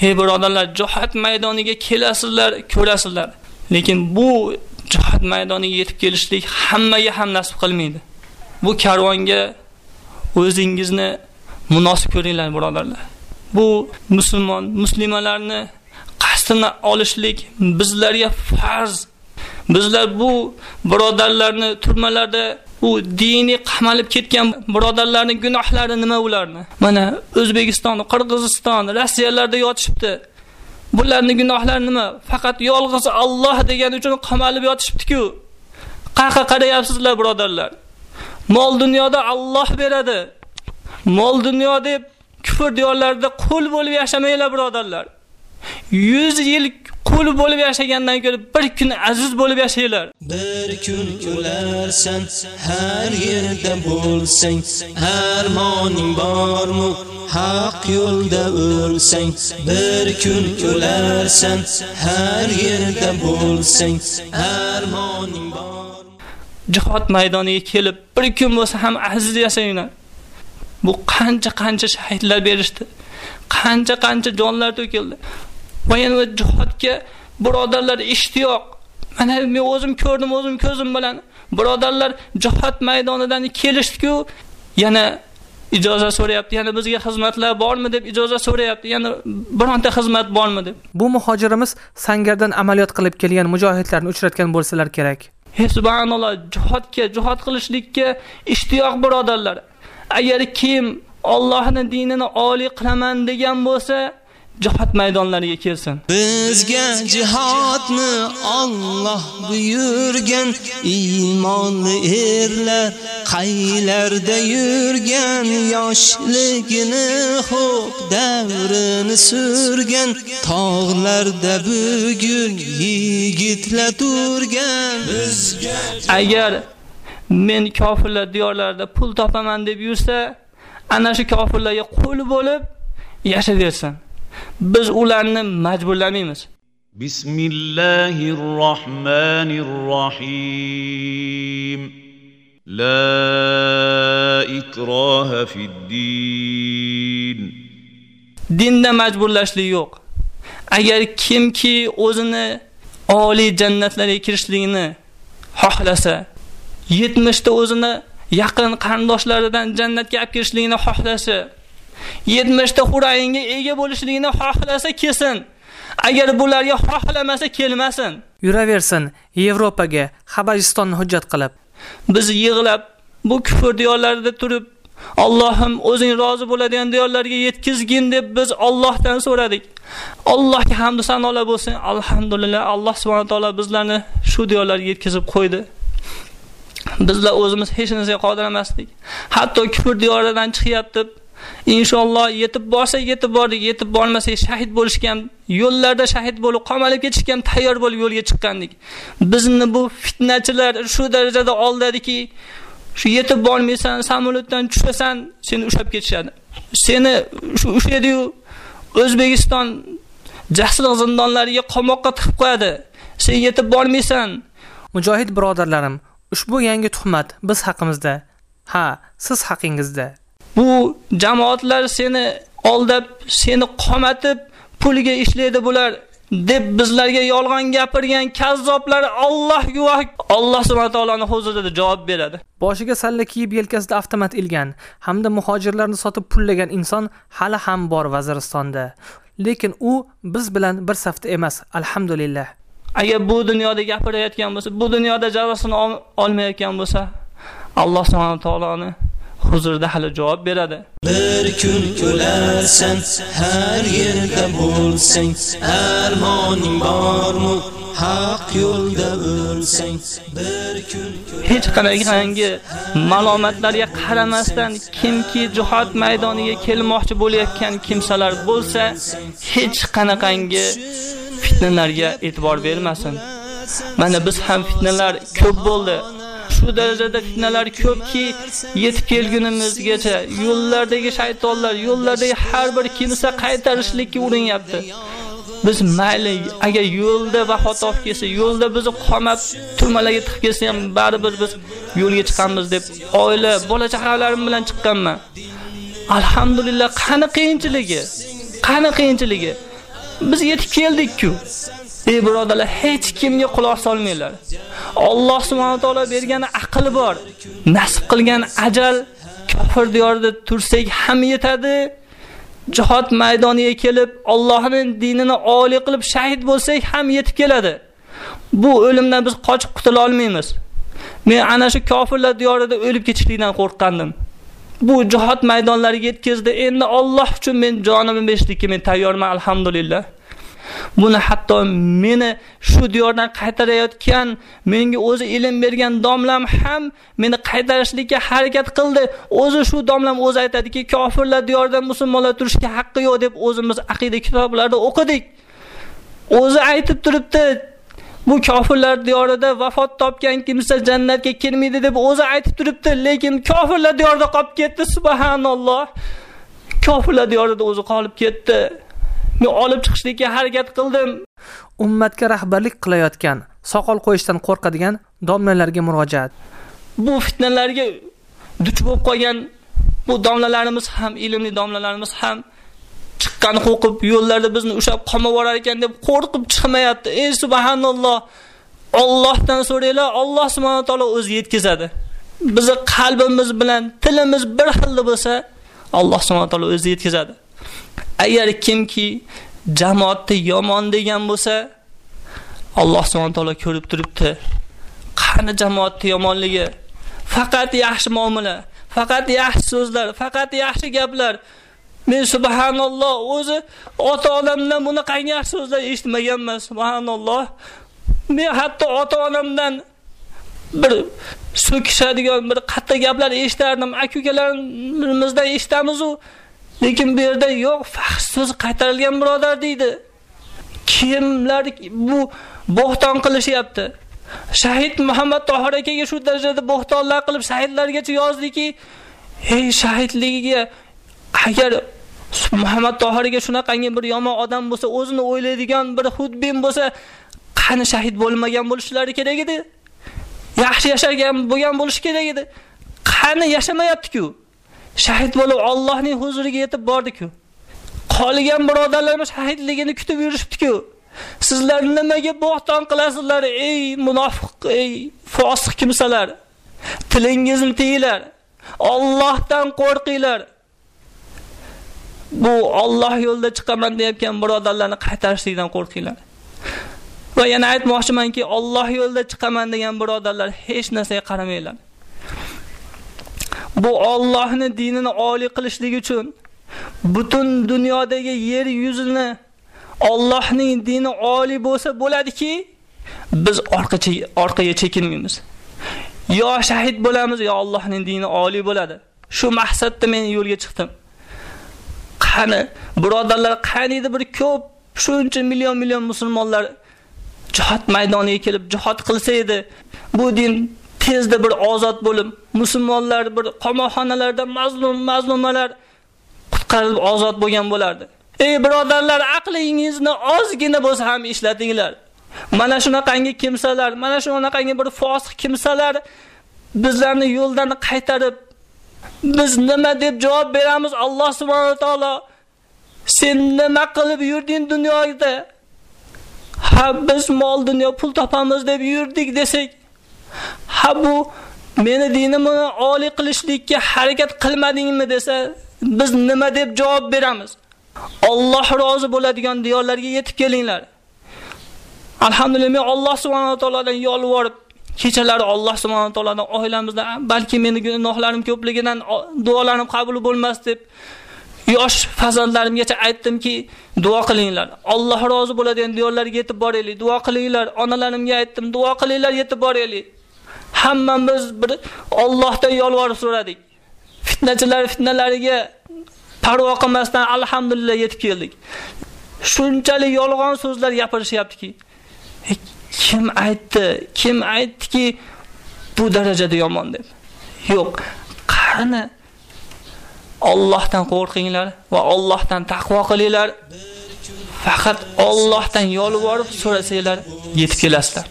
Speaker 20: He birodarlar jihad maydoniga kelasizlar ko'rasizlar. Lekin bu jihad maydoniga yetib kelishlik hammaga ham nasib qilmaydi. Bu karvonga o'zingizni munosib ko'ringlar birodarlar. Bu musulmon muslimalarni qasdini olishlik bizlarga farz. Bizlar bu birodarlarni turmalarda u diniy qamalib ketgan birodarlarning gunohlari nima ularni? Mana o'zbekiston qirg'iziston rossiyalarda yotishibdi. Bularning gunohlari nima? Faqat yolg'iz Alloh degani uchun qamalib yotishibdi-ku. Qayerqa qarayapsizlar birodarlar? Mol dunyoda Alloh beradi. Mol dunyo deb kufr diyorlarida qul bo'lib yashamanglar birodarlar. 100 yil qul bo'lib yashagandan ko'ra bir kun aziz bo'lib yashanglar
Speaker 11: bir kun o'larsan har yerda bo'lsang armoning bormi haq yo'lda o'lsang. Bir kun o'larsan har yerda bo'lsang armoning bor
Speaker 20: jihod maydoniga kelib bir kun bo'lsa ham aziz yashanglar bu qancha qancha shahidlar berishdi. Qancha qancha jonlar to'kildi va yana jihodga birodarlar ishtiyoq mana men o'zim ko'rdim o'zim ko'zim bilan. Birodarlar jihod maydonidan kelishdi-ku yana ijozat so'rayapti yana bizga xizmatlar bormi deb ijozat so'rayapti yana bironta xizmat bormi deb.
Speaker 15: Bu muhojirimiz sangardan amaliyot qilib kelgan mujohidlarni uchratgan bo'lsalar kerak.
Speaker 20: Subhanalloh jihodga jihod qilishlikka ishtiyoq birodarlar. Agar kim Allohning dinini oliy qilaman degan bo'lsa jihod maydonlariga kelsin.
Speaker 11: Bizga jihodni Alloh buyurgan iymonli erlar qaylarda yurgan yoshligini xo'p davrini surgan tog'larda bugun yigitlar turgan. Bizga
Speaker 20: agar men kofirlar diyorlarida pul topaman deb yursa ana shu kofirlarga qul bo'lib yashayversin Biz ularni majburlamaymiz.
Speaker 21: Bismillahirrohmanirrohim. La ikraha fid-din.
Speaker 20: Dinda majburlashlik yo'q. Agar kimki o'zini oliy jannatlarga kirishligini xohlasa, 70 ta o'zini yaqin qarindoshlaridan jannatga olib kirishligini xohlasa, 70 ta hurayinga ega bo'lishligini xohlasa kelsin. Agar bularga xohlamasa kelmasin.
Speaker 15: Yuraversin Yevropaga, Habashistonni hujjat qilib.
Speaker 20: Biz yig'lab bu kufr diyorlarida turib Allohim o'zing rozi bo'ladigan diyorlarga yetkizgin deb biz Allohdan so'radik. Allohga hamd va sanolar bo'lsin. Alhamdulillah Alloh subhanahu taolo bizlarni shu diyorlarga yetkazib qo'ydi. Bizlar o'zimiz hech narsaga qodir emasdik. Hatto kufr diyoridan chiqyapti. Inshaalloh yetib borsa yetib bordik, yetib bormasak shahid bo'lishgan, yo'llarda shahid bo'lib qamalib ketishgan tayyor bo'lib yo'lga chiqqandik. Bizni bu fitnachilar shu darajada oldadiki, shu yetib bormaysan, samolyotdan tushasan, seni ushlab ketishadi. Seni shu ushlaydiyu O'zbekiston jasliq zindonlariga qamoqqa tiqib qo'yadi. Sen yetib bormaysan.
Speaker 15: Mujohid birodarlarim, ushbu yangi tuhmat biz haqimizda. Ha, siz haqingizda.
Speaker 20: Bu jamoatlar seni oldab, seni qomatib, puliga ishlaydi bular deb bizlarga yolg'on gapirgan kazzoblar Alloh guvoh, Alloh subhanahu taoloning huzurida javob beradi.
Speaker 15: Boshiga salla kiyib yelkasida avtomat ilgan hamda muhojirlarni sotib pullagan inson hali ham bor Vaziristonda. Lekin u biz bilan bir safda emas, alhamdulillah.
Speaker 20: Agar bu dunyoda gapirayotgan bo'lsa, bu dunyoda jazosini olmayotgan bo'lsa, Alloh subhanahu taoloni huzurida hali javob beradi.
Speaker 11: Bir kun o'larsan, har yerda bo'lsang, armoning bormi? Haq yo'lda o'lsang, bir kun
Speaker 20: hech qanaqangi malomatlarga qaramasdan kimki jihad maydoniga kelmoqchi bo'layotgan kimsalar bo'lsa, hech qanaqangi fitnalarga e'tibor bermasin. Mana biz ham fitnalar ko'p bo'ldi. Shu darajada fitnalar ko'pki, yetib kelgunimizgacha yo'llardagi shaytonlar, yo'llardagi har bir kimsa qaytarishlikka urinyapti. Biz mayli agar yo'lda vafot olib kelsa, yo'lda bizni qomab turmalarga tiqib kelsa ham baribir biz yo'lga chiqamiz deb oila, bola chaqalarim bilan chiqqanman. Alhamdulillah, qani qiyinchiligi? Qani qiyinchiligi? Biz yetib keldik-ku. Ey birodalar, hech kimga quloq solmanglar. Alloh subhanahu taolo bergan aql bor. Nasib qilgan ajal kofir diyorida tursak ham yetadi. Jihad maydoniga kelib Allohning dinini oliy qilib shahid bo'lsak ham yetib keladi. Bu o'limdan biz qochib qutula olmaymiz. Men ana shu kofirlar diyorida o'lib ketishlikdan qo'rqqandim. Bu jihad maydonlariga yetkazdi. Endi Alloh uchun men jonimni berishlikka men tayyorman, alhamdulillah. Buni hatto meni shu diyordan qaytarayotgan, menga o'zi ilm bergan domlam ham meni qaytarishlikka harakat qildi. O'zi shu domlam o'zi aytadiki, kofirlar diyordan musulmonlar turishga haqqi yo'q deb o'zimiz aqida kitoblarida o'qidik. O'zi aytib turibdi, bu kofirlar diyorida vafot topgan kimsa jannatga kirmaydi deb o'zi aytib turibdi, lekin kofirlar diyorida qolib ketdi, subhanalloh. Kofirlar diyorida o'zi qolib ketdi. Olib chiqishlikka harakat qildim.
Speaker 15: Ummatga rahbarlik qilayotgan, soqol qo'yishdan qo'rqadigan domlalarga murojaat.
Speaker 20: Bu fitnalarga duch bo'lib qolgan bu domlalarimiz ham, ilmli domlalarimiz ham chiqqan qo'rqib yo'llarda bizni ushlab qamab yuborar ekan deb qo'rqib chiqmayapti. Ey subhanalloh. Allohdan so'raylar, Alloh subhanahu taolo o'zi yetkazadi. Bizi qalbimiz bilan tilimiz bir xil bo'lsa, Alloh subhanahu taolo o'zi yetkazadi. Agar kimki jamoatni yomon degan bo'lsa, Alloh subhanahu taolo ko'rib turibdi. Qani jamoatni yomonligi? Faqat yaxshi muomala, faqat yaxshi so'zlar, faqat yaxshi gaplar. Men subhanalloh o'zi ota-onamdan buni qanday yaxshi so'zlar eshitmaganman, subhanalloh. Men hatto ota-onamdan bir so'kishadigan bir qattiq gaplar eshitardim. Aka-ukalarimizdan eshitamiz-u, lekin bu yerda yo'q, faxsh so'z qaytarilgan birodar deydi. Kimlar bu bo'xton qilishyapti? Shahid Muhammad Tohir akaga shu darajada bo'xtonlar qilib shahidlargacha yozdiki, "Ey shahidligiga agar Muhammad Tohirga shunaqangi bir yomon odam bo'lsa, o'zini o'ylaydigan bir xudbin bo'lsa, qani shahid bo'lmagan bo'lishlari kerak edi. Yaxshi yashagan bo'lgan bo'lish kerak edi. Qani yashamayapti-ku. Shahid bo'lib Allohning huzuriga yetib bordi-ku. Qolgan birodarlarimiz shahidligini kutib yurishibdi-ku. Sizlar nimaga bo'xton qilasizlar, ey munofiq, ey fosiq kimsalar? Tilingizni tiyinglar. Allohdan qo'rqinglar. Bu Alloh yo'lida chiqaman deyotgan birodarlarni qaytarishlikdan qo'rqinglar. Va yana aytmoqchimanki, Alloh yo'lida chiqaman degan birodarlar hech narsaga qaramanglar. Bu Allohning dinini oliy qilishlik uchun butun dunyodagi yer yuzini Allohning dini oliy bo'lsa bo'ladiki, biz orqacha orqaga chekinmaymiz. Yo shahid bo'lamiz, yo Allohning dini oliy bo'ladi. Shu maqsadda men yo'lga chiqdim. Qani, birodarlar, qaniydi bir ko'p shuncha million million musulmonlar jihad maydoniga kelib jihad qilsa edi, bu din tezda bir ozod bo'lib, musulmonlar bir qamoqxonalarda mazlum mazlumalar qutqarilib ozod bo'lgan bo'lardi. Ey birodarlar, aqlingizni ozgina bo'lsa ham ishlatinglar. Mana shunaqangi kimsalar, mana shunaqangi bir fosiq kimsalar bizlarni yo'ldan qaytarib biz nima deb javob beramiz Alloh subhanahu va taolo sen nima qilib yurding dunyoda? Ha biz mol dunyo pul topamiz deb yurdik desak, ha bu meni dinimni oliy qilishlikka harakat qilmadingmi desa, biz nima deb javob beramiz? Alloh rozi bo'ladigan diyorlarga yetib kelinglar. Alhamdulillah men Alloh subhanahu va taoladan yolvorib kechalari Alloh subhanahu va taolodan oilamizda balki meni gunohlarim ko'pligidan duolarim qabul bo'lmas deb yosh farzandlarimgacha aytdimki, duo qilinglar. Alloh rozi bo'ladigan diyorlarga yetib boraylik. Duo qilinglar. Onalarimga aytdim, duo qilinglar, yetib boraylik. Hammamiz bir Allohdan yolvorib so'radik. Fitnachilar fitnalariga parvo qilmasdan alhamdulillah yetib keldik. Shunchalik yolg'on so'zlar gapirishyaptiki, e, kim aytdi? Kim aytdiki bu darajada yomon deb? Yo'q. Qani Allohdan qo'rqinglar va Allohdan taqvo qilinglar. Faqat Allohdan yolvorib so'rasanglar, yetib kelasizlar.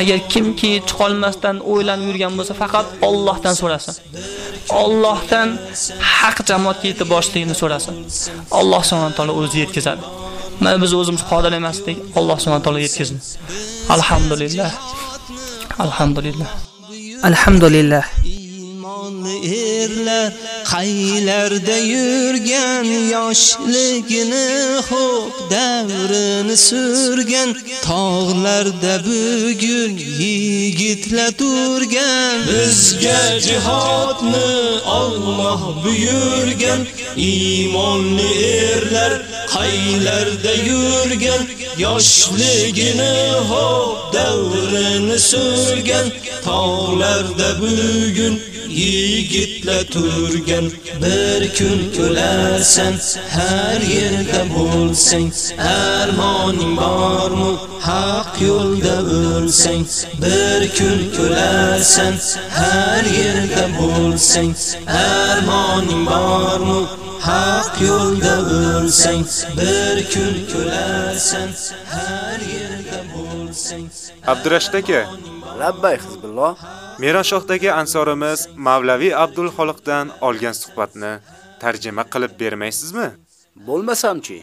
Speaker 20: Agar kimki chiqolmasdan o'ylanib yurgan bo'lsa, faqat Allohdan so'rasin. Allohdan haq jamoatga yetib borishligini so'rasin. Alloh subhanahu taolo o'zi yetkazadi. Mana biz o'zimiz qodir emasdik, Alloh subhanahu taolo yetkazdi. Alhamdulillah. Alhamdulillah. Alhamdulillah.
Speaker 11: Imonli erlar qaylarda yurgan yoshligini xo'p davrini surgan tog'larda bugun yigitlar turgan. Bizga jihodni Alloh buyurgan imonli erlar qaylarda yurgan yoshligini xo'p davrini surgan tog'larda bugun yigitlar turgan bir kun o'larsan har yerda bo'lsang armoning bormi haq yo'lda o'lsang bir kun o'larsan har yerda bo'lsang armoning bormi haq yo'lda o'lsang bir kun o'larsan har yerda bo'lsang
Speaker 4: Abdurashid aka,
Speaker 3: Labbay Hizbulloh.
Speaker 4: Meronshohdagi ansorimiz Mavlaviy Abdul Xoliqdan olgan suhbatni tarjima qilib bermaysizmi?
Speaker 3: Bo'lmasamchi.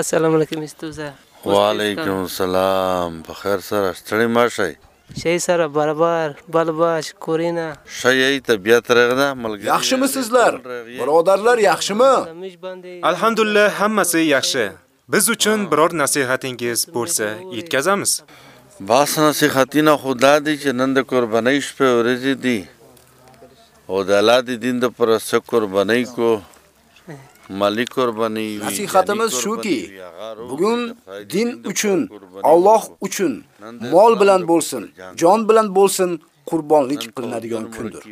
Speaker 22: Assalomu alaykum ustoza.
Speaker 9: Va alaykum assalom. Baxir sara, shtrimashay.
Speaker 22: Shay sara barabar, balbash, korina.
Speaker 9: Shay tabiat rag'da milga.
Speaker 3: Yaxshimi? Birodarlar yaxshimi?
Speaker 4: Alhamdulillah, hammasi yaxshi. Biz uchun biror nasihatingiz bo'lsa, yetkazamiz.
Speaker 9: Bas nasihatina xudo دی چې نن د قربانۍ شپه ورځې دي او د الله د دین د پر څه قربانۍ کو mali qurboni
Speaker 3: Nasihatimiz shuki, bugun din uchun, Alloh uchun mol bilan bo'lsin, jon bilan bo'lsin qurbonlik qilinadigan kundir.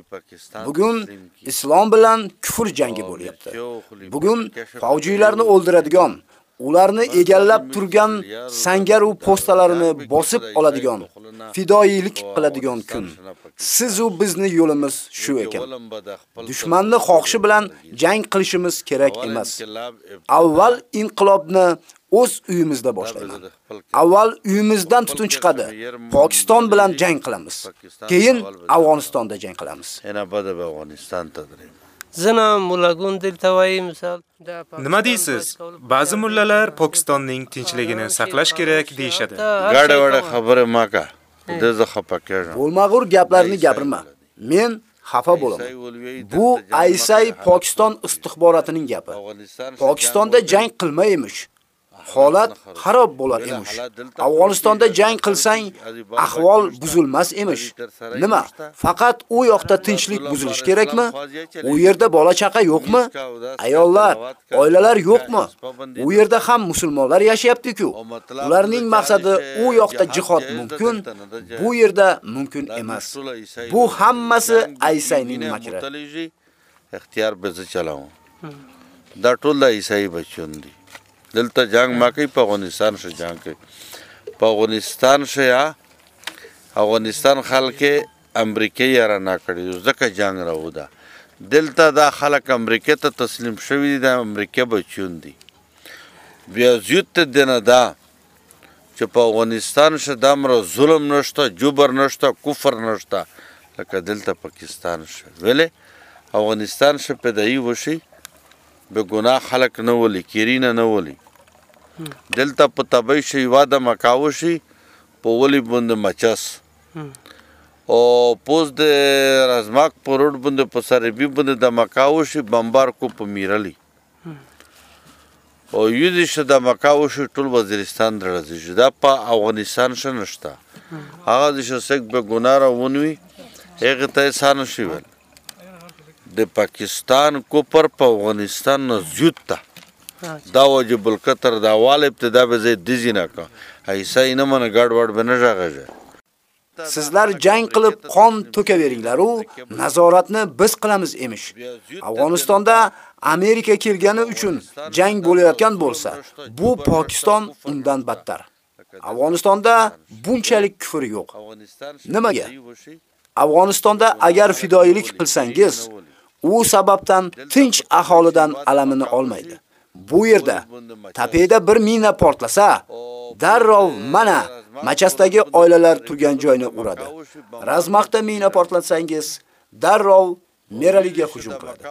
Speaker 3: Bugun islom bilan kufr jangi bo'lyapti. Bugun favjiylarni o'ldiradigan, ularni egallab turgan sangar u postalarini bosib oladigan, fidoyilik qiladigan kun. Siz u bizni yo'limiz shu ekan. Dushmanni xohishi bilan jang qilishimiz kerak emas. Avval inqilobni o'z uyimizda boshlayman. Avval uyimizdan tutun chiqadi. Pokiston bilan jang qilamiz. Keyin Afg'onistonda jang qilamiz.
Speaker 9: Yana bada Afg'oniston tadrim.
Speaker 22: Zina mulagun diltavai misal.
Speaker 4: Nima deysiz? Ba'zi mullalar Pokistonning tinchligini saqlash kerak deyshadi.
Speaker 9: Gada-vada xabari maka. Deza xafa kerak.
Speaker 3: Bo'lmag'ur gaplarni gapirma. Men xafa bo'laman. Bu Aysay Pokiston istixborotining gapi. Pokistonda jang qilmaymish. holat xarob bo'lar emish. Afg'onistonda jang qilsang, ahvol buzilmas emish. Nima? Faqat u yoqda tinchlik buzilish kerakmi? U yerda bola chaqa yo'qmi? Ayollar, oilalar yo'qmi? U yerda ham musulmonlar yashayapti-ku. Ularning maqsadi u yoqda jihod mumkin, bu yerda mumkin emas. Bu hammasi Aysayning makri.
Speaker 9: Ixtiyor bizni chalamo. Hmm. Da to'la Aysay bachundi. دلته جنگ ما کوي په افغانستان شه جنگ کوي. په افغانستان شه یا افغانستان خلک امریکای را نه کړی ځکه جنگ راو ده دلته دا خلک امریکا ته تسلیم شوی دي د امریکا بچون دي. بیا زیات دنه دا چې په افغانستان شه د امر ظلم نشته جبر نشته کفر نشته. لکه دلته پاکستان شه ویلې؟ افغانستان شه پیدایي وشي به ګناه خلق نه ولي کیرینه نه ولي. دلته په تبي شي واده مکاو شي په ولي بند مچس او پوز د رزماک په روډ بند په سره بي بند د مکاو شي بمبار کو په میرلی. او یو دې شه د مکاو شي ټول وزیرستان درځي دا په افغانستان شه نشتا هغه دې شه سګ به ګناره ونوي هغه ته سان شي ول د پاکستان کوپر په افغانستان نه زیات تا دا واجب القطر دا وال ابتدا به زید دزینه کا ایسا اینه من گاډ وډ بنه ژغه
Speaker 3: Sizlar jang qilib qon to'kaveringlar u nazoratni biz qilamiz emish. Afg'onistonda Amerika kelgani uchun jang bo'layotgan bo'lsa, bu Pokiston undan battar. Afg'onistonda bunchalik kufr yo'q. Nimaga? Afg'onistonda agar fidoyilik qilsangiz, u sababdan tinch aholidan alamini olmaydi. Bu yerda tapeda bir mina portlasa, darrov mana Machasdagi oilalar turgan joyni uradi. Razmaqda mina portlatsangiz, darrov Meraliga hujum qiladi.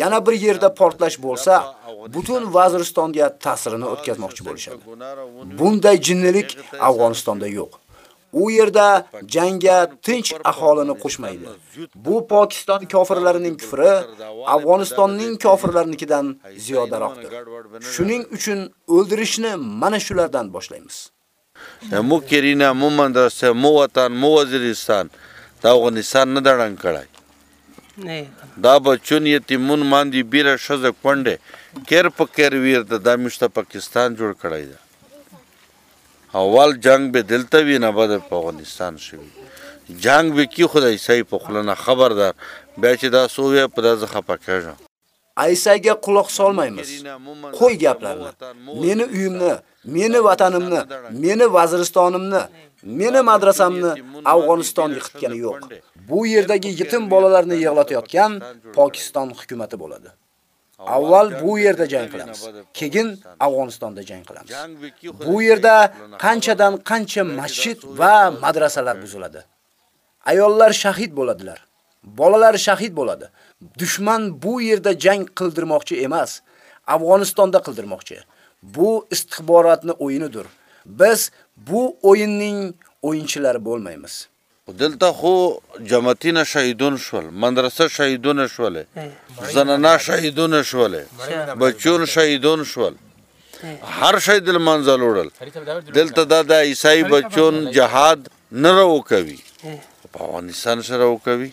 Speaker 3: Yana bir yerda portlash bo'lsa, butun Vaziristonga ta'sirini o'tkazmoqchi bo'lishadi. Bunday jinnilik Afg'onistonda yo'q. U yerda jangga tinch aholini qo'shmaydi. Bu Pokiston kofirlarining kufri Afg'onistonning kofirlarinikidan ziyodaroqdir. Shuning uchun o'ldirishni mana shulardan boshlaymiz.
Speaker 9: مو کرینا مو مدرسه مو وطن مو وزیرستان دا افغانستان نه دړن کړای
Speaker 22: نه
Speaker 9: دا بچون یتیمون ماندی بیره شزه کونډه کیر په کیر ویر د دمشته پاکستان جوړ کړای دا اول جنگ به دلته وی نه بده په افغانستان شوی جنگ به کی خدای سای په خلنه خبردار بیا چې دا سوې په دغه خپکه
Speaker 3: Aysaga quloq solmaymiz. Qo'y gaplarni. Meni uyimni, meni vatanimni, meni vaziristonimni, meni madrasamni Afg'oniston yiqitgani yo'q. Bu yerdagi yetim bolalarni yig'latayotgan Pokiston hukumatı bo'ladi. Avval bu yerda jang qilamiz, keyin Afg'onistonda jang qilamiz. Bu yerda qanchadan qancha masjid va madrasalar buziladi. Ayollar shahid bo'ladilar. Bolalar shahid bo'ladi. Dushman bu yerda jang qildirmoqchi emas, Afg'onistonda qildirmoqchi. Bu istixborotni o'yinidir. Biz bu o'yinning o'yinchilari bo'lmaymiz.
Speaker 9: دلته خو جماعتینه شهیدون شول مدرسه شهیدون شول زنانا شهیدون شول بچون شهیدون شول. هر شهید المنزل وړل دلته دا د عیسائی بچون جهاد نه راو کوي. په افغانستان سره وکوي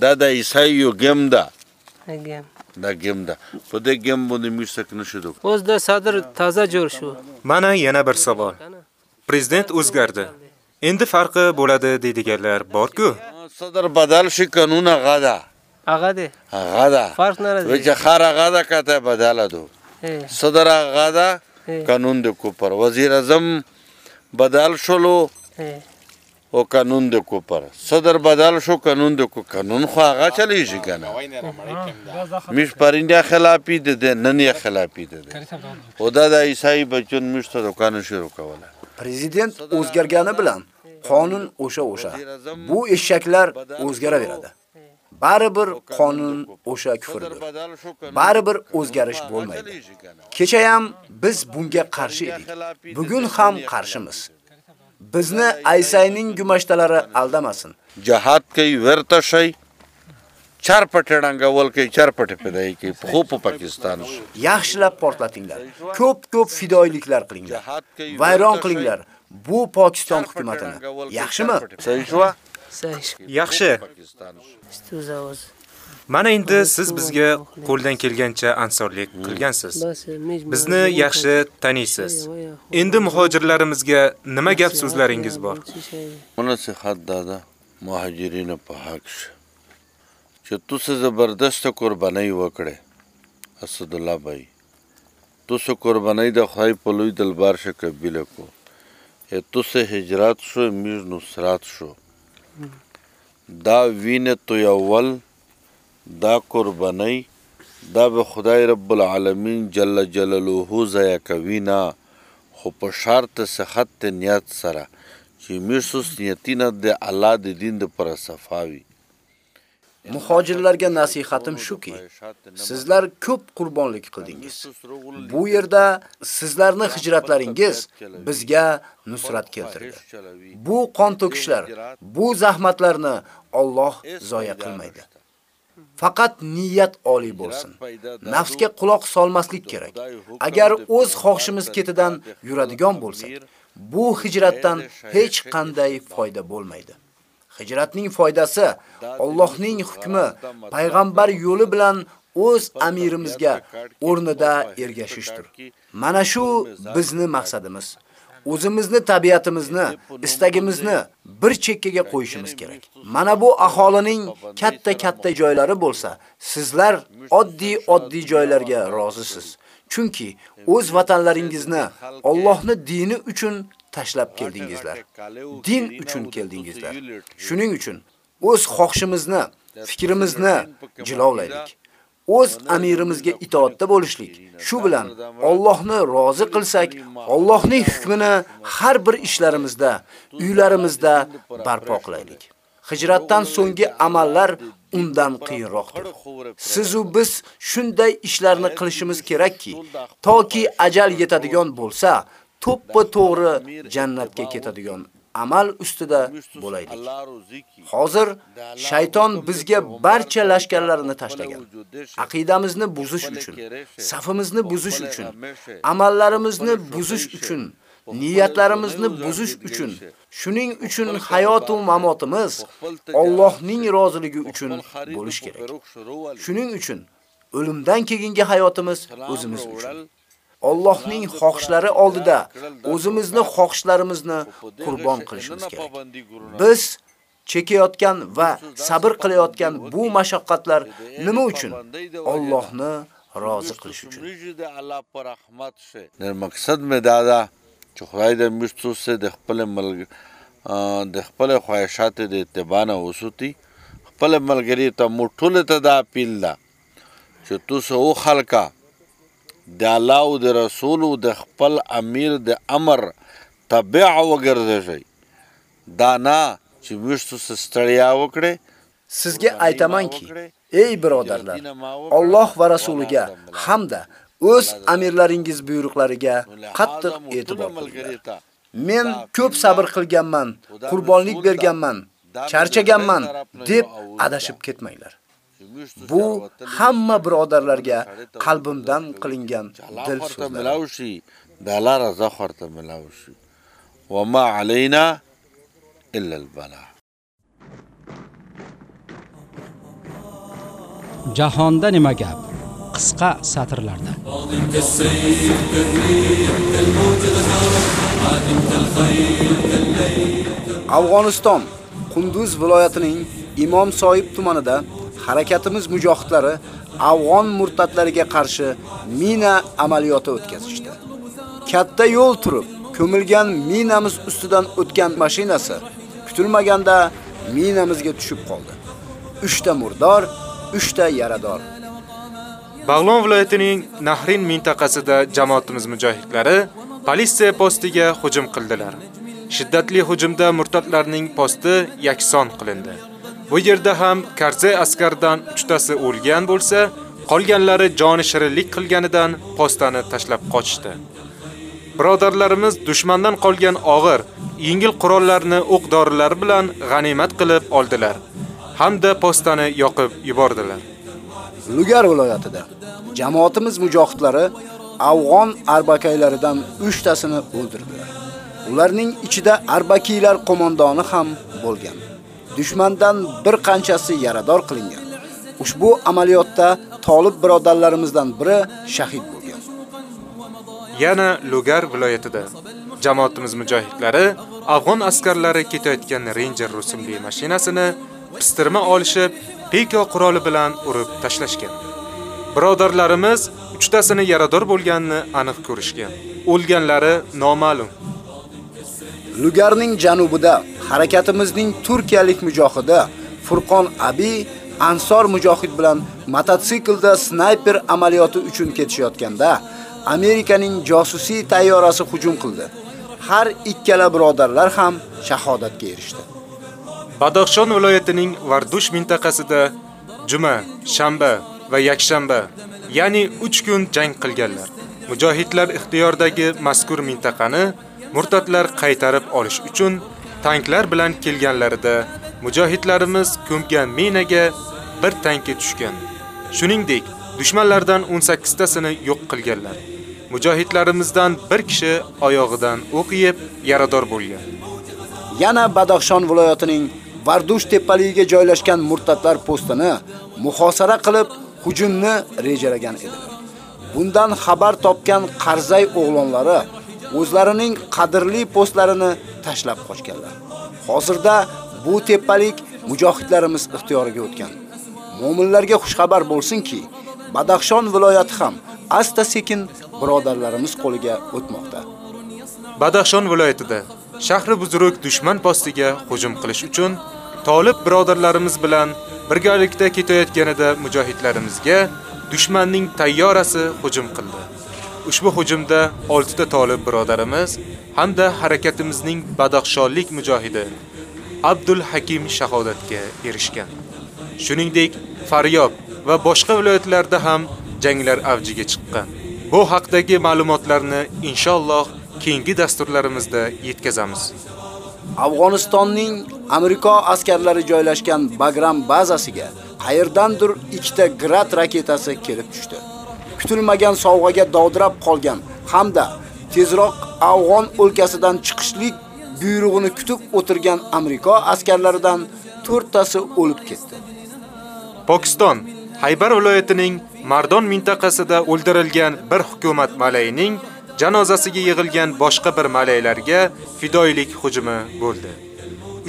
Speaker 9: دا د عیسائی یو گیم ده. دا گیم ده. په دې گیم باندې موږ څه نشو
Speaker 22: o'z da sadr toza jo'r shu
Speaker 4: Mana yana bir savol. Prezident o'zgardi. Endi farqi bo'ladi deydiganlar bor-ku.
Speaker 9: Sadr badal
Speaker 22: shu kanuna
Speaker 9: g'ada.
Speaker 22: Ag'ada. G'ada. Farq
Speaker 9: narada. Vecha xara g'ada kata badaladu. Sadr g'ada qonun de ko'par. Vazir azam badal shulu. او قانون د کوپر صدر بدل شو قانون د کو قانون خو هغه چلیږي کنه مش پرنده خلافی د نن یې خلافی ده او دا د عیسی بچون مشته دکان شروع کوله
Speaker 3: prezident o'zgargani bilan qonun o'sha o'sha. Bu eshaklar o'zgaraveradi. Baribir qonun o'sha kufrdir. Baribir o'zgarish bo'lmaydi. Kecha ham biz bunga qarshi edik. Bugun ham qarshimiz. Bizni Aysayning gumashtalari aldamasin.
Speaker 9: Jihad kay vertashay charpatirangavol kay charpati xo'p Pakistan.
Speaker 3: Yaxshilab portlatinglar. Ko'p-ko'p fidoiliklar qilinglar. Vayron qilinglar. bu Pokiston hukumatini. Yaxshimi?
Speaker 4: Yaxshi.
Speaker 22: Stuzavoz.
Speaker 4: Mana endi siz bizga qo'ldan kelgancha ansorlik qilgansiz. Bizni yaxshi taniysiz. Endi muhojirlarimizga nima gap so'zlaringiz bor?
Speaker 9: نصیحت دادا مهاجرینو په حق شه چې تاسو زبردست قرباني وکړې اسد الله بھائی تاسو قرباني د خدای په لوی دلبار شه قبول کو ا تاسو هجرت شو میر نصرت شو دا وینه تو اول دا قرباني دا به خدای رب العالمین جل جلاله زیا کوي نه خو په شرط صحت نیت سره چې میرسوس نیتینه د الله د دین د پر صفاوي
Speaker 3: Muhojirlarga nasihatim shuki, sizlar ko'p qurbonlik qildingiz. Bu yerda sizlarning hijratlaringiz bizga nusrat keltirdi. Bu qon to'kishlar, bu zahmatlarni Alloh zoya qilmaydi. Faqat niyat oliy bo'lsin. Nafsga quloq solmaslik kerak. Agar o'z xohishimiz ketidan yuradigan bo'lsak, bu hijratdan hech qanday foyda bo'lmaydi. Hijratning foydasi Allohning hukmi, payg'ambar yo'li bilan o'z amirimizga o'rnida ergashishdir. Mana shu bizni maqsadimiz. O'zimizni tabiatimizni, istagimizni bir chekkaga qo'yishimiz kerak. Mana bu aholining katta-katta joylari bo'lsa, sizlar oddiy-oddiy joylarga rozisiz. Chunki o'z vatanlaringizni Allohning dini uchun tashlab keldingizlar. Din uchun keldingizlar. Shuning uchun o'z xohishimizni, fikrimizni jilovlaylik. O'z amirimizga itoatda bo'lishlik. Shu bilan Allohni rozi qilsak, Allohning hukmini har bir ishlarimizda, uylarimizda barpo qilaylik. Hijratdan so'nggi amallar undan qiyinroqdir. Siz u biz shunday ishlarni qilishimiz kerakki, toki ajal yetadigan bo'lsa, to'ppa to'g'ri jannatga ketadigan amal ustida bo'laylik. Hozir shayton bizga barcha lashkarlarini tashlagan. Aqidamizni buzish uchun, safimizni buzish uchun, amallarimizni buzish uchun, niyatlarimizni buzish uchun, shuning uchun hayot va mamotimiz Allohning roziligi uchun bo'lish kerak. Shuning uchun o'limdan keyingi hayotimiz o'zimiz uchun. Allohning xohishlari oldida o'zimizni xohishlarimizni qurbon qilishimiz kerak. Biz chekayotgan va sabr qilayotgan bu mashaqqatlar nima uchun? Allohni rozi qilish uchun.
Speaker 9: در مقصد مې دا ده چې خدای د مشتو سره د خپل ملګ د خپل خواهشات د اتباع نه وسوتي خپل ملګری ته مټول ته دا اپیل ده چې تاسو او خلکا د الله او د رسول او د خپل امیر د امر تبع وګرځي دا نه چې مشتو سره ستړیا وکړي
Speaker 3: Sizga aytamanki, ey birodarlar, Alloh va rasuliga hamda o'z amirlaringiz buyruqlariga qattiq e'tibor qilinglar. Men ko'p sabr qilganman, qurbonlik berganman, charchaganman deb adashib ketmanglar. Bu hamma birodarlarga qalbimdan qilingan dil
Speaker 9: so'zlari. Dalar raza xorta milawshi. Wa ma alayna illa al-bala.
Speaker 23: Jahonda nima gap? Qisqa satrlarda.
Speaker 3: Afg'oniston Qunduz viloyatining Imom Soyib tumanida harakatimiz mujohidlari afg'on murtatlariga qarshi mina amaliyoti o'tkazishdi. katta yo'l turib, ko'milgan minamiz ustidan o'tgan mashinasi kutilmaganda minamizga tushib qoldi. 3 ta murdor, 3 ta yarador.
Speaker 4: Bag'lon viloyatining Nahrin mintaqasida jamoatimiz mujohidlari politsiya postiga hujum qildilar. Shiddatli hujumda murtatlarning posti yakson qilindi. Bu yerda ham Karzay askardan 3 tasi o'lgan bo'lsa, qolganlari joni shirinlik qilganidan postani tashlab qochdi. Birodarlarimiz dushmandan qolgan og'ir, yengil qurollarni o'q-dorilar bilan g'animat qilib oldilar hamda postani yoqib yubordilar.
Speaker 3: Lugar viloyatida jamoatimiz mujohidlari afg'on arbakaylaridan 3 tasini o'ldirdilar. Ularning ichida arbakiylar qo'mondoni ham bo'lgan. Dushmandan bir qanchasi yarador qilingan. Ushbu amaliyotda Tolib birodarlarimizdan biri shahid bo'lgan.
Speaker 4: Yana Lugar viloyatida jamoatimiz mujohidlari afg'on askarlari ketayotgan Ranger rusumli mashinasini pistirma olishib, peko quroli bilan urib tashlashgan. Birodarlarimiz uchtasini yarador bo'lganini aniq ko'rishgan. O'lganlari noma'lum.
Speaker 3: Lugarning janubida harakatimizning turkiyalik mujohidi Furqon Abi Ansor mujohid bilan mototsiklda snayper amaliyoti uchun ketishayotganda Amerikaning josusiy tayyorasi hujum qildi. Har ikkala birodarlar ham shahodatga erishdi.
Speaker 4: Badaxshon viloyatining Vardush mintaqasida juma, shanba va yakshanba, ya'ni 3 kun jang qilganlar. Mujohidlar ixtiyoridagi mazkur mintaqani murtatlar qaytarib olish uchun tanklar bilan kelganlarida mujohidlarimiz ko'mgan minaga bir tanki tushgan. Shuningdek, dushmanlardan 18 tasini yo'q qilganlar. Mujohidlarimizdan bir kishi oyog'idan o'q yeb yarador bo'lgan.
Speaker 3: Yana Badaxshon viloyatining Vardush tepaligiga joylashgan murtatlar postini muhosara qilib hujumni rejalagan edilar. Bundan xabar topgan Qarzay o'g'lonlari o'zlarining qadrli postlarini tashlab qochganlar. Hozirda bu tepalik mujohidlarimiz ixtiyoriga o'tgan. Mo'minlarga xush xabar bo'lsinki, Badaxshon viloyati ham asta-sekin birodarlarimiz qo'liga o'tmoqda.
Speaker 4: Badaxshon viloyatida shahri buzruk dushman postiga hujum qilish uchun Tolib birodarlarimiz bilan birgalikda ketayotganida mujohidlarimizga dushmanning tayyorasi hujum qildi. Ushbu hujumda 6 ta Tolib birodarimiz hamda harakatimizning Badaxshonlik mujohidi Abdul Hakim shahodatga erishgan. Shuningdek, Faryob va boshqa viloyatlarda ham janglar avjiga chiqqan. Bu haqdagi ma'lumotlarni inshaalloh keyingi dasturlarimizda yetkazamiz.
Speaker 3: Afg'onistonning Amerika askarlari joylashgan Bagram bazasiga qayerdandir ikkita Grad raketasi kelib tushdi. Kutilmagan sovg'aga dovdirab qolgan hamda tezroq Afg'on o'lkasidan chiqishlik buyrug'ini kutib o'tirgan Amerika askarlaridan 4 tasi o'lib ketdi.
Speaker 4: Pokiston Haybar viloyatining Mardon mintaqasida o'ldirilgan bir hukumat malayining janozasiga yig'ilgan boshqa bir malaylarga fidoilik hujumi bo'ldi.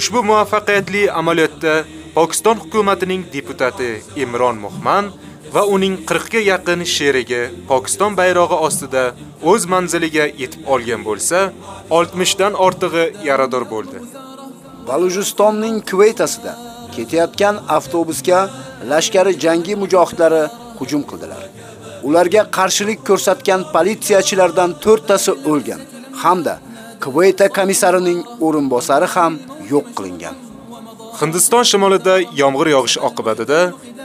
Speaker 4: Ushbu muvaffaqiyatli amaliyotda Pokiston hukumatining deputati Imron Muhman va uning 40 ga yaqin sherigi Pokiston bayrog'i ostida o'z manziliga yetib olgan bo'lsa, 60 dan ortig'i yarador bo'ldi.
Speaker 3: Balujistonning Kuveytasida ketayotgan avtobusga lashkari jangi mujohidlari hujum qildilar. Ularga qarshilik ko'rsatgan politsiyachilardan 4 tasi o'lgan hamda Kuveyta komissarining o'rinbosari ham yo'q qilingan.
Speaker 4: Hindiston shimolida yomg'ir yog'ish oqibatida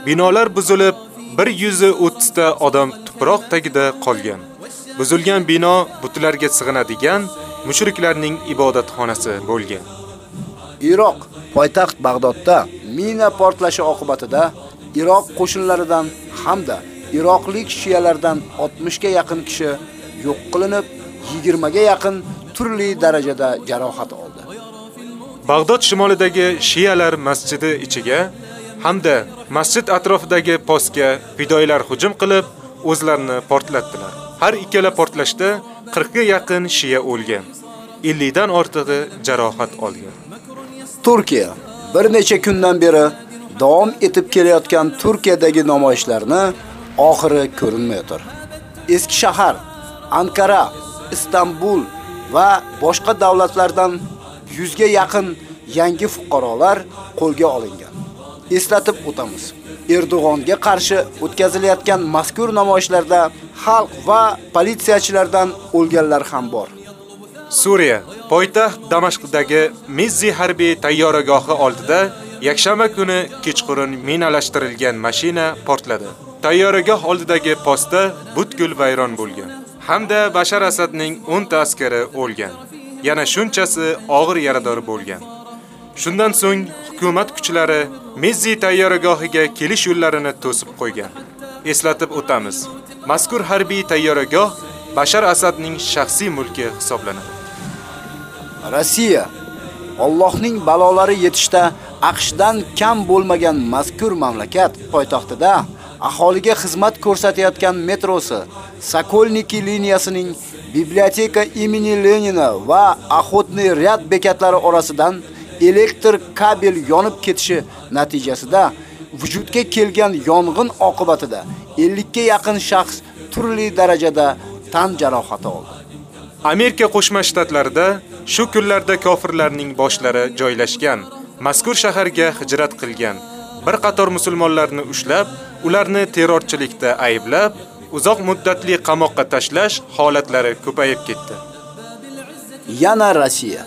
Speaker 4: binolar buzilib, 130 ta odam tuproq tagida qolgan. Buzilgan bino butlarga sig'inadigan mushriklarning ibodatxonasi bo'lgan.
Speaker 3: Iroq poytaxt Bag'dodda mina portlashi oqibatida Iroq qo'shinlaridan hamda iroqlik shiyalardan 60 ga yaqin kishi yo'q qilinib, 20 ga yaqin turli darajada jarohat oldi.
Speaker 4: Bag'dod shimolidagi shiyalar masjidi ichiga hamda masjid atrofidagi postga fidoilar hujum qilib, o'zlarini portlatdilar. Har ikkala portlashda 40 ga yaqin shiya o'lgan. 50 dan ortig'i jarohat olgan.
Speaker 3: Turkiya bir necha kundan beri davom etib kelayotgan Turkiyadagi namoyishlarni oxiri ko'rinmayotir. Eski shahar, Ankara, Istanbul va boshqa davlatlardan 100 ga yaqin yangi fuqarolar qo'lga olingan. Eslatib o'tamiz. Erdo'g'onga qarshi o'tkazilayotgan mazkur namoyishlarda xalq va politsiyachilardan o'lganlar ham bor.
Speaker 4: Suriya poytaxt Damashqdagi Mizzi harbiy tayyoragohi oldida yakshanba kuni kechqurun minalashtirilgan mashina portladi. Tayyoragoh oldidagi posta butkul vayron bo'lgan. Hamda Bashar Asadning 10 ta askari o'lgan. Yana shunchasi og'ir yarador bo'lgan. Shundan so'ng hukumat kuchlari Mezzi tayyoragohiga kelish yo'llarini to'sib qo'ygan. Eslatib o'tamiz. Mazkur harbiy tayyoragoh Bashar Asadning shaxsiy mulki hisoblanadi.
Speaker 3: Rossiya Allohning balolari yetishda AQShdan kam bo'lmagan mazkur mamlakat poytaxtida aholiga xizmat ko'rsatayotgan metrosi Sokolniki liniyasining biblioteka imeni Lenina va Axotniy ryad bekatlari orasidan elektr kabel yonib ketishi natijasida vujudga kelgan yong'in oqibatida 50 ga yaqin shaxs turli darajada tan jarohati oldi.
Speaker 4: Amerika Qo'shma Shtatlarida shu kunlarda kofirlarning boshlari joylashgan mazkur shaharga hijrat qilgan bir qator musulmonlarni ushlab, ularni terrorchilikda ayblab, uzoq muddatli qamoqqa tashlash holatlari ko'payib ketdi.
Speaker 3: Yana Rossiya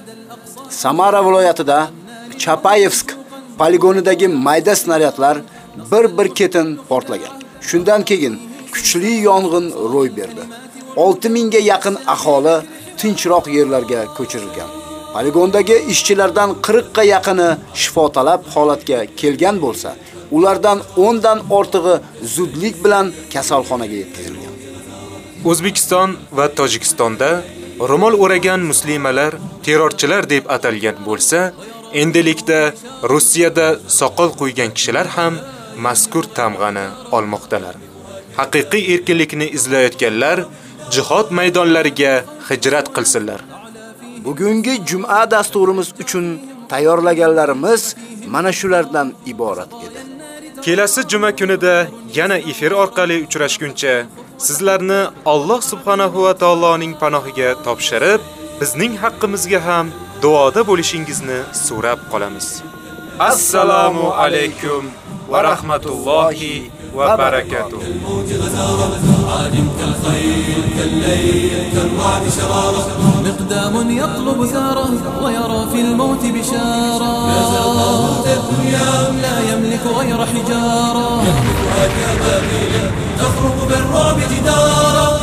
Speaker 3: Samara viloyatida Chapayevsk poligonidagi mayda snaryadlar bir-bir ketin portlagan. Shundan keyin kuchli yong'in ro'y berdi. 6000 ga yaqin aholi tinchroq yerlarga ko'chirilgan. Poligondagi ishchilardan 40 ga yaqini shifo talab holatga kelgan bo'lsa, ulardan 10 dan ortig'i zudlik bilan kasalxonaga yetkazilgan.
Speaker 4: O'zbekiston va Tojikistonda ro'mol o'ragan muslimalar terrorchilar deb atalgan bo'lsa, endilikda Rossiyada soqol qo'ygan kishilar ham mazkur tamg'ani olmoqdalar. Haqiqiy erkinlikni izlayotganlar jihod maydonlariga hijrat qilsinlar.
Speaker 3: Bugungi juma dasturimiz uchun tayyorlaganlarimiz mana shulardan iborat edi.
Speaker 4: Kelasi juma kunida yana efir orqali uchrashguncha sizlarni Alloh subhanahu va taoloning panohiga topshirib, bizning haqqimizga ham duoda bo'lishingizni so'rab qolamiz. Assalomu alaykum va rahmatullohi وبركاته. الموت غزارة عادم كالخيل كالليل كالرعد شرارة
Speaker 24: مقدام يطلب زاره ويرى في الموت بشارة. يا لا يملك غير حجارة. يملك أكبابيل تخرق بالرعب جدارا